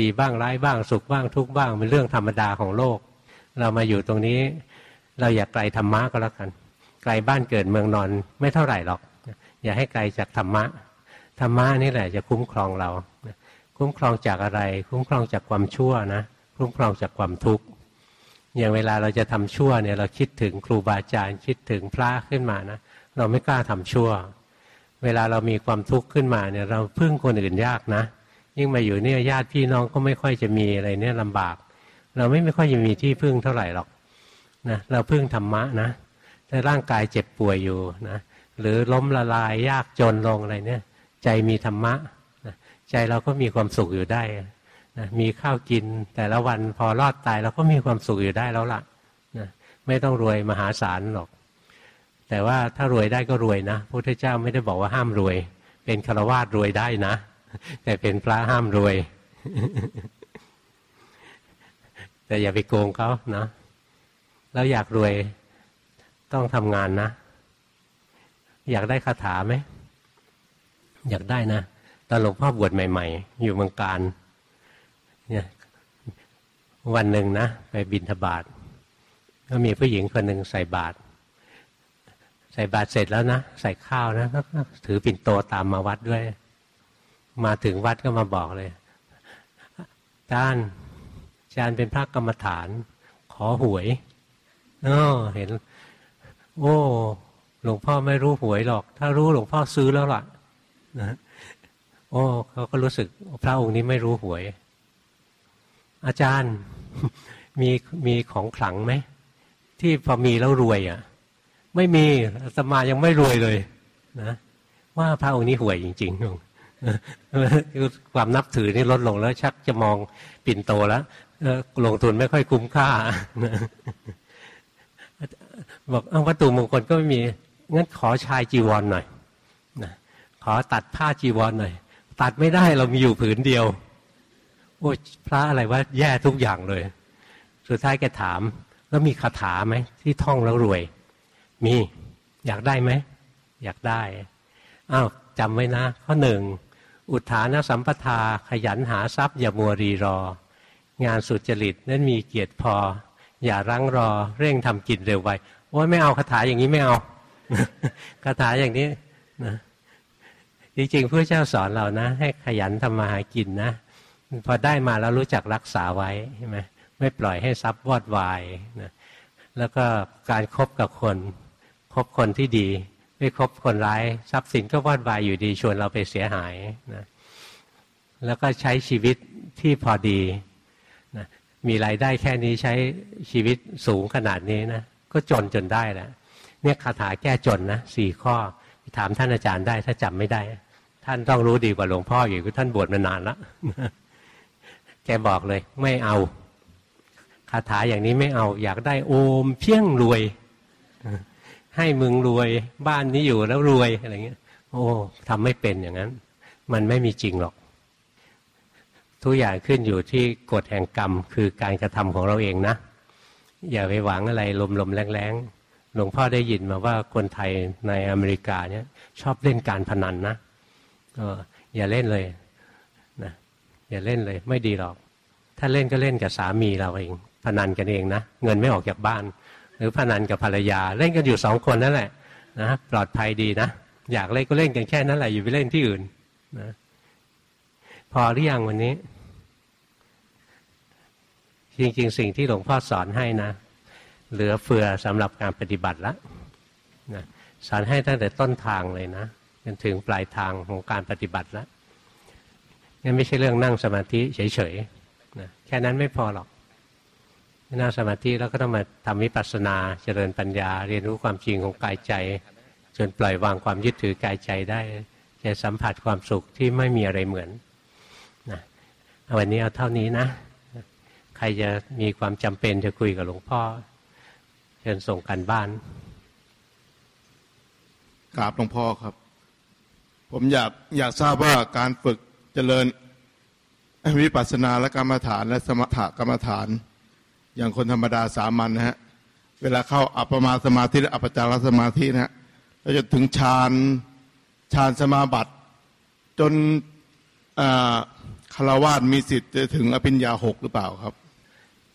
Speaker 1: ดีบ้างร้ายบ้างสุขบ้างทุกบ้างเป็นเรื่องธรรมดาของโลก เรามาอยู่ตรงนี้ เราอย่าไกลธรรมะก็แล้วกัน ไกลบ้านเกิดเมืองนอนไม่เท่าไหร่หรอก อย่าให้ไกลจากธรรมะธรรมะนี่แหละจะคุ้มครองเรา คุ้มครองจากอะไร คุ้มครองจากความชั่วนะคุ้มครองจากความทุกข์อย่างเวลาเราจะทำชั่วเนี่ยเราคิดถึงครูบาอาจารย์คิดถึงพระขึ้นมานะเราไม่กล้าทำชั่ว เวลาเรามีความทุกข์ขึ้นมาเนี่ยเราพึ่งคนอื่นยากนะ ยิ่งมาอยู่เนี่ยญาติพี่น้องก็ไม่ค่อยจะมีอะไรเนี่ยลำบาก เราไม่ไม่ค่อยจะมีที่พึ่งเท่าไหร่หรอกนะเราพึ่งธรรมะนะแต่ร่างกายเจ็บป่วยอยู่นะหรือล้มละลายยากจนลงอะไรเนี่ย ใจมีธรรมะใจเราก็มีความสุขอยู่ได้นะมีข้าวกินแต่ละวันพอรอดตายเราก็มีความสุขอยู่ได้แล้วล่ะนะไม่ต้องรวยมหาศาลหรอก แต่ว่าถ้ารวยได้ก็รวยนะพระพุทธเจ้าไม่ได้บอกว่าห้ามรวย เป็นฆราวาสรวยได้นะ แต่เป็นพระห้ามรวย แต่อย่าไปโกงเขานะแล้วอยากรวยต้องทำงานนะ อยากได้คาถาไหมอยากได้นะตอนหลวงพ่อบวชใหม่ ๆ อยู่เมืองการเนี่ยวันหนึ่งนะ ไปบินทบาทก็มีผู้หญิงคนหนึ่งใส่บาตร ส่บาตรเสร็จแล้วนะ ใส่ข้าวนะ ถือปิ่นโตตามมาวัดด้วย มาถึงวัดก็มาบอกเลยจานจานเป็นพระกรรมฐาน ขอหวยอ๋อเห็น โอ้หลวงพ่อไม่รู้หวยหรอก ถ้ารู้หลวงพ่อซื้อแล้วล่ะนะโอ้เขาก็รู้สึกพระองค์นี้ไม่รู้หวย อาจารย์มีมีของขลังไหมที่พอมีแล้วรวยอะ ไม่มีสมายังไม่รวยเลยนะว่าพระองค์นี้หวยจริงๆความนับถือนี่ลดลงแล้ว ชักจะมองปิ่นโตแล้วลงทุนไม่ค่อยคุ้มค่าบอกเอาวัตถุมงคลก็ไม่มีงั้นขอชายจีวรหน่อยนะขอตัดผ้าจีวรหน่อย ตัดไม่ได้เรามีอยู่ผืนเดียว โอ้พระอะไรว่าแย่ทุกอย่างเลย สุดท้ายแกถาม แล้วมีคาถาไหมที่ท่องแล้วรวย มีอยากได้ไหมอยากได้อ้าวจำไว้นะ ข้อหนึ่งอุทานสัมปทาขยันหาทรัพย์อย่ามัวรีรอ งานสุจริตนั้นมีเกียรติพอ อย่ารั้งรอ เร่งทำกิจเร็วไวโอ้ยไม่เอาคาถาอย่างนี้ไม่เอาคาถาอย่างนี้นะจริงๆพระเจ้าสอนเรานะ ให้ขยันทำมาหากินนะพอได้มาแล้วรู้จักรักษาไว้ใช่ไหมไม่ปล่อยให้ทรัพย์วอดวายนะแล้วก็การครบกับคน คบคนที่ดี ไม่คบคนร้ายทรัพย์สินก็วอดวายอยู่ดีชวนเราไปเสียหายนะแล้วก็ใช้ชีวิตที่พอดีนะมีรายได้แค่นี้ใช้ชีวิตสูงขนาดนี้นะก็จนจนได้แหละเนี่ยคาถาแก้จนนะสี่ข้อถามท่านอาจารย์ได้ถ้าจำไม่ได้ ท่านต้องรู้ดีกว่าหลวงพ่ออยู่ท่านบวชมานานแล้วแกบอกเลย ไม่เอาคาถาอย่างนี้ไม่เอา อยากได้โอมเพียงรวย ให้มึงรวยบ้านนี้อยู่แล้วรวยอะไรเงี้ย โอ้ทำไม่เป็นอย่างนั้น มันไม่มีจริงหรอก ทุกอย่างขึ้นอยู่ที่กฎแห่งกรรม คือการกระทำของเราเองนะ อย่าไปหวังอะไรลมๆแรงๆหลวงพ่อได้ยินมาว่าคนไทยในอเมริกาเนี่ย ชอบเล่นการพนันนะก็อย่าเล่นเลยนะอย่าเล่นเลย ไม่ดีหรอก ถ้าเล่นก็เล่นกับสามีเราเองพนันกันเองนะ เงินไม่ออกจากบ้าน หรือพนันกับภรรยา เล่นกันอยู่สองคนนั่นแหละนะปลอดภัยดีนะ อยากเล่นก็เล่นกันแค่นั้นแหละอยู่ไปเล่นที่อื่นนะพอหรือยังวันนี้ จริง ๆ สิ่งที่หลวงพ่อสอนให้นะ เหลือเฟือสำหรับการปฏิบัติแล้วนะสอนให้ตั้งแต่ต้นทางเลยนะจนถึงปลายทางของการปฏิบัติแล้วนั่ไม่ใช่เรื่องนั่งสมาธิเฉยๆนะแค่นั้นไม่พอหรอก นั่งสมาธิแล้วก็ต้องมาทำวิปัสสนาเจริญปัญญา เรียนรู้ความจริงของกายใจ จนปล่อยวางความยึดถือกายใจได้จะสัมผัสความสุขที่ไม่มีอะไรเหมือนนะวันนี้เอาเท่านี้นะ ใครจะมีความจำเป็นจะคุยกับหลวงพ่อเชิญส่งกันบ้าน
Speaker 2: กราบหลวงพ่อครับ ผมอยากอยากทราบว่าการฝึกเจริญวิปัสสนาและกรรมฐานและสมถกรรมฐาน อย่างคนธรรมดาสามัญนะฮะเวลาเข้าอัปปมาสมาธิและอัปจารสมาธินะฮะเราจะถึงฌานฌานสมาบัติ จนคารวาสมีสิทธิ์จะถึงอภิญญาหกหรือเปล่าครับ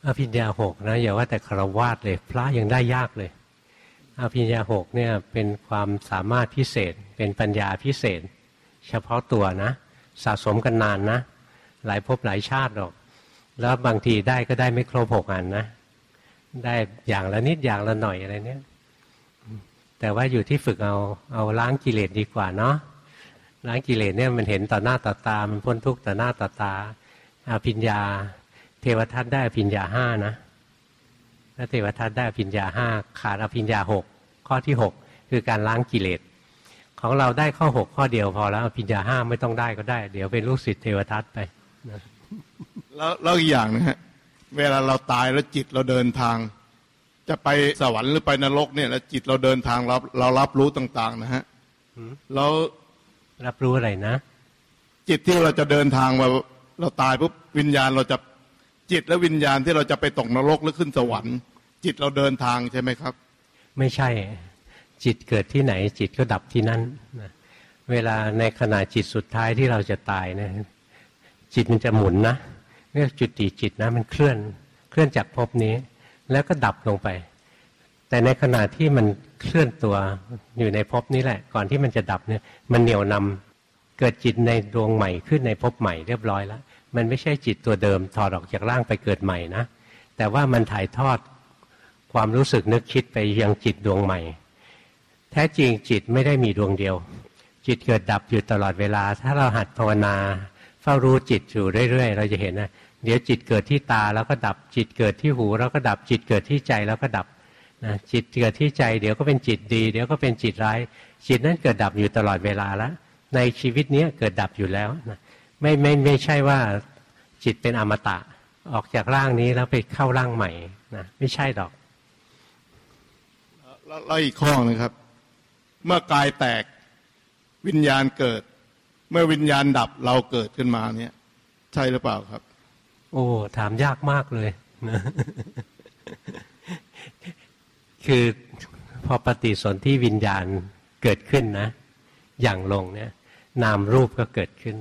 Speaker 1: อภิญญาหกนะอย่าว่าแต่คารวาสเลยพระยังได้ยากเลย อภิญญาหกเนี่ยเป็นความสามารถพิเศษ เป็นปัญญาพิเศษ เฉพาะตัวนะ สะสมกันนานนะ หลายภพหลายชาติหรอก แล้วบางทีได้ก็ได้ไม่ครบหกอันนะได้อย่างละนิดอย่างละหน่อยอะไรเนี้ยแต่ว่าอยู่ที่ฝึกเอาเอาล้างกิเลสดีกว่าเนาะล้างกิเลสเนี่ยมันเห็นต่อหน้าต่อตา มันพ้นทุกข์ต่อหน้าต่อตาอาภิญญา เทวทัตได้อภิญญาห้านะถ้าเทวทัตได้อภิญญาห้าขาดอภิญญาหกข้อที่หกคือการล้างกิเลสของเราได้ข้อหกข้อเดียวพอแล้วอภิญญาห้าไม่ต้องได้ก็ได้ เดี๋ยวเป็นลูกศิษย์เทวทัตไปนะ
Speaker 2: แล้วแล้วอีกอย่างนะฮะเวลาเราตายแล้วจิตเราเดินทาง จะไปสวรรค์หรือไปนรกเนี่ย แล้วจิตเราเดินทางเราเรารับรู้ต่าง ๆ นะฮะเรา
Speaker 1: รับรู้อะไรนะ
Speaker 2: จิตที่เราจะเดินทางมาเราตายปุ๊บวิญญาณเราจะจิตและวิญญาณที่เราจะไปตกนรกหรือขึ้นสวรรค์ จิตเราเดินทางใช่ไหมครับ
Speaker 1: ไม่ใช่ จิตเกิดที่ไหน จิตก็ดับที่นั่นเวลาในขณะจิตสุดท้ายที่เราจะตายเนี่ยจิตมันจะหมุนนะ เรียกจุติจิตนะมันเคลื่อนเคลื่อนจากภพนี้ แล้วก็ดับลงไป แต่ในขณะที่มันเคลื่อนตัวอยู่ในภพนี้แหละ ก่อนที่มันจะดับเนี่ยมันเหนี่ยวนำเกิดจิตในดวงใหม่ขึ้นในภพใหม่เรียบร้อยแล้วมันไม่ใช่จิตตัวเดิมถอดออกจากร่างไปเกิดใหม่นะแต่ว่ามันถ่ายทอดความรู้สึกนึกคิดไปยังจิตดวงใหม่ แท้จริงจิตไม่ได้มีดวงเดียว จิตเกิดดับอยู่ตลอดเวลา ถ้าเราหัดภาวนาเฝ้ารู้จิตอยู่เรื่อยๆ เราจะเห็นนะ เดี๋ยวจิตเกิดที่ตาแล้วก็ดับ จิตเกิดที่หูแล้วก็ดับ จิตเกิดที่ใจแล้วก็ดับนะจิตเกิดที่ใจเดี๋ยวก็เป็นจิตดี เดี๋ยวก็เป็นจิตร้าย จิตนั้นเกิดดับอยู่ตลอดเวลาแล้วในชีวิตนี้เกิดดับอยู่แล้วนะไม่ไม่ไม่ใช่ว่าจิตเป็นอมตะออกจากร่างนี้แล้วไปเข้าร่างใหม่นะไม่ใช่ดอก
Speaker 2: แล้วอีกข้อนะครับ เมื่อกายแตกวิญญาณเกิด เมื่อวิญญาณดับเราเกิดขึ้นมาเนี่ย ใช่หรือเปล่าครับ
Speaker 1: โอ้ถามยากมากเลยนะคือพอปฏิสนธิวิญญาณเกิดขึ้นนะ อย่างลงเนี่ย นามรูปก็เกิดขึ้น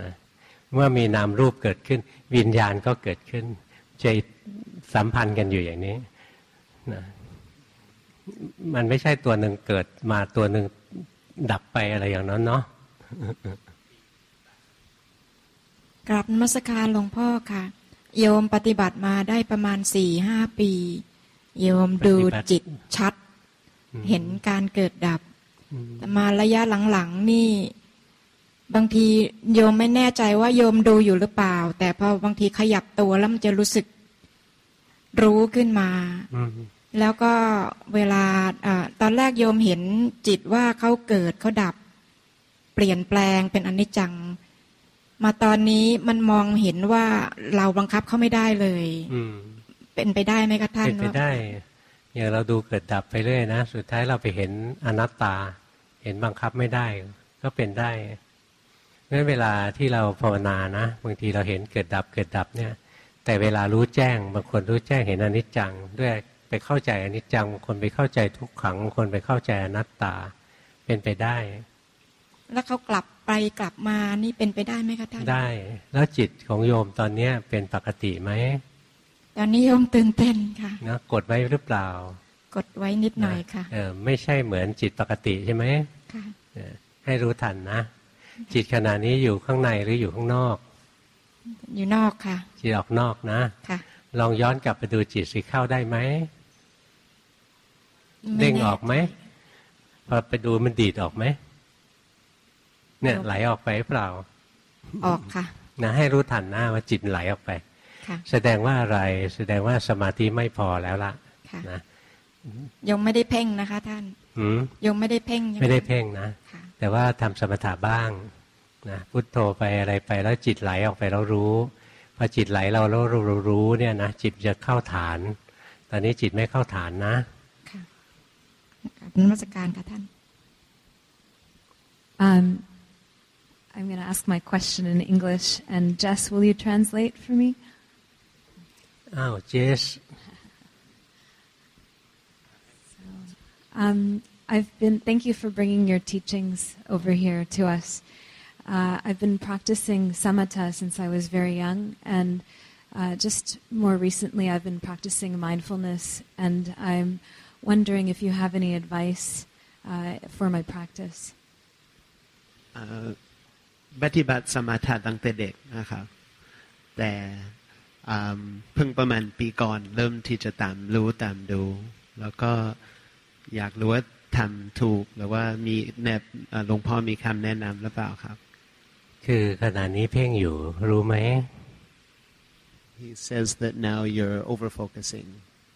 Speaker 1: นะเมื่อมีนามรูปเกิดขึ้น วิญญาณก็เกิดขึ้นจะสัมพันธ์กันอยู่อย่างนี้นะมันไม่ใช่ตัวหนึ่งเกิดมาตัวหนึ่งดับไปอะไรอย่างนั้นเนาะ
Speaker 3: กราบนมัสการหลวงพ่อค่ะ โยมปฏิบัติมาได้ประมาณสี่ห้าปี โยมดู
Speaker 1: ปฏิบัติ
Speaker 3: จิตชัด เห็นการเกิดดับ แต่มาระยะหลังๆนี่ บางทีโยมไม่แน่ใจว่าโยมดูอยู่หรือเปล่า แต่พอบางทีขยับตัวแล้วมันจะรู้สึกรู้ขึ้นมา
Speaker 1: อืม
Speaker 3: แล้วก็เวลาอาตอนแรกโยมเห็นจิตว่าเขาเกิดเขาดับ เปลี่ยนแปลงเป็นอนิจจัง มาตอนนี้มันมองเห็นว่าเราบังคับเขาไม่ได้เลย
Speaker 1: อืม
Speaker 3: เป็นไปได้ไหมคะท่าน
Speaker 1: เป็นไป
Speaker 3: ว่า
Speaker 1: ได้อย่างเราดูเกิดดับไปเรื่อยนะสุดท้ายเราไปเห็นอนัตตา เห็นบังคับไม่ได้ ก็เป็นได้เพราะฉะนั้นเวลาที่เราภาวนานะบางทีเราเห็นเกิดดับเกิดดับเนี่ย แต่เวลารู้แจ้งบางคนรู้แจ้งเห็นอนิจจัง ด้วยไปเข้าใจอนิจจังบางคนไปเข้าใจทุกขังบางคนไปเข้าใจอนัตตาเป็นไปได้
Speaker 3: แล้วเขากลับ ไปกลับมานี่เป็นไปได้ไหมคะท่าน
Speaker 1: ได้ แล้วจิตของโยมตอนเนี้ยเป็นปกติไหม
Speaker 3: ตอนนี้โยมตื่นเต้นค่ะ
Speaker 1: นะกดไว้หรือเปล่า
Speaker 3: กดไว้นิดหน่อยค่ะ
Speaker 1: เออไม่ใช่เหมือนจิตปกติใช่ไหม
Speaker 3: ค่ะ
Speaker 1: เออให้รู้ทันนะจิตขณะนี้อยู่ข้างในหรืออยู่ข้างนอก
Speaker 3: อยู่นอกค่ะ
Speaker 1: จิตออกนอกนะ
Speaker 3: ค่ะ
Speaker 1: ลองย้อนกลับไปดูจิตสิเข้าได้ไหม
Speaker 3: ไม่
Speaker 1: เด้ง
Speaker 3: แน่
Speaker 1: ออกไหมพอไปดูมันดีดออกไหม เนี่ยไหลออกไปหรือเปล่า
Speaker 3: ออกค่ะ
Speaker 1: นะให้รู้ทันนะว่าจิตไหลออกไป
Speaker 3: ค่ะ
Speaker 1: แสดงว่าอะไรแสดงว่าสมาธิไม่พอแล้วล่ะ
Speaker 3: ค่ะ
Speaker 1: นะ
Speaker 3: โยมไม่ได้เพ่งนะคะท่าน
Speaker 1: หืม
Speaker 3: โยมไม่ได้เพ่งใช่ห
Speaker 1: ไม่ได้เพ่งนะ
Speaker 3: ค่ะ
Speaker 1: แต่ว่าทำสมถะบ้างนะพุทโธไปอะไรไปแล้วจิตไหลออกไปแล้วรู้พอจิตไหลเราแล้วเรารู้เนี่ยนะจิตจะเข้าฐาน ตอนนี้จิตไม่เข้าฐานนะ
Speaker 3: ค่ะกราบนมัสการค่ะท่าน
Speaker 4: Um, I'm going to ask my question in English, and Jess, will you translate for me?
Speaker 1: Oh, Jess. so,
Speaker 4: um, I've been. Thank you for bringing your teachings over here to us. Uh, I've been practicing samatha since I was very young, and uh, just more recently, I've been practicing mindfulness, and I'm wondering if you have any advice uh, for my practice.
Speaker 5: Uh, เอ่อปฏิบัติสมาธิตั้งแต่เด็กนะครับ แต่อืมเพิ่งประมาณปีก่อน เริ่มที่จะตามรู้ตามดู แล้วก็อยากรู้ว่าทำถูกหรือว่ามีแนบเอ่อหลวงพ่อมีคำแนะนำหรือเปล่าครับ
Speaker 1: คือขณะนี้เพ่งอยู่รู้ไหม
Speaker 5: He says that now you're over focusing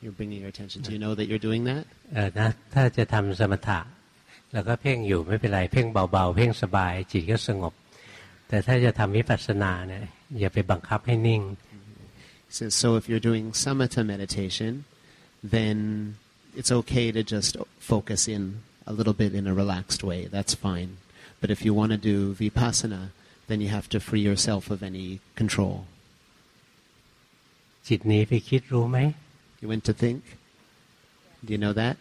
Speaker 5: you're bringing your attention do you know that you're doing that
Speaker 1: เออนะถ้าจะทำสมถะ แล้วก็เพ่งอยู่ไม่เป็นไร เพ่งเบาๆ เพ่งสบาย จิตก็สงบ แต่ถ้าจะทำวิปัสสนาเนี่ยอย่าไปบังคับให้นิ่ง
Speaker 5: He says, so if you're doing samatha meditation, then it's okay to just focus in a little bit in a relaxed way. That's fine. But if you want to do vipassana, then you have to free yourself of any control.
Speaker 1: จิตหนี้ไปคิดรู้ไหม
Speaker 5: You went to think? Do you know that?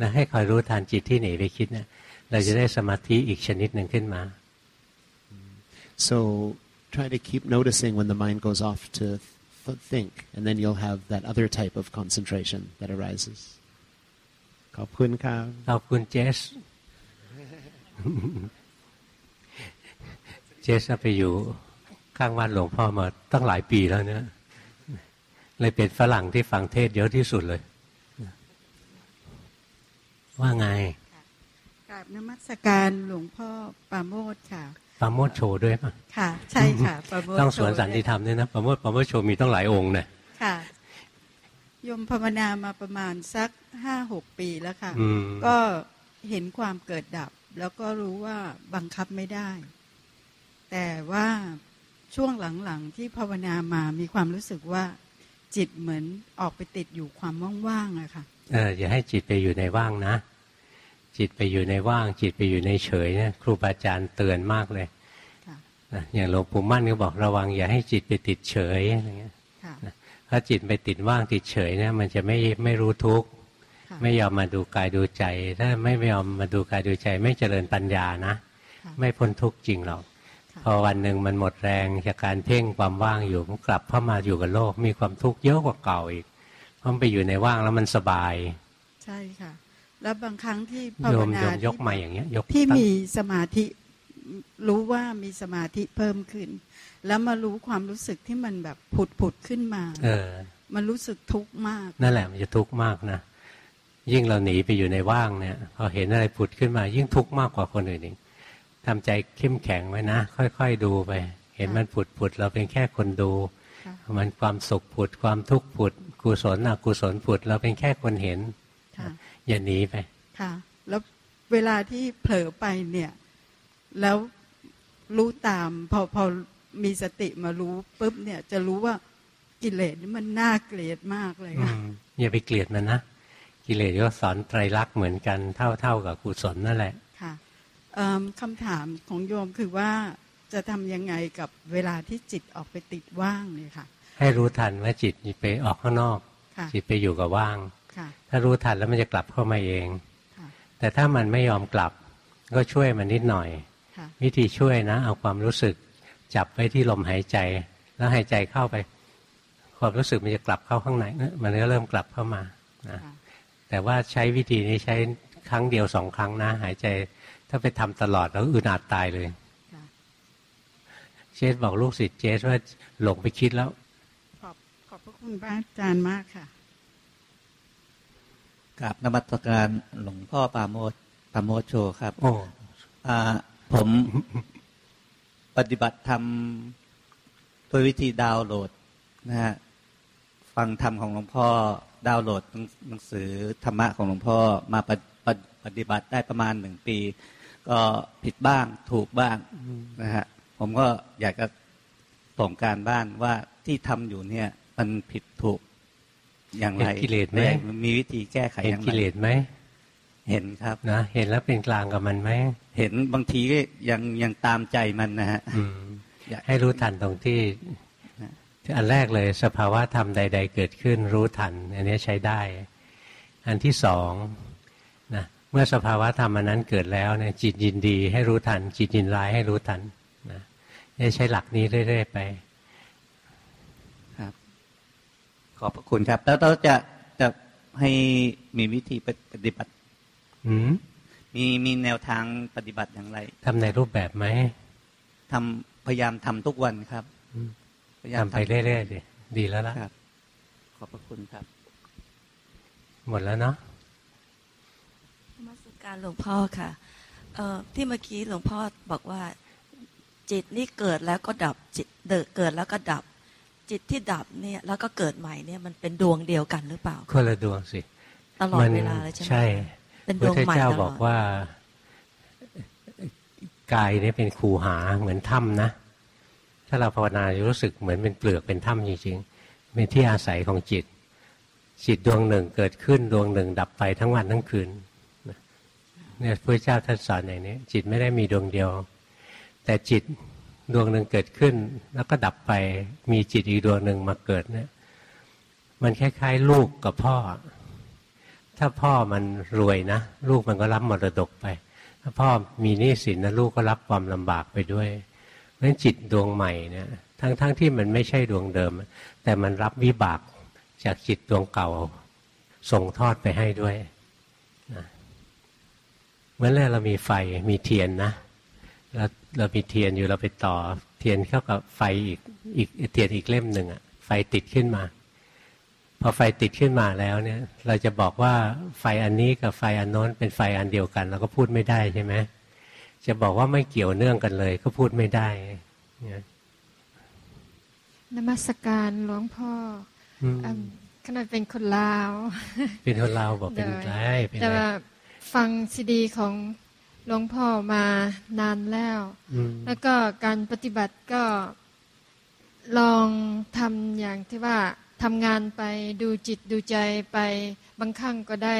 Speaker 1: นะให้คอยรู้ทันจิตที่หนีไปคิดนะเราจะได้สมาธิอีกชนิดหนึ่งขึ้นมา
Speaker 5: So try to keep noticing when the mind goes off to th- think, and then you'll have that other type of concentration that arises. ขอบคุณครับ
Speaker 1: ขอบคุณเจส เจสน่ะไปอยู่ข้างวัดหลวงพ่อมาตั้งหลายปีแล้วเนี่ยเลยเป็นฝรั่งที่ฟังเทศเยอะที่สุดเลย ว่าไง
Speaker 6: กราบนมัสการหลวงพ่อปราโมทค่ะ
Speaker 1: ปราโมทโชว์ด้วยป่ะ
Speaker 6: ค่ะ ใช่ค่ะปราโมท
Speaker 1: ต้องสวนสันติธรรมด้วยนะปราโมทปราโมทโชว์มีต้องหลายองค์เนี่ย
Speaker 6: ค่ะโยมภาวนามาประมาณสักห้าหกปีแล้วค่ะ
Speaker 1: อืม
Speaker 6: ก็เห็นความเกิดดับ แล้วก็รู้ว่าบังคับไม่ได้ แต่ว่าช่วงหลังๆที่ภาวนามามีความรู้สึกว่า จิตเหมือนออกไปติดอยู่ความว่างๆอะค่ะ
Speaker 1: เอออย่าให้จิตไปอยู่ในว่างนะ จิตไปอยู่ในว่าง จิตไปอยู่ในเฉยเนี่ยครูบาอาจารย์เตือนมากเลย
Speaker 6: ค่ะ
Speaker 1: นะอย่างหลวงปู่มั่นก็บอกระวังอย่าให้จิตไปติดเฉยอะไรเงี้ย
Speaker 6: ค่ะ
Speaker 1: ถ้าจิตไปติดว่างติดเฉยเนี่ยมันจะไม่ไม่รู้ทุกข์
Speaker 6: ค่ะ
Speaker 1: ไม่ยอมมาดูกายดูใจ ถ้าไม่ยอมมาดูกายดูใจ ไม่เจริญปัญญานะ
Speaker 6: ค่ะ
Speaker 1: ไม่พ้นทุกข์จริงหรอก
Speaker 6: ค่ะ
Speaker 1: พอวันหนึ่งมันหมดแรงจากการเพ่งความว่างอยู่มันกลับเข้ามาอยู่กับโลก มีความทุกข์เยอะกว่าเก่าอีกเพราะมันไปอยู่ในว่างแล้วมันสบาย
Speaker 6: ใช่ค่ะ แล้วบางครั้งที่ภา
Speaker 1: โยวม
Speaker 6: นา
Speaker 1: โยมยก
Speaker 6: ที่
Speaker 1: มาอย่างเงี้ยยก
Speaker 6: ที่
Speaker 1: ตั้ง
Speaker 6: มีสมาธิรู้ว่ามีสมาธิเพิ่มขึ้น แล้วมารู้ความรู้สึกที่มันแบบผุดผุดๆขึ้นมา
Speaker 1: เออ
Speaker 6: มันรู้สึกทุกข์มาก
Speaker 1: นั่นแหละมันจะทุกข์มากนะยิ่งเราหนีไปอยู่ในว่างเนี่ยพอเห็นอะไรผุดขึ้นมา ยิ่งทุกข์มากกว่าคนอื่นอีกทำใจเข้มแข็งไว้นะค่อย ๆ ดูไป เห็นมันผุดผุดเราเป็นแค่คนดู
Speaker 6: ค่ะ
Speaker 1: มันความสุขผุดความทุกข์ผุดกุศลอกุศลผุดเราเป็นแค่คนเห็น
Speaker 6: ค่ะ
Speaker 1: อย่าหนีไป
Speaker 6: ค่ะ แล้วเวลาที่เผลอไปเนี่ย แล้วรู้ตาม พอพอมีสติมารู้ปุ๊บเนี่ยจะรู้ว่ากิเลสนี่มันน่าเกลียดมากเลย
Speaker 1: อื
Speaker 6: ค่ะ
Speaker 1: มอย่าไปเกลียดมันนะกิเลสก็สอนไตรลักษณ์เหมือนกันเท่าเท่ากับกุศลนั่นแหละ
Speaker 6: ค่ะเอิ่มคำถามของโยมคือว่าจะทำยังไงกับเวลาที่จิตออกไปติดว่างเนี่ยค่ะ
Speaker 1: ให้รู้ทันว่าจิตไปออกข้างนอก
Speaker 6: ค่ะ
Speaker 1: จิตไปอยู่กับว่าง
Speaker 6: ค่ะ
Speaker 1: ถ้ารู้ทันแล้วมันจะกลับเข้ามาเอง
Speaker 6: ค่ะ
Speaker 1: แต่ถ้ามันไม่ยอมกลับ ก็ช่วยมันนิดหน่อย
Speaker 6: ค่ะ
Speaker 1: วิธีช่วยนะ เอาความรู้สึกจับไว้ที่ลมหายใจ แล้วหายใจเข้าไป ความรู้สึกมันจะกลับเข้าข้างในเอ๊ะมันก็เริ่มกลับเข้ามานะ
Speaker 6: ค่ะ
Speaker 1: แต่ว่าใช้วิธีนี้ใช้ครั้งเดียวสองครั้งนะ หายใจ ถ้าไปทำตลอดแล้วอึดอัดตายเลย
Speaker 6: ค่ะ
Speaker 1: เจสบอกลูกศิษย์เจสว่าหลงไปคิดแล้ว
Speaker 6: ขอบขอบพระคุณพระอาจารย์มากค่ะ
Speaker 7: กับนมัสการหลวงพ่อปราโมทปราโมทโชครับ
Speaker 1: โอ้
Speaker 7: อ่าผมปฏิบัติธรรมโดยวิธีดาวน์โหลดนะฮะฟังธรรมของหลวงพ่อดาวน์โหลดหนังสือธรรมะของหลวงพ่อมาปฏิปฏิปฏิบัติได้ประมาณหนึ่งปี ก็ผิดบ้างถูกบ้างนะฮะผมก็อยากจะส่งการบ้านว่าที่ทำอยู่เนี่ย มันผิดถูก อย่างไร
Speaker 1: เห็นกิเลสไหม
Speaker 7: และมีวิธีแก้ไข
Speaker 1: เห็
Speaker 7: อนย่างไร
Speaker 1: กิเลสไหม
Speaker 7: เห็นครับ
Speaker 1: นะเห็นแล้วเป็นกลางกับมันไหม
Speaker 7: เห็นบางทีก็ยังยังตามใจมันนะฮะ
Speaker 1: อืม
Speaker 7: อยาก
Speaker 1: ให้รู้ทันตรงที่
Speaker 7: นะ
Speaker 1: อันแรกเลยสภาวะธรรมใด ๆ เกิดขึ้นรู้ทัน อันนี้ใช้ได้ อันที่สองนะเมื่อสภาวะธรรมอันนั้นเกิดแล้วเนี่ยจิตยินดีให้รู้ทัน จิตยินร้ายให้รู้ทันนะนี่ใช้หลักนี้เรื่อยๆไป
Speaker 7: ครับ ขอบพระคุณครับ แล้วเราจะจะให้มีวิธีปฏิบัติ
Speaker 1: อืม
Speaker 7: มีมีแนวทางปฏิบัติอย่างไร
Speaker 1: ทำในรูปแบบไหม
Speaker 7: ทำพยายามทำทุกวันครับ
Speaker 1: อืม
Speaker 7: พยายาม
Speaker 1: ทำไปเรื่อยๆดิดีแล้วล่ะ
Speaker 7: ครับขอบพระคุณครับ
Speaker 1: หมดแล้วเนาะ
Speaker 8: นมัสการหลวงพ่อค่ะเอ่อที่เมื่อกี้หลวงพ่อบอกว่า จิตนี่เกิดแล้วก็ดับจิตเดเกิดแล้วก็ดับ จิตที่ดับเนี่ยแล้วก็เกิดใหม่เนี่ยมันเป็นดวงเดียวกันหรือเปล่า
Speaker 1: คนละดวงสิ
Speaker 8: ตลอด
Speaker 1: มั
Speaker 8: เวลาเลยใช่ไหม
Speaker 1: ใช่
Speaker 8: เป็น
Speaker 1: พ
Speaker 8: ด
Speaker 1: ระ
Speaker 8: วง
Speaker 1: พุทธ
Speaker 8: ใหม่
Speaker 1: เจ้า
Speaker 8: ตล
Speaker 1: บ
Speaker 8: อ
Speaker 1: อก
Speaker 8: ด
Speaker 1: ว่ากายเนี่ยเป็นคูหาเหมือนถ้ำนะ ถ้าเราภาวนาจะรู้สึกเหมือนเป็นเปลือกเป็นถ้ำจริงๆเป็นที่อาศัยของจิต จิตดวงหนึ่งเกิดขึ้นดวงหนึ่ง ดับไปทั้งวันทั้งคืนเนี่ยพระเจ้าท่านสอนอย่างนี้ จิตไม่ได้มีดวงเดียว แต่จิต ดวงหนึ่งเกิดขึ้น แล้วก็ดับไปมีจิตอีกดวงหนึ่งมาเกิดเนี่ยมันคล้ายๆ ลูกกับพ่อ ถ้าพ่อมันรวยนะ ลูกมันก็รับมรดกไป ถ้าพ่อมีหนี้สินนะลูกก็รับความลำบากไปด้วย เพราะฉะนั้นจิตดวงใหม่เนี่ยทั้งๆทที่มันไม่ใช่ดวงเดิม แต่มันรับวิบากจากจิตดวงเก่าส่งทอดไปให้ด้วยนะเมื่อแรกเรามีไฟมีเทียนนะ เราเรามีเทียนอยู่เราไปต่อ เทียนเข้ากับไฟอีกอีกเทียนอีกเล่มหนึ่งอะไฟติดขึ้นมา พอไฟติดขึ้นมาแล้วเนี่ย เราจะบอกว่าไฟอันนี้กับไฟอันโน้นเป็นไฟอันเดียวกัน เราก็พูดไม่ได้ใช่ไหมจะบอกว่าไม่เกี่ยวเนื่องกันเลย ก็พูดไม่ได้เนี่ย
Speaker 3: นมัสการหลวงพ่อ
Speaker 1: อืม
Speaker 3: อืมขนาดเป็นคนลาว
Speaker 1: เป็นคนเราวบอกเป็น
Speaker 3: ได้
Speaker 1: ไรเป็น
Speaker 3: แต่
Speaker 1: ไร
Speaker 3: ว่าฟังซีดีของ หลวงพ่อมานานแล้ว
Speaker 1: อืม
Speaker 3: แล้วก็การปฏิบัติก็ลองทำอย่างที่ว่าทำงานไปดูจิตดูใจไปบางครั้งก็ได้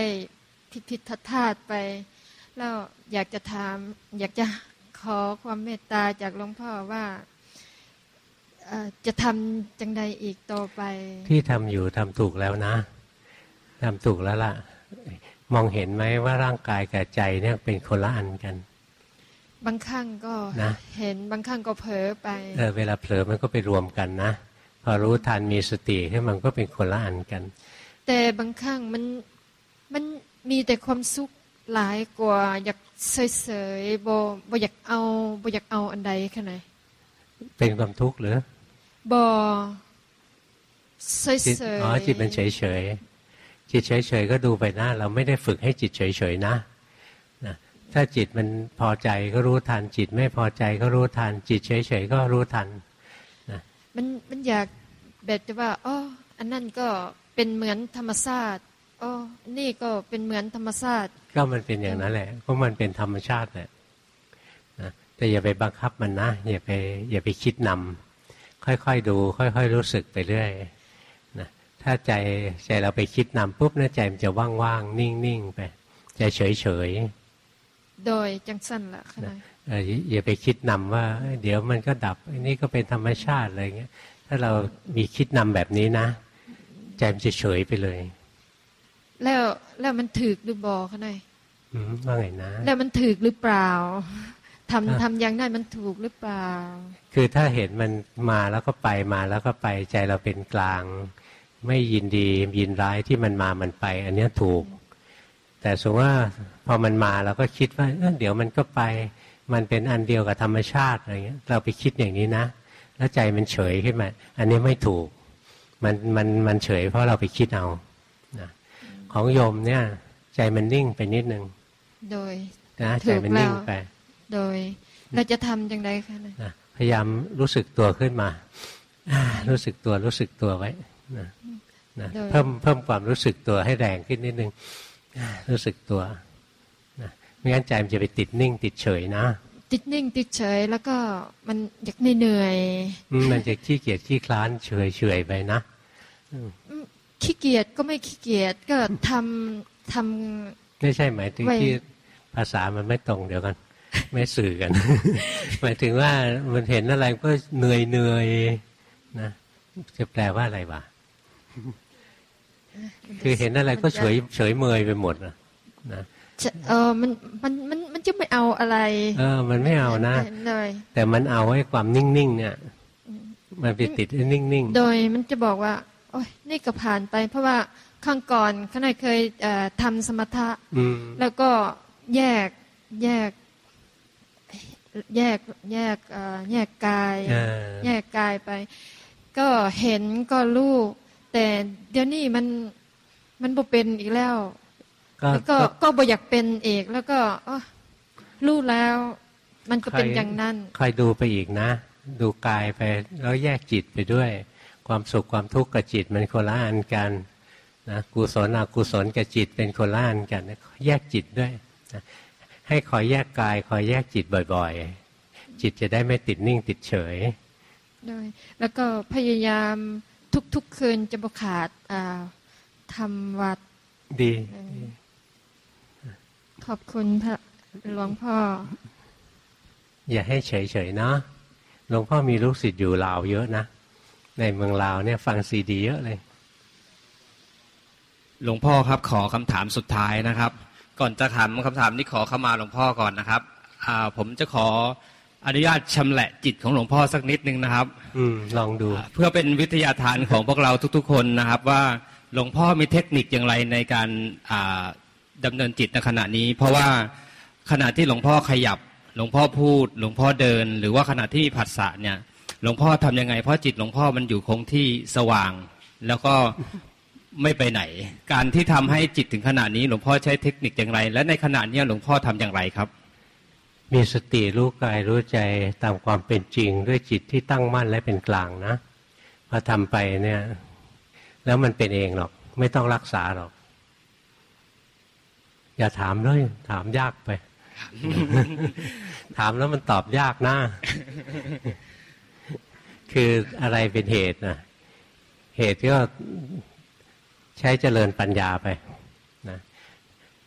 Speaker 3: ผิดผิดทัดทาดๆไป
Speaker 9: แล้วอยากจะถาม อยากจะขอความเมตตาจากหลวงพ่อว่าเอ่อจะทำจังใดอีกต่อไป
Speaker 1: ที่ทำอยู่ทำถูกแล้วนะทำถูกแล้วล่ะ มองเห็นไหมว่าร่างกายกับใจเนี่ยเป็นคนละอันกัน
Speaker 9: บางครั้งก็
Speaker 1: นะ
Speaker 9: เห็นบางครั้งก็เผลอไป
Speaker 1: เออเวลาเผลอมันก็ไปรวมกันนะพอรู้ทันมีสติขึ้นมันก็เป็นคนละอันกัน
Speaker 9: แต่บางครั้งมันมันมีแต่ความสุขหลายกว่าอยากเฉยๆบ่บ่อยากเอาบ่อยากเอาอันใดแค่ไหน
Speaker 1: เป็นความทุกข์หรือ
Speaker 9: บ่เฉ
Speaker 1: จิต
Speaker 9: ยๆ
Speaker 1: อ๋อจิตมันเฉยเฉยๆ จิตเฉยเฉยๆก็ดูไปนะเราไม่ได้ฝึกให้จิตเฉยเฉยๆนะนะ ถ้าจิตมันพอใจก็รู้ทัน จิตไม่พอใจก็รู้ทัน จิตเฉยเฉยๆก็รู้ทัน
Speaker 9: มันมันอยากแบบจะว่าอ๋ออันนั้นก็เป็นเหมือนธรรมชาติอ๋ออันนี่ก็เป็นเหมือนธรรมชาติ
Speaker 1: ก็มันเป็นอย่างนั้นแหละเพราะมันเป็นธรรมชาติแหละนะแต่อย่าไปบังคับมันนะอย่าไปอย่าไปคิดนำค่อยๆดู ค่อย ๆ รู้สึกไปเรื่อยนะ ถ้าใจใจเราไปคิดนำปุ๊บนะใจมันจะว่างๆนิ่งๆไปใจเฉยๆ
Speaker 9: โดยจังสั้นละขนาด
Speaker 1: เอ่ออย่าไปคิดนำว่าเอ้ยเดี๋ยวมันก็ดับอันนี้ก็เป็นธรรมชาติอะไรเงี้ย ถ้าเรามีคิดนำแบบนี้นะใจมันจะเฉยไปเลย
Speaker 9: แล้วแล้วมันถือหรือบอขนาด
Speaker 1: อืมว่าไงนะ
Speaker 9: แล้วมันถือหรือเปล่าทำ
Speaker 1: อะ
Speaker 9: ทำอย่างนั้นมันถูกหรือเปล่า
Speaker 1: คือถ้าเห็นมันมาแล้วก็ไปมาแล้วก็ไปใจเราเป็นกลาง ไม่ยินดียินร้ายที่มันมามันไป อันเนี้ยถูก แต่สมมติว่าพอมันมาเราก็คิดว่าเอ้อเดี๋ยวมันก็ไป มันเป็นอันเดียวกับธรรมชาติอะไรเงี้ย เราไปคิดอย่างนี้นะ แล้วใจมันเฉยขึ้นมา อันนี้ไม่ถูก มันมันมันเฉย เพราะเราไปคิดเอานะของโยมเนี่ย ใจมันนิ่งไปนิดนึง
Speaker 9: โดย
Speaker 1: นะ
Speaker 9: ถู
Speaker 1: ใจ
Speaker 9: ก
Speaker 1: มันนิ่ง
Speaker 9: แล้ว
Speaker 1: ไป
Speaker 9: โดย เราจะทำอย่างไรคะนะ
Speaker 1: นะพยายามรู้สึกตัวขึ้นมาอ่ารู้สึกตัวรู้สึกตัวไว้นะ นะเพิ่มเพิ่มความรู้สึกตัวให้แรงขึ้นนิดนึงอ่ารู้สึกตัวนะไม่งั้นใจมันจะไปติดนิ่ง ติดเฉยนะ
Speaker 9: ติดนิ่ง ติดเฉยแล้วก็มันอยากเหนื่อย
Speaker 1: อืมมันจะขี้เกียจขี้คลานเฉยเฉยไปนะ
Speaker 9: ๆขี้เกียจก็ไม่ขี้เกียจก็ทำท
Speaker 1: ไม่ใช่หมายถึง
Speaker 9: ไว้
Speaker 1: ที่ภาษามันไม่ตรงเดี๋ยวกัน ไม่สื่อกัน หมายถึงว่ามันเห็นอะไรก็เหนื่อยเหนื่อยนะจะแปลว่าอะไรวะำ คือเห็นอะไรก็เฉยเฉยเมยไปหมดนะนะ
Speaker 9: จะเออมันมันมันมันจะไม่เอาอะไร
Speaker 1: เออ มันไม่เอานะ
Speaker 9: โดย
Speaker 1: แต่มันเอาไว้ความนิ่งๆเนี่ย มันไปติดไอ้นิ่ง
Speaker 9: โดยมันจะบอกว่า โอ้ยนี่ก็ผ่านไป เพราะว่าข้างก่อนขณะเคยเอ่อทำสมถะ
Speaker 1: ๆอืม
Speaker 9: แล้วก็แยกแยก แยกแยกเอ่อแยกกาย
Speaker 1: เออ
Speaker 9: แยกกายไป ก็เห็นก็รู้ แต่เดี๋ยวนี้มันมันบ่เป็นอีกแล้ว
Speaker 1: ก็
Speaker 9: แล้วก็
Speaker 1: ก็
Speaker 9: ก็บ่อยากเป็นอีกแล้วก็อ๋อรู้แล้ว มันก็เป็นอย่างนั้น
Speaker 1: คอยดูไปอีกนะ ดูกายไปแล้วแยกจิตไปด้วย ความสุขความทุกข์กับจิตมันคนละอันกันนะกุศลอกุศลกับจิตเป็นคนละอันกันนะแยกจิตด้วยนะให้คอยแยกกายคอยแยกจิตบ่อยๆ จิตจะได้ไม่ติดนิ่งติดเฉย
Speaker 9: โดยแล้วก็พยายาม ทุกๆคืนจะบ่ขาดอ่าทำวัด
Speaker 1: ดี
Speaker 9: ขอบคุณพระหลวงพ่อ
Speaker 1: อย่าให้เฉยๆเนาะหลวงพ่อมีลูกศิษย์อยู่ลาวเยอะนะ ในเมืองลาวเนี่ยฟังซีดีเยอะเลย
Speaker 10: หลวงพ่อครับขอคำถามสุดท้ายนะครับ ก่อนจะถามคำถามนี้ขอเข้ามาหลวงพ่อก่อนนะครับอ่าผมจะขอ อนุญาตชำแหละจิตของหลวงพ่อสักนิดนึงนะครับ
Speaker 1: อืมลองดู
Speaker 10: เพื่อเป็นวิทยาทานของพวกเราทุกๆ คนนะครับ ว่าหลวงพ่อมีเทคนิคอย่างไรในการอ่าดำเนินจิตในขณะนี้ เพราะว่าขณะที่หลวงพ่อขยับ หลวงพ่อพูด หลวงพ่อเดิน หรือว่าขณะที่ผัสสะเนี่ยหลวงพ่อทำยังไง เพราะจิตหลวงพ่อมันอยู่คงที่สว่าง แล้วก็ไม่ไปไหน การที่ทำให้จิตถึงขนาดนี้ หลวงพ่อใช้เทคนิคอย่างไร และในขณะเนี้ยหลวงพ่อทำอย่างไรครับ
Speaker 1: มีสติรู้กายรู้ใจตามความเป็นจริง ด้วยจิตที่ตั้งมั่นและเป็นกลางนะพอทำไปเนี่ยแล้วมันเป็นเองหรอก ไม่ต้องรักษาหรอก อย่าถามเลยถามยากไป ถามแล้วมันตอบยากนะคืออะไรเป็นเหตุนะเหตุก็ใช้เจริญปัญญาไป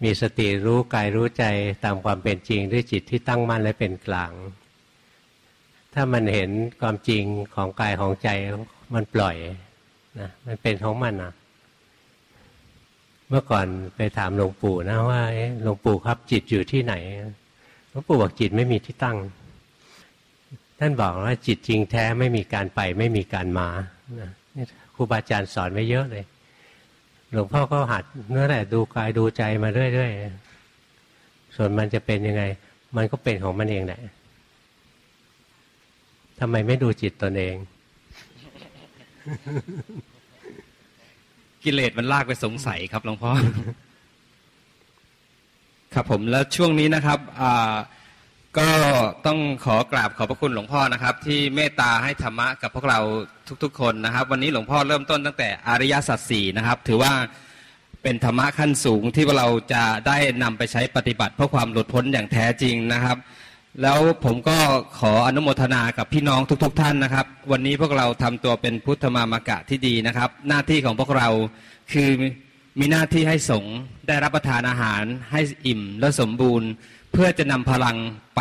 Speaker 1: มีสติรู้กายรู้ใจตามความเป็นจริงด้วยจิตที่ตั้งมั่นและเป็นกลาง ถ้ามันเห็นความจริงของกายของใจมันปล่อยนะมันเป็นของมันนะเมื่อก่อนไปถามหลวงปู่นะว่าหลวงปู่ครับจิตอยู่ที่ไหนหลวงปู่บอกจิตไม่มีที่ตั้ง ท่านบอกว่าจิตจริงแท้ไม่มีการไปไม่มีการมาครูบาอาจารย์สอนไว้เยอะเลย หลวงพ่อก็หัดเนื้อแหละดูกายดูใจมาเรื่อยๆส่วนมันจะเป็นยังไง มันก็เป็นของมันเองแหละทำไมไม่ดูจิตตนเอง
Speaker 10: กิเลสมันลากไปสงสัยครับหลวงพ่อครับผมแล้วช่วงนี้นะครับ ก็ต้องขอกราบขอบพระคุณหลวงพ่อนะครับ ที่เมตตาให้ธรรมะกับพวกเราทุก ๆ คนนะครับ วันนี้หลวงพ่อเริ่มต้นตั้งแต่อริยสัจสี่นะครับ ถือว่าเป็นธรรมะขั้นสูงที่เราจะได้นำไปใช้ปฏิบัติเพื่อความหลุดพ้นอย่างแท้จริงนะครับ แล้วผมก็ขออนุโมทนากับพี่น้องทุก ๆ ท่านนะครับ วันนี้พวกเราทำตัวเป็นพุทธมามากะที่ดีนะครับ หน้าที่ของพวกเราคือมีหน้าที่ให้สงฆ์ได้รับประทานอาหารให้อิ่มและสมบูรณ์ เพื่อจะนำพลังไป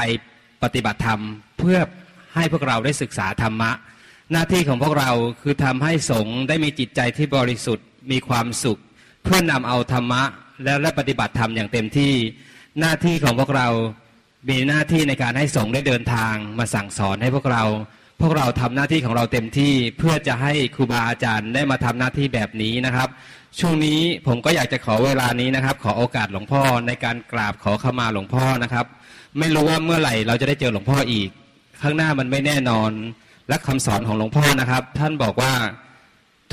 Speaker 10: ปฏิบัติธรรม เพื่อให้พวกเราได้ศึกษาธรรมะ หน้าที่ของพวกเราคือทำให้สงฆ์ได้มีจิตใจที่บริสุทธิ์มีความสุข เพื่อนำเอาธรรมะ แล้วและปฏิบัติธรรมอย่างเต็มที่ หน้าที่ของพวกเรา มีหน้าที่ในการให้สงฆ์ได้เดินทางมาสั่งสอนให้พวกเรา พวกเราทำหน้าที่ของเราเต็มที่เพื่อจะให้ครูบาอาจารย์ได้มาทำหน้าที่แบบนี้นะครับ ช่วงนี้ผมก็อยากจะขอเวลานี้นะครับ ขอโอกาสหลวงพ่อในการกราบขอขมาหลวงพ่อนะครับ ไม่รู้ว่าเมื่อไหร่เราจะได้เจอหลวงพ่ออีก ข้างหน้ามันไม่แน่นอน และคำสอนของหลวงพ่อนะครับ ท่านบอกว่า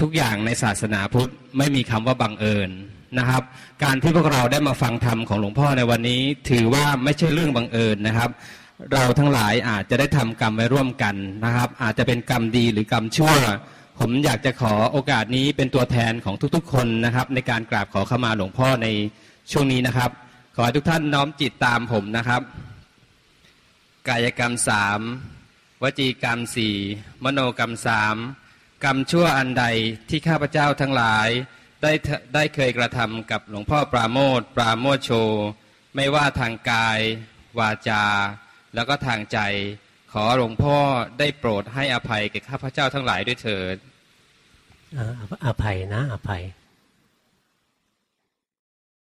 Speaker 10: ทุกอย่างในศาสนาพุทธไม่มีคำว่าบังเอิญนะครับ การที่พวกเราได้มาฟังธรรมของหลวงพ่อในวันนี้ ถือว่าไม่ใช่เรื่องบังเอิญนะครับ เราทั้งหลายอาจจะได้ทำกรรมไว้ร่วมกันนะครับ อาจจะเป็นกรรมดีหรือกรรมชั่ว ผมอยากจะขอโอกาสนี้เป็นตัวแทนของทุกๆ คนนะครับ ในการกราบขอขมาหลวงพ่อในช่วงนี้นะครับ ขอให้ทุกท่านน้อมจิตตามผมนะครับ กายกรรมสามวจีกรรมสี่มโนกรรมสามกรรมชั่วอันใดที่ข้าพเจ้าทั้งหลายได้ได้เคยกระทำกับหลวงพ่อปราโมทปราโมทโช ไม่ว่าทางกาย วาจา แล้วก็ทางใจ ขอหลวงพ่อได้โปรดให้อภัยแก่ข้าพเจ้าทั้งหลายด้วยเถิด
Speaker 1: อภัยนะ อภัย